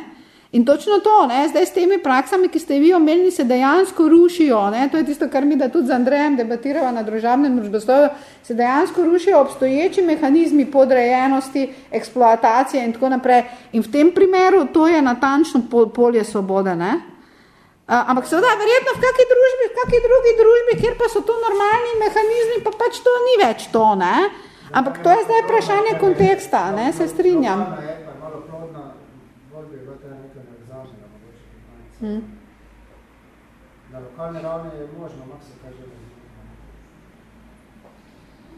In točno to, ne, zdaj s temi praksami, ki ste vi omenili, se dejansko rušijo. Ne, to je tisto, kar mi da tudi z Andrejem debatirava na družabnem družboslovju, se dejansko rušijo obstoječi mehanizmi podrejenosti, eksploatacije in tako naprej. In v tem primeru to je natančno polje svobode. Ne. Ampak seveda, verjetno v kakej družbi, v kakej drugi družbi, kjer pa so to normalni mehanizmi, pa pač to ni več to. Ne. Ampak to je zdaj vprašanje konteksta, ne, se strinjam. Na lokalni ravni je možno, mak se kaže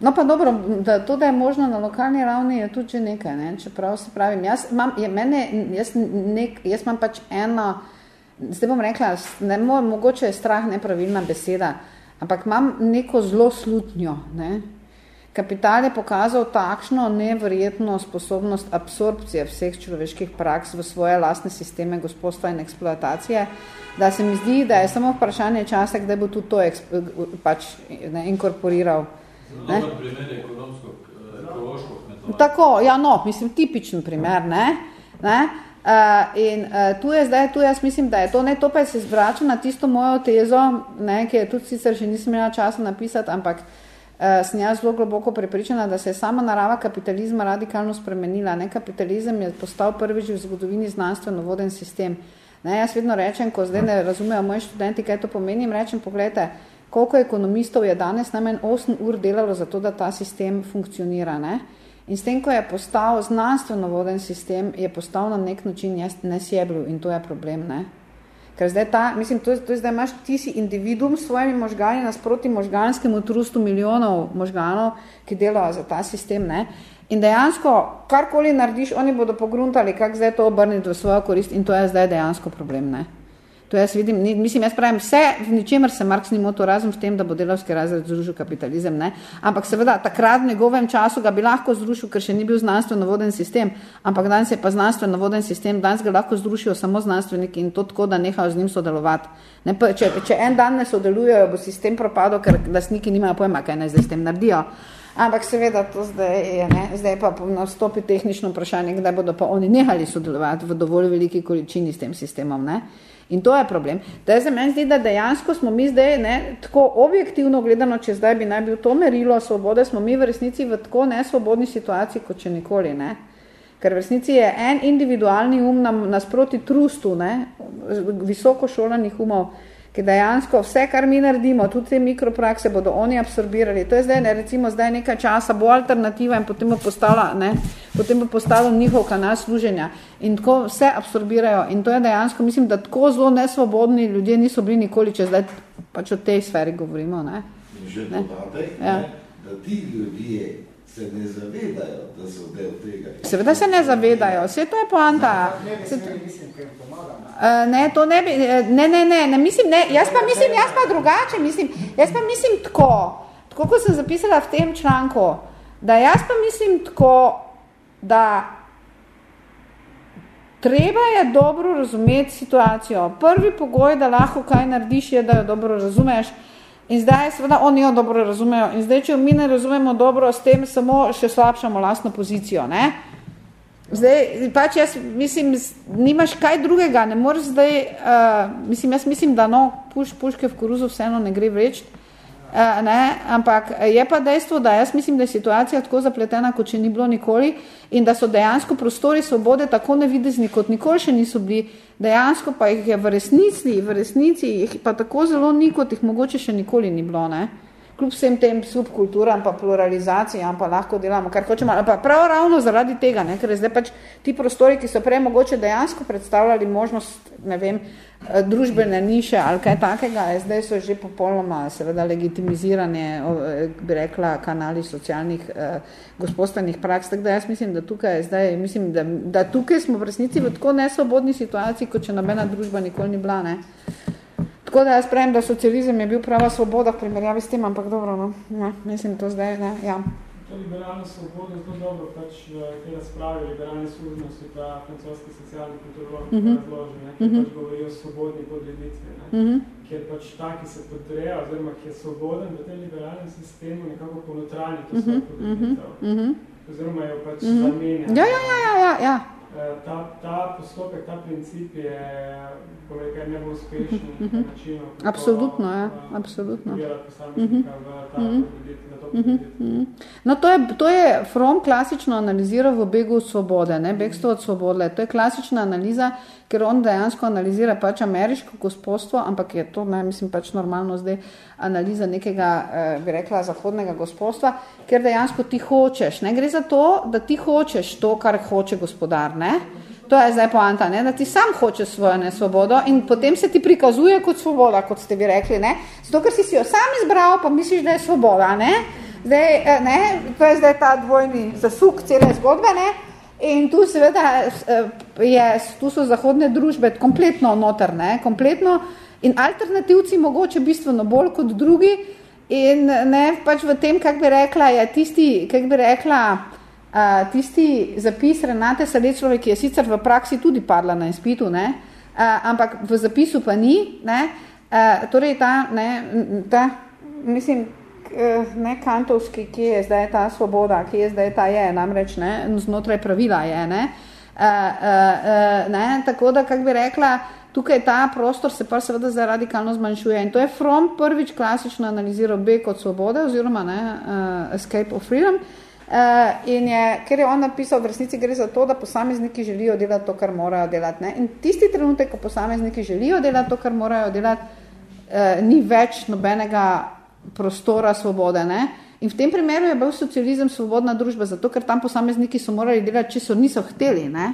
No pa dobro, da to, da je možno na lokalni ravni, je tudi že nekaj, ne? čeprav se pravim. Jaz imam, je, mene, jaz, nek, jaz imam pač eno, zdaj bom rekla, ne, mogoče je strah nepravilna beseda, ampak imam neko zelo slutnjo, ne? Kapital je pokazal takšno neverjetno sposobnost absorpcije vseh človeških praks v svoje lastne sisteme gospodstva in eksploatacije, da se mi zdi, da je samo vprašanje časa, kdaj bo tudi to pač, ne, inkorporiral. Ne? primer ekonomsko, ekološko kmetovanje. Tako, ja no, mislim, tipičen primer, ne? ne? Uh, in uh, tu je zdaj, tu jaz mislim, da je to, ne, to pa se zvrača na tisto mojo tezo, ne, ki je tudi sicer še nisem imela časa napisati, ampak uh, sem jaz zelo globoko prepričana, da se je sama narava kapitalizma radikalno spremenila. Ne? Kapitalizem je postal prvič v zgodovini znanstveno voden sistem. Ne? Jaz vedno rečem, ko zdaj ne razumejo moji študenti, kaj to pomeni, rečem, pogledajte, koliko ekonomistov je danes najmanj 8 ur delalo za to, da ta sistem funkcionira. Ne? In s tem, ko je postal znanstveno voden sistem, je postal na nek način nesjebljiv in to je problem. Ne? Ker zdaj ta, mislim, to, to zdaj imaš, ti si individuum s svojimi možgani nasproti možganskemu trustu milijonov možganov, ki delajo za ta sistem, ne? In dejansko, karkoli narediš, oni bodo pogruntali, kako zdaj to obrniti v svojo korist in to je zdaj dejansko problem, ne? To jaz vidim, mislim, jaz pravim, vse v ničemer se Marks ni motil razen v tem, da bo delavski razred zrušil kapitalizem, ne? Ampak seveda, takrat v njegovem času ga bi lahko zrušil, ker še ni bil znanstveno voden sistem, ampak danes je pa znanstveno voden sistem, danes ga lahko zrušijo samo znanstveniki in to tako, da nehajo z njim sodelovati. Ne, pa, če, če en dan ne sodelujejo, bo sistem propadel, ker lastniki nimajo pojma, kaj naj zdaj s tem naredijo. Ampak seveda to zdaj je, ne? zdaj pa nastopi tehnično vprašanje, kdaj bodo pa oni nehali sodelovati v dovolj veliki količini s tem sistemom. Ne? In to je problem. Da se meni zdi, da dejansko smo mi zdaj, ne, tako objektivno gledano, če zdaj bi naj bil to merilo svobode, smo mi v resnici v tako nesvobodni situaciji, kot če nikoli. Ne. Ker v resnici je en individualni um nasproti trustu, ne, visoko šolanih umov, ki dejansko vse, kar mi naredimo, tudi te mikroprakse bodo oni absorbirali. To je zdaj, ne, recimo, zdaj nekaj časa, bo alternativa in potem bo postala, ne, potem bo postalo njihov kanal služenja in tako vse absorbirajo. In to je dejansko, mislim, da tako zelo nesvobodni ljudje niso bili nikoli, če zdaj pač o tej sferi govorimo. Ne. In že dodatek, ja. ne, da ti ljudje se ne zavedajo, da so del tega. Seveda se ne zavedajo, vse to je poanta. Ne, ne, ne, mislim, ker pomagam. Ne, to ne bi, eh, ne, ne, ne, ne, mislim, ne, jaz pa mislim, jaz pa drugače mislim, jaz pa mislim tako, tako kot sem zapisala v tem članku, da jaz pa mislim tako, da treba je dobro razumeti situacijo. Prvi pogoj, da lahko kaj narediš, je, da jo dobro razumeš, In zdaj seveda oni jo dobro razumejo. In zdaj, če mi ne razumemo dobro, s tem samo še slabšamo lastno pozicijo. Ne? Zdaj, pač jaz mislim, nimaš kaj drugega, ne moreš zdaj, uh, mislim, jaz mislim, da no, puš, puške v koruzu vseeno ne gre vreči, uh, ne, ampak je pa dejstvo, da jaz mislim, da je situacija tako zapletena, kot če ni bilo nikoli in da so dejansko prostori svobode tako nevidezni, kot nikoli še niso bili, dejansko pa jih je v resnici, v resnici jih pa tako zelo ni, kot jih mogoče še nikoli ni bilo, ne. Kljub vsem tem subkulturam, pa pluralizacijam, pa lahko delamo, kar hočemo, pa prav ravno zaradi tega, ne, ker zdaj pač ti prostori, ki so prej mogoče dejansko predstavljali možnost, ne vem, Eh, družbene niše ali kaj takega, zdaj so že popolnoma seveda legitimizirane, eh, bi rekla, kanali socialnih eh, gospodstvenih praks, tako da jaz mislim, da tukaj zdaj, mislim, da, da tukaj smo v resnici v tako nesvobodni situaciji, kot če nobena družba nikoli ni bila, ne. Tako da jaz pravim, da socializem je bil prava svoboda v primerjavi s tem, ampak dobro, no, ja, mislim, to zdaj, ne, ja. to liberalno svobodo zelo dobro pač te razprave liberalne služnosti pa francoski socialni kulturolog uh -huh. razloži, ne, ki uh -huh. pač govori o svobodni podreditvi, ne, uh -huh. kjer pač ta, ki se podreja, oziroma ki je svoboden v tem liberalnem sistemu, nekako ponotrani to svojo podreditev. Uh -huh. Oziroma jo pač uh -huh. zamenja. Ja, ja, ja, ja, ja, ja. Eh, ta, ta postopek, ta princip je povedal, ne bo uspešen uh -huh. način. Absolutno, ja, absolutno. Uh -huh. v ta uh -huh. No, to je, to je From klasično analiziral v begu svobode, ne, begstvo od svobode. To je klasična analiza, ker on dejansko analizira pač ameriško gospodstvo, ampak je to, ne, mislim, pač normalno zdaj analiza nekega, eh, bi rekla, zahodnega gospodstva, ker dejansko ti hočeš. Ne, gre za to, da ti hočeš to, kar hoče gospodar, ne. To je zdaj poanta, ne, da ti sam hočeš svojo nesvobodo in potem se ti prikazuje kot svoboda, kot ste vi rekli, ne. Zato, ker si si jo sam izbral, pa misliš, da je svoboda, ne. Zdaj, eh, ne, to je zdaj ta dvojni zasuk cele zgodbe, ne, in tu seveda eh, je, tu so zahodne družbe kompletno noter, ne, kompletno, in alternativci mogoče bistveno bolj kot drugi, in ne, pač v tem, kak bi rekla, je tisti, kak bi rekla, tisti zapis Renate Sadečlove, ki je sicer v praksi tudi padla na izpitu, ne, uh, ampak v zapisu pa ni, ne, uh, torej ta, ne, ta, mislim, ne kantovski, kje je zdaj ta svoboda, kje je zdaj ta je, namreč ne, znotraj pravila je. Ne. Uh, uh, ne, tako da, kak bi rekla, tukaj ta prostor se pa seveda zdaj radikalno zmanjšuje in to je From prvič klasično analiziral B kot svobode oziroma ne, uh, Escape of Freedom uh, in je, ker je on napisal, v resnici gre za to, da posamezniki želijo delati to, kar morajo delati. Ne. In tisti trenutek, ko posamezniki želijo delati to, kar morajo delati, uh, ni več nobenega prostora svobode. Ne? In v tem primeru je bil socializem svobodna družba, zato ker tam posamezniki so morali delati, če so niso hteli. Ne?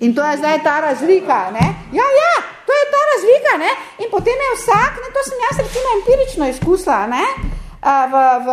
In to je zdaj ta razlika. Ne? Ja, ja, to je ta razlika. Ne? In potem je vsak, ne, to sem jaz recimo empirično izkusila, ne? V, v,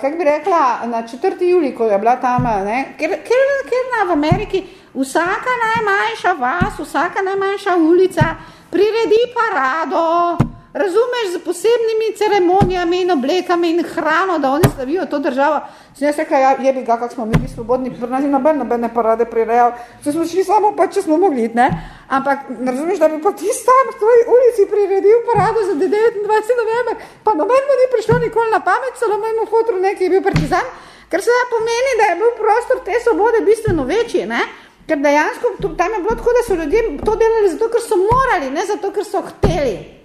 kak bi rekla, na 4. juli, ko je bila tam, ne, ker, ker, ker na, v Ameriki vsaka najmanjša vas, vsaka najmanjša ulica priredi parado, razumeš, z posebnimi ceremonijami in oblekami in hrano, da oni slavijo to državo. Sem jaz rekla, ja, jebi ga, kak smo mi bili svobodni, pri nas je noben, nobene parade prirejal, se smo šli samo pa, če smo mogli, ne? Ampak, razumeš, da bi pa ti tam v tvoji ulici priredil parado za 29. november, pa noben mu ni prišlo nikoli na pamet, celo mojemu fotru neki je bil partizan, ker se da pomeni, da je bil prostor te svobode bistveno večji, ne? Ker dejansko tam je bilo tako, da so ljudje to delali zato, ker so morali, ne zato, ker so hteli.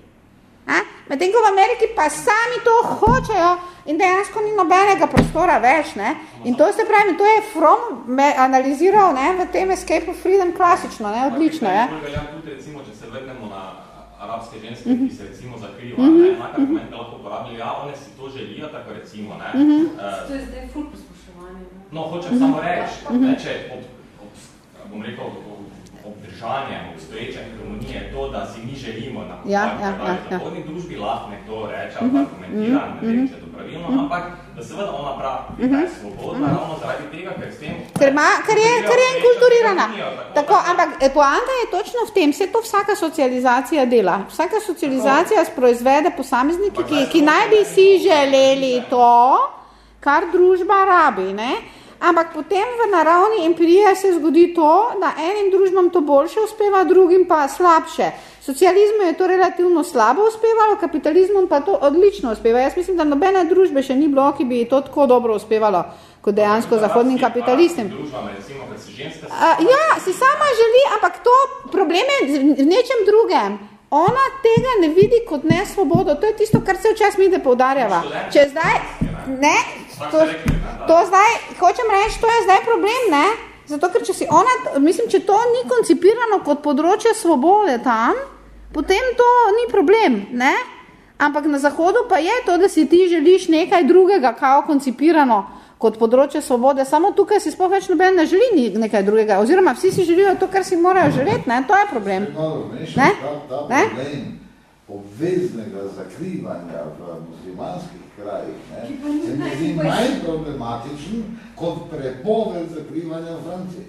Medtem ko v Ameriki pa sami to hočejo in dejansko ni nobenega prostora več. Ne? In to se pravi, to je From analiziral ne, v tem Escape of Freedom klasično, ne? odlično. Je. Tudi, recimo, če se vrnemo na arabske ženske, mm -hmm. ki se recimo zakriva, mm -hmm. enak argument mm -hmm. lahko uporabili, ja, one si to želijo, tako recimo. Ne? Mm -hmm. uh, to je zdaj ful posluševanje. No, hočem mm -hmm. samo reči, mm -hmm. ne, če ob, ob, bom rekel, obdržanjem obstoječe harmonije to, da si mi želimo na ja, ja, ja, ja. zahodni družbi lahko nekdo reče mm -hmm. argumentira, ne vem, če je to pravilno, mm -hmm. ampak da seveda ona pravi, da je mhm. svobodna, mm -hmm. ravno zaradi tega, ker s tem... Ker, ma, ker je, ker je inkulturirana. Tako, tako, ampak e, poanta je točno v tem, vse to vsaka socializacija dela. Vsaka socializacija tako. sproizvede posamezniki, ki, ki naj bi si želeli to, kar družba rabi, ne? Ampak potem v naravni empiriji se zgodi to, da enim družbam to boljše uspeva, drugim pa slabše. Socializmu je to relativno slabo uspevalo, kapitalizmu pa to odlično uspeva. Jaz mislim, da nobene družbe še ni bilo, ki bi to tako dobro uspevalo kot dejansko zahodnim kapitalistom. Ja, si sama želi, ampak to problem je v nečem drugem. Ona tega ne vidi kot nesvobodo. To je tisto, kar se včasih mi da poudarjava. Če zdaj, ne, to, to zdaj, hočem reči, to je zdaj problem, ne? Zato, ker če si ona, mislim, če to ni koncipirano kot področje svobode tam, potem to ni problem, ne? Ampak na zahodu pa je to, da si ti želiš nekaj drugega, kao koncipirano kot področje svobode. Samo tukaj si sploh več noben ne želi nekaj drugega. Oziroma, vsi si želijo to, kar si morajo želeti, ne? To je problem. Ne? Problem obveznega zakrivanja v muslimanskih krajih, ne, se mi zdi manj problematičen kot prepoved zakrivanja v Franciji.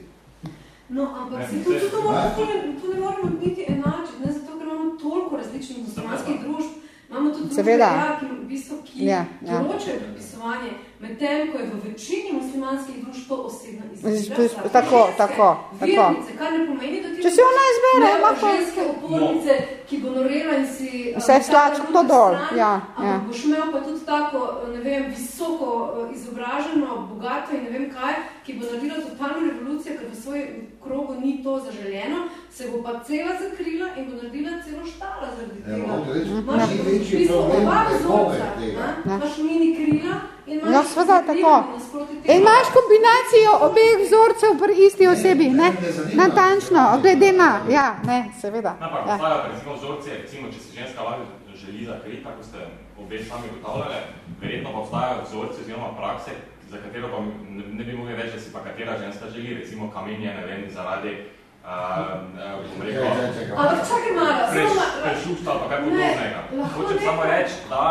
No, ampak se tudi to, to, to ne moramo biti enači, ne zato, ker imamo toliko različnih muslimanskih družb, imamo tudi družbe, ja, ki, v bistvu, ki ja, ja. določajo pripisovanje medtem ko je v večini muslimanskih družb to osebno izbira. Tako, tako, tako. Kar ne pomeni, da ti Če si ona izbere, ne lahko. ženske opornice, ki bo norela in si... Vse slač, to dol, ja, Ampak ja. boš imel pa tudi tako, ne vem, visoko eh, izobraženo, bogato in ne vem kaj, ki bo naredila totalno revolucijo, ker v svojem krogu ni to zaželjeno, se bo pa cela zakrila in bo naredila celo štala zaradi Ja, tega. reči, Imaš v največji bistvu problem oba vzorca, ne? imaš mini krila in imaš Ja, seveda, tako. nasproti In imaš kombinacijo obeh vzorcev pri isti osebi, ne? Natančno, glede na, ja, ne, seveda. Ampak Ja. obstajajo recimo vzorci, recimo, če se ženska lahko želi zakriti, tako ste obe sami ugotavljali, verjetno pa obstajajo vzorci oziroma prakse, za katero pa ne, ne bi mogli reči, da si pa katera ženska želi, recimo kamenje, ne vem, zaradi Uh, bom rekel, Ampak čakaj malo, preš, samo prešušta ali pa kaj Ne, podobnega. Hočem samo reči, da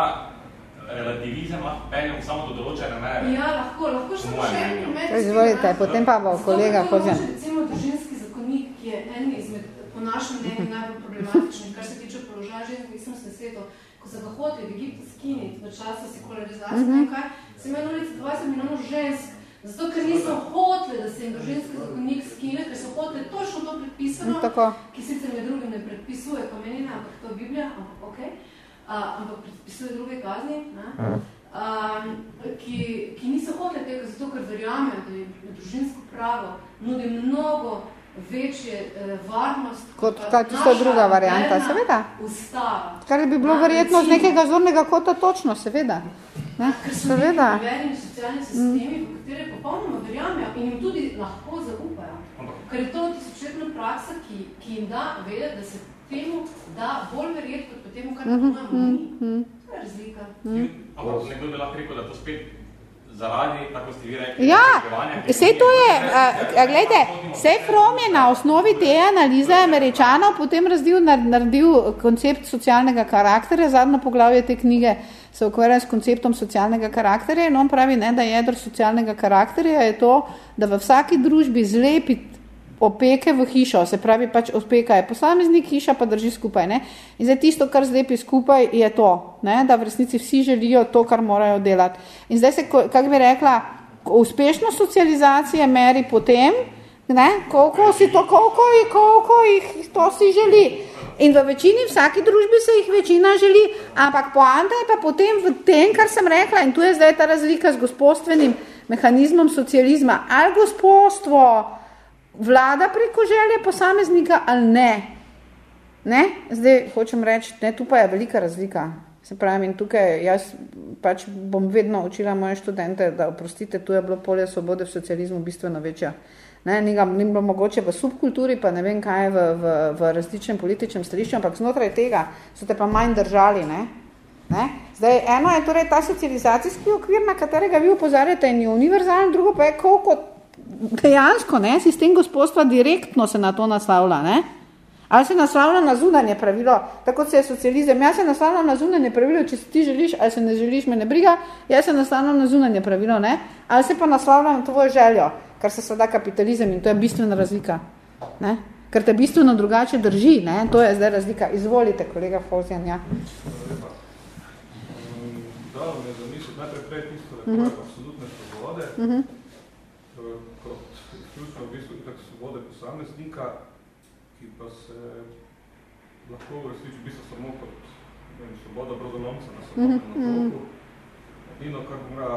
relativizem lahko peljem samo do določene mere. Ja, lahko, lahko še še en primer. Izvolite, potem pa bo kolega določi, Recimo družinski zakonik, ki je en izmed, po našem mnenju, najbolj problematičnih, kar se tiče položaja žensk v islamskem svetu. Ko so ga hoteli v Egiptu skiniti v času sekularizacije, mm -hmm. kaj, se ulici 20 milijonov žensk, zato ker niso hoteli, da se jim družinski zakonik skine, ker so hoteli točno to predpisano, Tako. ki sicer med drugim ne predpisuje kamenina, ampak to je Biblija, ampak ok, uh, ampak predpisuje druge kazni, ne? Um, ki, ki niso hoteli tega, zato ker verjamejo, da je družinsko pravo nudi mnogo večje eh, varnost Kot pa kaj tisto naša druga varianta, seveda. Ustava. Kar bi bilo verjetno z nekega zornega kota točno, seveda. Ne? Ker so Seveda. neki socialni sistemi, v katere popolnoma verjamejo in jim tudi lahko zaupajo. Ker je to tisočletna praksa, ki, ki jim da vedeti, da se temu da bolj verjeti, kot pa temu, kar Mhm, ponujemo mi. mhm. To je razlika. Ampak nekdo bi lahko rekel, da to spet zaradi, tako ste vi rekli, Ja, vse to je, a, glejte, vse From je na osnovi te analize američanov potem razdil, naredil koncept socialnega karakterja, zadnjo poglavje te knjige se ukvarja s konceptom socialnega karakterja in on pravi, ne, da jedro socialnega karakterja je to, da v vsaki družbi zlepi opeke v hišo, se pravi pač opeka je posameznik, hiša pa drži skupaj. Ne? In zdaj tisto, kar zlepi skupaj, je to, ne? da v resnici vsi želijo to, kar morajo delati. In zdaj se, ko- kako bi rekla, uspešno socializacije meri potem, ne? koliko si to, koliko, jih- koliko jih to si želi. In v večini, vsaki družbi se jih večina želi, ampak poanta je pa potem v tem, kar sem rekla, in tu je zdaj ta razlika z gospodstvenim mehanizmom socializma. Ali gospodstvo vlada preko želje posameznika ali ne. ne? Zdaj hočem reči, ne, tu pa je velika razlika. Se pravi, in tukaj jaz pač bom vedno učila moje študente, da oprostite, tu je bilo polje svobode v socializmu bistveno večja. Ne, ni, ga, ni mogoče v subkulturi, pa ne vem kaj v, v, v različnem političnem stališču, ampak znotraj tega so te pa manj držali. Ne? Ne? Zdaj, eno je torej ta socializacijski okvir, na katerega vi upozarjate in je univerzalen, drugo pa je koliko dejansko ne, sistem gospodstva direktno se na to naslavlja. Ne? Ali se naslavlja na zunanje pravilo, tako se je socializem. Jaz se naslavljam na zunanje pravilo, če ti želiš ali se ne želiš, me ne briga, jaz se naslavljam na zunanje pravilo, ne? ali se pa naslavljam na tvojo željo, kar se sada kapitalizem in to je bistvena razlika. Ne? Ker te bistveno drugače drži, ne? to je zdaj razlika. Izvolite, kolega Fozjan, ja. Dalo mi je zamisliti najprej prej tisto, da Mhm. je absolutne svobode, Mhm. eh, kot izključno v bistvu itak svobode posameznika, ki pa se lahko uresniči v bistvu samo kot ne vem, svoboda brodolomca na svobodnem Mhm, mhm. otoku. Edino, kar mora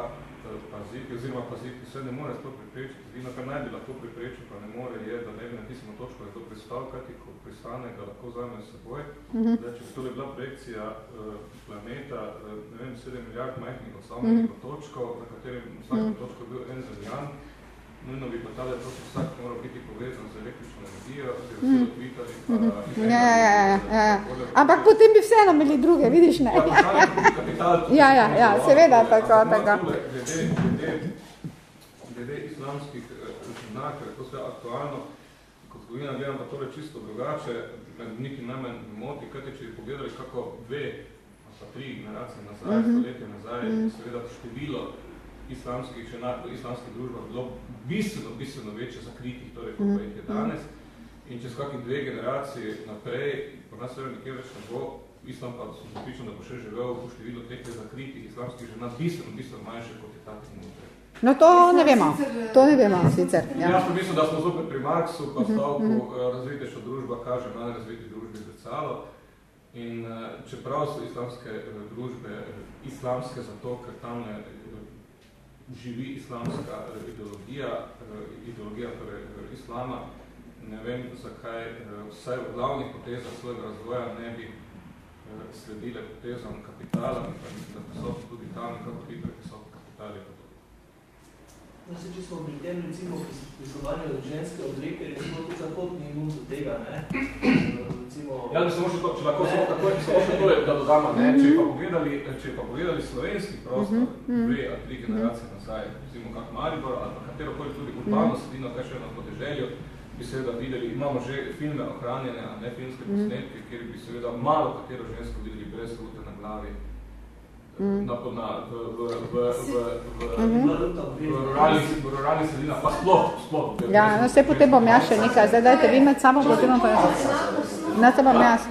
paziti, oziroma paziti, se ne more to preprečiti. Edino, kar naj bi lahko preprečil, pa ne more, je, da ne bi na tistem točko je to pristal, kajti ko pristane, ga lahko vzame s seboj. Mhm. Da, če bi to bila projekcija uh, planeta, uh, ne vem, 7 milijard majhnih osamljenih Mhm. točkov, na katerem vsakem Mhm. točku bil en zemljan, nujno bi pa tale točka vsak moral biti povezan z električno energijo, Mhm. vselo Twitter in pa... Mhm. in Ja, ja, ja, ja, ja. Ampak potem bi vseeno imeli druge, vidiš, ne? Ja, kapital, Ja, ja, ja, seveda, tako, tako. Glede, glede, glede islamskih znak, ker je to sve aktualno, kot zgodina gledam pa tole čisto drugače, niti najmanj moti, kajte če bi pogledali kako dve, pa tri generacije nazaj, Mhm. stoletje nazaj, Mhm. seveda število islamskih, še na, islamskih družbah bilo bistveno, bistveno večje zakritih, torej kot pa jih je Mhm. danes. In čez kakih dve generacije naprej, pa nas seveda nekje več ne bo, islam pa sem zapičen, da bo še živel v številu teh zakritih islamskih žena bistveno, bistveno manjše kot je takih znotraj. No to ne vemo, to ne vemo sicer. Ja. Jaz mislim, da smo zopet pri Marksu, pa stavku uh -huh. razvitejša družba kaže manj razviti družbi zrcalo. In čeprav so islamske družbe islamske zato, ker tam ne živi islamska ideologija, ideologija torej islama, ne vem, zakaj vsaj v glavnih potezah svojega razvoja ne bi sledile potezam kapitala, da so tudi tam nekako hitre visoke kapitali. No, se, če smo pri tem, recimo, priskovanju ženske obleke, recimo, tudi zahod ni nul do tega, ne? Recimo... Ja, da samo še to, če lahko samo tako, samo še to, da dodamo, ne? Če pa pogledali, če pa pogledali slovenski prostor, dve ali tri generacije nazaj, recimo kak Maribor, ali pa katero koli tudi urbano sredino, kaj še na podeželju, bi seveda videli, imamo že filme ohranjene, a ne filmske posnetke, kjer bi seveda malo katero žensko videli brez rute na glavi, Mm. na, na, v, v, v, v, v, v ruralnih sredinah, pa sploh, sploh. Ja, no vse potem bom jaz še nekaj, zdaj dajte vi med samo, potem bom pa jaz. Na te bom jaz.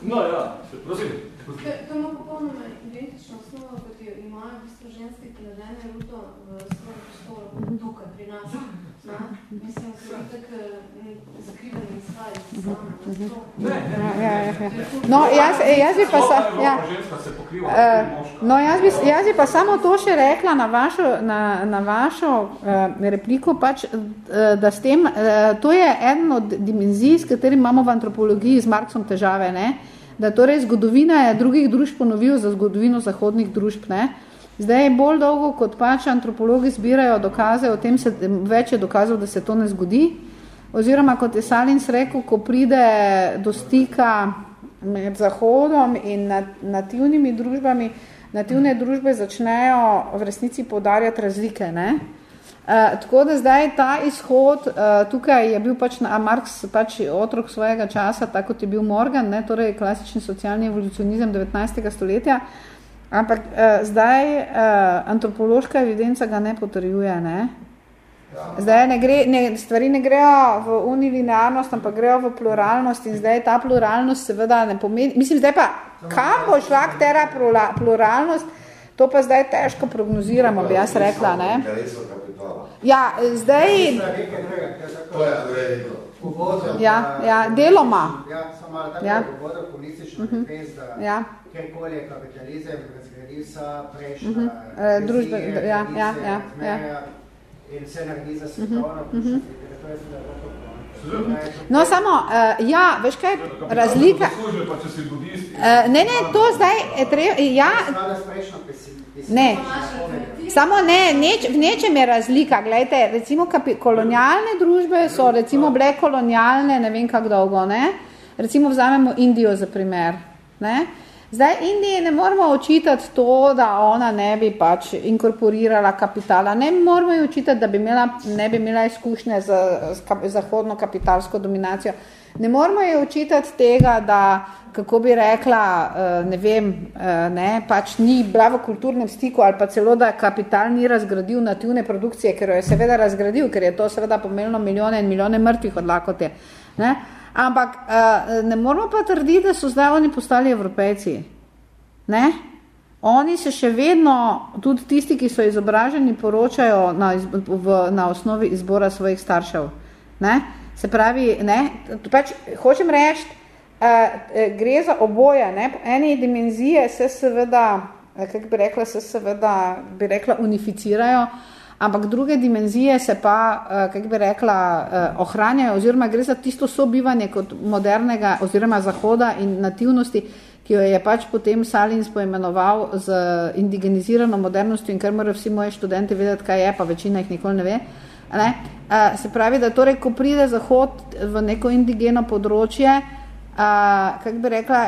No ja, prosim. To ima popolnoma identično osnovo, kot jo imajo v bistvu ženske, ki nadene ruto v svojem prostoru, tukaj pri nas. Na? Mislim, da je tak zakriveni izhaj Ne, ja, ja, ja. No, jaz, jaz bi pa sa, ja. No, jaz bi, jaz bi pa samo to še rekla na vašo, na, na vašo uh, repliko, pač, uh, da s tem, uh, to je eden od dimenzij, s katerim imamo v antropologiji z Marksom težave, ne? da torej zgodovina je drugih družb ponovil za zgodovino zahodnih družb. Ne? Zdaj je bolj dolgo, kot pač antropologi zbirajo dokaze, o tem se več je dokazal, da se to ne zgodi. Oziroma, kot je Salins rekel, ko pride do stika med Zahodom in nativnimi družbami, nativne družbe začnejo v resnici podarjati razlike. Ne? Uh, tako da zdaj ta izhod, uh, tukaj je bil pač na Marx pač otrok svojega časa, tako kot je bil Morgan, ne, torej klasični socialni evolucionizem 19. stoletja, ampak uh, zdaj uh, antropološka evidenca ga ne potrjuje. Ne. Zdaj ne gre, ne, stvari ne grejo v unilinearnost, ampak grejo v pluralnost in zdaj ta pluralnost seveda ne pomeni, mislim zdaj pa, kam bo šla tera pluralnost, to pa zdaj težko prognoziramo, bi jaz rekla. Ne. Ja, zdaj... To je Ja, ja, deloma. Ja, samo malo tako ja. je pogodil politično Mhm. defenz, da Ja. kjerkoli je kapitalizem, razgradi vsa prejšnja Mhm. Eh, družbe, ja, ja, ja, ja. In vse naredi za svetovno, Mhm, mhm. to je lahko No, samo, uh, ja, veš kaj, razlika... Zaslužijo pa, budisti. Uh, ne, ne, to zdaj je treba, ja, ne, samo ne, neč, v nečem je razlika, gledajte, recimo kapi, kolonialne družbe so recimo bile kolonialne, ne vem kako dolgo, ne, recimo vzamemo Indijo za primer, ne, Zdaj, Indiji ne moramo očitati to, da ona ne bi pač inkorporirala kapitala. Ne moramo ji očitati, da bi imela, ne bi imela izkušnje z, z zahodno kapitalsko dominacijo. Ne moramo ji očitati tega, da, kako bi rekla, ne vem, ne, pač ni bila v kulturnem stiku ali pa celo, da kapital ni razgradil nativne produkcije, ker jo je seveda razgradil, ker je to seveda pomenilo milijone in milijone mrtvih od lakote. Ne. Ampak uh, ne moramo pa trditi, da so zdaj oni postali evropejci. Ne? Oni se še vedno, tudi tisti, ki so izobraženi, poročajo na, iz, v, na osnovi izbora svojih staršev. Ne? Se pravi, ne? Pač, hočem reči, uh, gre za oboje. Ne? Po eni dimenzije se seveda, kako bi rekla, se seveda, bi rekla, unificirajo, ampak druge dimenzije se pa, kako bi rekla, ohranjajo oziroma gre za tisto sobivanje kot modernega oziroma zahoda in nativnosti, ki jo je pač potem Salins poimenoval z indigenizirano modernostjo in kar morajo vsi moji študenti vedeti, kaj je, pa večina jih nikoli ne ve. Ne? Se pravi, da torej, ko pride Zahod v neko indigeno področje, kako bi rekla,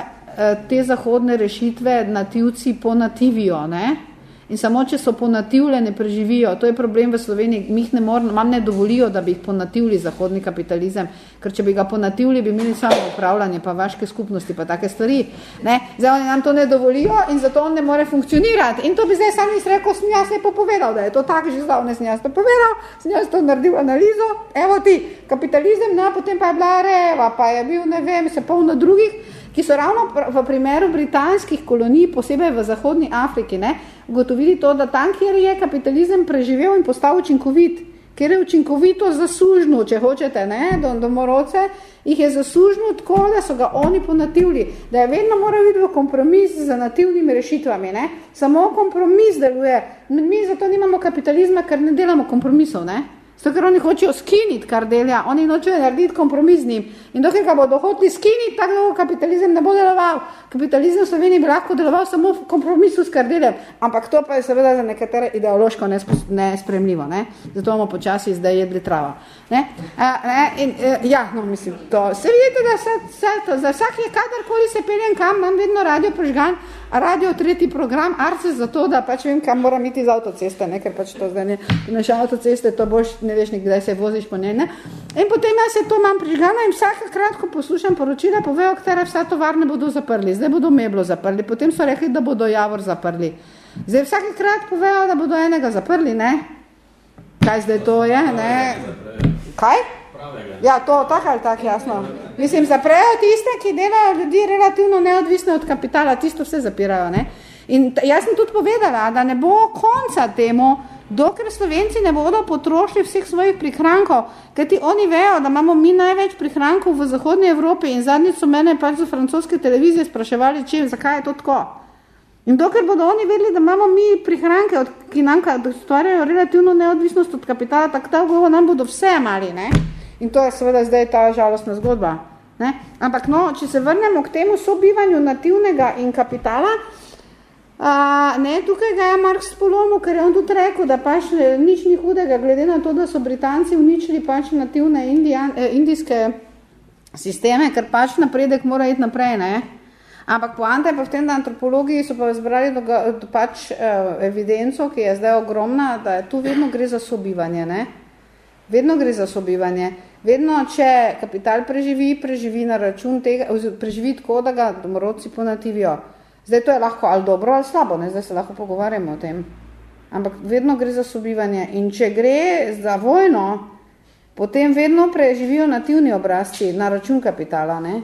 te zahodne rešitve nativci ponativijo, ne? In samo, če so ponativle, ne preživijo. To je problem v Sloveniji. Mi jih ne moramo, mam ne dovolijo, da bi jih ponativili zahodni kapitalizem, ker če bi ga ponativili, bi imeli samo upravljanje, pa vaške skupnosti, pa take stvari. Ne? Zdaj oni nam to ne dovolijo in zato on ne more funkcionirati. In to bi zdaj sam jaz rekel, sem jaz lepo povedal, da je to tako že zdavne, sem jaz to povedal, sem jaz to naredil analizo, evo ti, kapitalizem, no, potem pa je bila reva, pa je bil, ne vem, se polno drugih, ki so ravno v primeru britanskih kolonij, posebej v Zahodni Afriki, ne, ugotovili to, da tam, kjer je kapitalizem preživel in postal učinkovit, kjer je učinkovito zaslužno, če hočete, ne, domorodce, jih je zaslužno tako, da so ga oni ponativili, da je vedno moral biti v kompromis z nativnimi rešitvami. Ne. Samo kompromis deluje. Mi zato nimamo kapitalizma, ker ne delamo kompromisov. Ne. Zato, ker oni hočejo skiniti, kar delja, oni nočejo narediti kompromis z njim. In dokaj ga bodo hoteli skiniti, tako dolgo kapitalizem ne bo deloval. Kapitalizem v Sloveniji bi lahko deloval samo v kompromisu s kar deljem. Ampak to pa je seveda za nekatere ideološko nespremljivo. Ne? Zato bomo počasi zdaj jedli trava. Ne? A, ne? In, e, ja, no, mislim, to. Se vidite, da se, se, to, za vsak je kadarkoli se peljem kam, imam vedno radio prižgan, radio tretji program, arce za to, da pač vem, kam moram iti z avtoceste, ne? ker pač to zdaj ne, naš avtoceste, to boš, ne veš nikdaj se voziš po njej, ne? In potem jaz se to imam prižgano in vsakakrat, ko poslušam poročila, povejo, katere vsa tovarne bodo zaprli. Zdaj bodo meblo zaprli, potem so rekli, da bodo javor zaprli. Zdaj vsakakrat povejo, da bodo enega zaprli, ne? Kaj zdaj to je, ne? Kaj? Ja, to, tako ali tako, jasno. Mislim, zaprejo tiste, ki delajo ljudi relativno neodvisne od kapitala, tisto vse zapirajo, ne? In jaz sem tudi povedala, da ne bo konca temu, dokler Slovenci ne bodo potrošili vseh svojih prihrankov, kajti oni vejo, da imamo mi največ prihrankov v Zahodnji Evropi in zadnjič so mene pač za francoske televizije spraševali, če, zakaj je to tako. In dokler bodo oni vedeli, da imamo mi prihranke, od, ki nam stvarjajo relativno neodvisnost od kapitala, tako tako nam bodo vse mali. Ne? In to je seveda zdaj ta žalostna zgodba. Ne? Ampak no, če se vrnemo k temu sobivanju nativnega in kapitala, a, ne, tukaj ga je Marx spolomil, ker je on tudi rekel, da pač nič ni hudega, glede na to, da so Britanci uničili pač nativne indijan, eh, indijske sisteme, ker pač napredek mora iti naprej. Ne? Ampak poanta je pa v tem, da antropologiji so pa zbrali doga, pač uh, evidenco, ki je zdaj ogromna, da je tu vedno gre za sobivanje. Ne? Vedno gre za sobivanje. Vedno, če kapital preživi, preživi na račun tega, preživi tako, da ga domorodci ponativijo. Zdaj to je lahko ali dobro ali slabo, ne? zdaj se lahko pogovarjamo o tem. Ampak vedno gre za sobivanje. In če gre za vojno, potem vedno preživijo nativni obrazci na račun kapitala. Ne?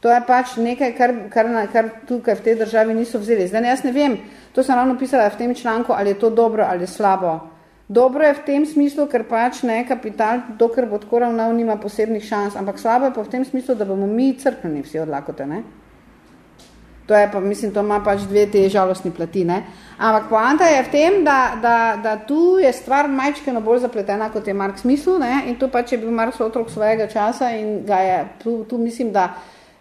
To je pač nekaj, kar, kar, kar tukaj v tej državi niso vzeli. Zdaj jaz ne vem, to sem ravno pisala v tem članku, ali je to dobro ali slabo. Dobro je v tem smislu, ker pač ne kapital, dokler bo tako ravnal, nima posebnih šans, ampak slabo je pa v tem smislu, da bomo mi crkveni vsi od lakote, ne? To je pa, mislim, to ima pač dve te žalostni plati, ne? Ampak poanta je v tem, da, da, da tu je stvar majčkeno bolj zapletena, kot je Mark smislu, ne? In tu pač je bil Mark otrok svojega časa in ga je, tu, tu mislim, da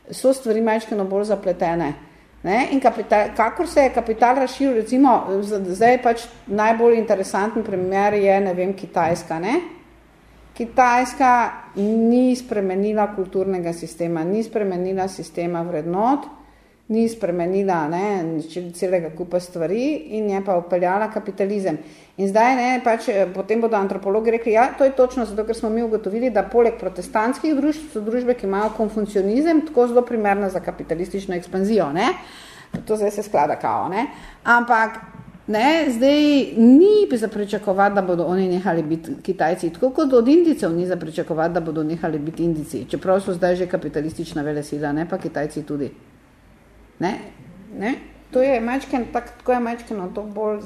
so stvari majčkeno bolj zapletene. Ne? In kapital, kakor se je kapital razšil, recimo, zdaj pač najbolj interesanten primer je, ne vem, Kitajska. Ne? Kitajska ni spremenila kulturnega sistema, ni spremenila sistema vrednot, ni spremenila ne, celega kupa stvari in je pa upeljala kapitalizem. In zdaj, ne, pač, potem bodo antropologi rekli, ja, to je točno zato, ker smo mi ugotovili, da poleg protestantskih družb so družbe, ki imajo konfunkcionizem, tako zelo primerna za kapitalistično ekspanzijo. Ne. To zdaj se sklada kao. Ne. Ampak ne, zdaj ni za pričakovati, da bodo oni nehali biti Kitajci, tako kot od Indicev ni za pričakovati, da bodo nehali biti Indici, čeprav so zdaj že kapitalistična velesila, ne pa Kitajci tudi. Ne, ne, to je majčken, tak, tako je majčkeno, to bolj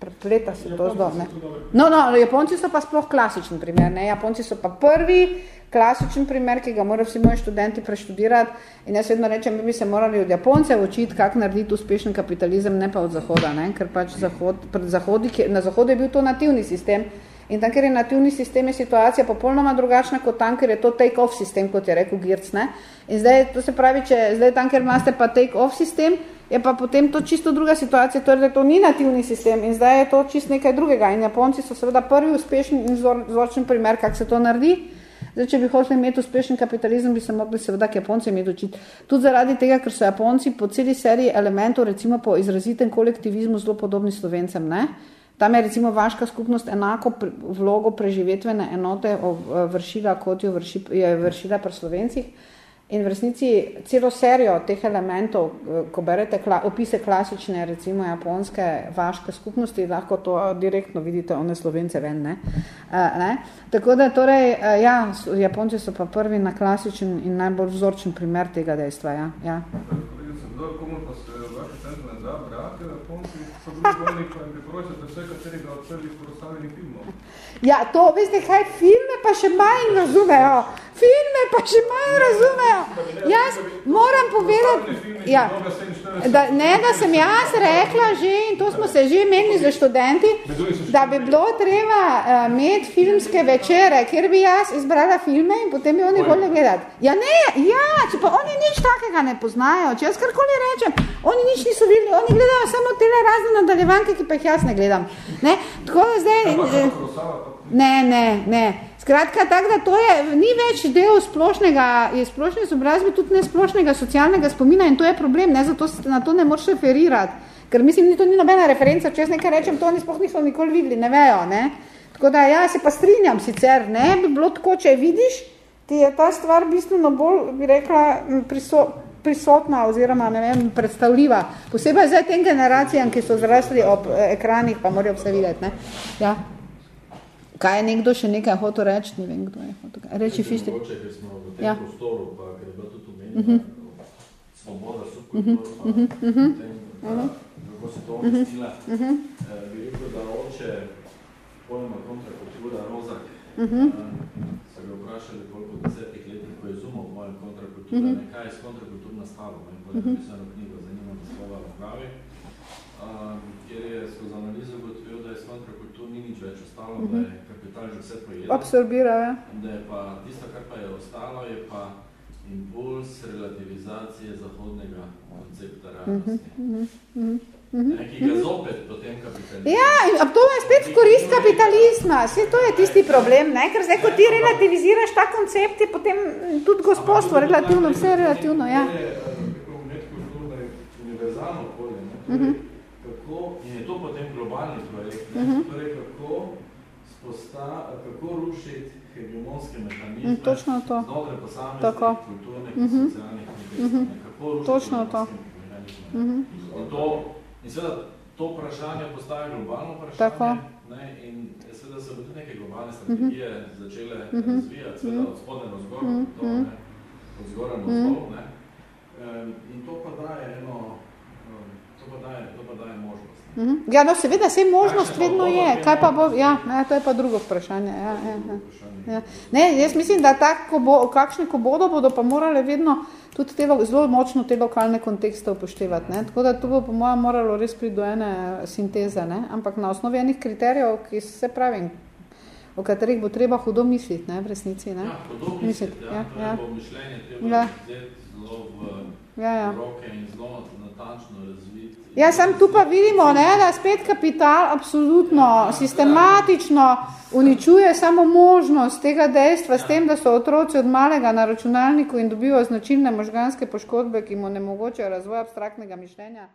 prepleta se to zdaj, ne. No, no, Japonci so pa sploh klasičen primer, ne, Japonci so pa prvi klasičen primer, ki ga morajo vsi moji študenti preštudirati. In jaz vedno rečem, mi bi se morali od Japoncev učiti, kako narediti uspešen kapitalizem, ne pa od Zahoda, ne, ker pač zahod, pred zahodi, na Zahodu je bil to nativni sistem, In tam, ker je nativni sistem, je situacija popolnoma drugačna kot tam, ker je to take-off sistem, kot je rekel Girc. Ne? In zdaj, to se pravi, če zdaj tam, ker imate pa take-off sistem, je pa potem to čisto druga situacija, torej, da to ni nativni sistem in zdaj je to čisto nekaj drugega. In Japonci so seveda prvi uspešni in vzorčen primer, kako se to naredi. Zdaj, če bi hoteli imeti uspešen kapitalizem, bi se mogli seveda k Japonci imeti učiti. Tudi zaradi tega, ker so Japonci po celi seriji elementov, recimo po izrazitem kolektivizmu, zelo podobni slovencem. Ne? Tam je recimo vaška skupnost enako vlogo preživetvene enote vršila, kot jo vrši, je vršila pri slovencih. In v resnici celo serijo teh elementov, ko berete kla, opise klasične, recimo japonske vaške skupnosti, lahko to direktno vidite, one slovence ven. Ne? Uh, ne? Tako da, torej, ja, Japonci so pa prvi na klasičen in najbolj vzorčen primer tega dejstva. Ja? Ja. Komu pa se vaše centre ne da brati, Japonci so drugi bolni, ko jim priporočate vse, katerega od prvih porostavljenih filmov? Ja, to, veste kaj, filme pa še manj razumejo. Filme pa še manj razumejo. Jaz moram povedati, ja, da, ne, da sem jaz rekla že, in to smo se že menili za študenti, da bi bilo treba uh, imeti filmske večere, kjer bi jaz izbrala filme in potem bi oni volili gledati. Ja, ne, ja, če pa oni nič takega ne poznajo, če jaz karkoli rečem, oni nič niso videli, oni gledajo samo tele razne nadaljevanke, ki pa jih jaz ne gledam. Ne, tako da zdaj... In, Ne, ne, ne. Skratka, tak, da to je, ni več del splošnega, je splošne izobrazbe, tudi ne splošnega socialnega spomina in to je problem, ne, zato se na to ne moreš referirati. Ker mislim, ni to ni nobena referenca, če jaz nekaj rečem, to oni sploh niso nikoli videli, ne vejo, ne. Tako da, ja, se pa strinjam sicer, ne, bi bilo tako, če vidiš, ti je ta stvar bistveno bolj, bi rekla, priso, prisotna oziroma, ne vem, predstavljiva. Posebej zdaj tem generacijam, ki so zrasli ob ekranih, pa morajo vse videti, ne. Ja. Kaj je nekdo še nekaj hotel reči? Ne vem, kdo je hotel reči. Fišti. Mogoče, ker smo v tem ja. prostoru, pa ker je bilo tudi omenjeno, uh -huh. svoboda, subkultura, uh -huh. pa uh -huh. tem, da, uh -huh. kako se to omestila, uh -huh. eh, bi rekel, da oče pojma kontrakultura Rozak, uh -huh. eh, so ga vprašali koliko desetih letih, ko je zumel pojem kontrakultura, uh -huh. nekaj je s kontrakultur nastalo, in potem uh -huh. napisano knjigo, zanima me slova v pravi, eh, kjer je skozi analizo gotovil, da s kontrakultur ni nič več ostalo, uh -huh. da je kapital že vse pojedel. Absorbira, ja. Da je pa tisto, kar pa je ostalo, je pa impuls relativizacije zahodnega koncepta realnosti. Mm -hmm, mm -hmm. Ki ga zopet potem kapitalizma. Ja, in to je spet korist kapitalizma. Vse to je tisti problem, ne? ker zdaj, ko ti relativiziraš ta koncept, je potem tudi gospodstvo relativno, vse relativno, ja. Univerzalno polje, ne? Torej, mm -hmm. kako, in je to potem globalni projekt, ne? Mm -hmm. torej, kako posta, kako rušiti hegemonske mehanizme mm, točno to. znotraj posameznih Tako. kulturnih mm in -hmm. socialnih mm -hmm. Kako rušiti točno to. mehanizme. Mm -hmm. in, to, in seveda to vprašanje postaje globalno vprašanje Tako. Ne, in seveda se bo tudi neke globalne strategije mm -hmm. začele mm -hmm. razvijati, seveda od spodne na zgor, mm -hmm. to, ne, od zgora na mm -hmm. ne. In to pa daje eno, to pa daje, to pa daje možnost. Ja, no, seveda, vse možnost vedno je. Kaj pa bo, ja, ja, to je pa drugo vprašanje. Ja, ja, ja. Ja. Ne, jaz mislim, da tak, ko bo, kakšne ko bodo, bodo pa morali vedno tudi te, zelo močno te lokalne kontekste upoštevati. Ne? Tako da to bo po mojem moralo res priti do ene sinteze, ne? ampak na osnovi enih kriterijev, ki se pravim, o katerih bo treba hudo misliti, ne, v resnici. Ne? Ja, hudo misliti, ja. ja, ja. bo mišljenje treba ja. zelo v ja, ja. roke in zelo natančno razviti. Ja, sam tu pa vidimo, ne, da spet kapital absolutno, sistematično uničuje samo možnost tega dejstva s tem, da so otroci od malega na računalniku in dobivajo značilne možganske poškodbe, ki mu ne razvoj abstraktnega mišljenja.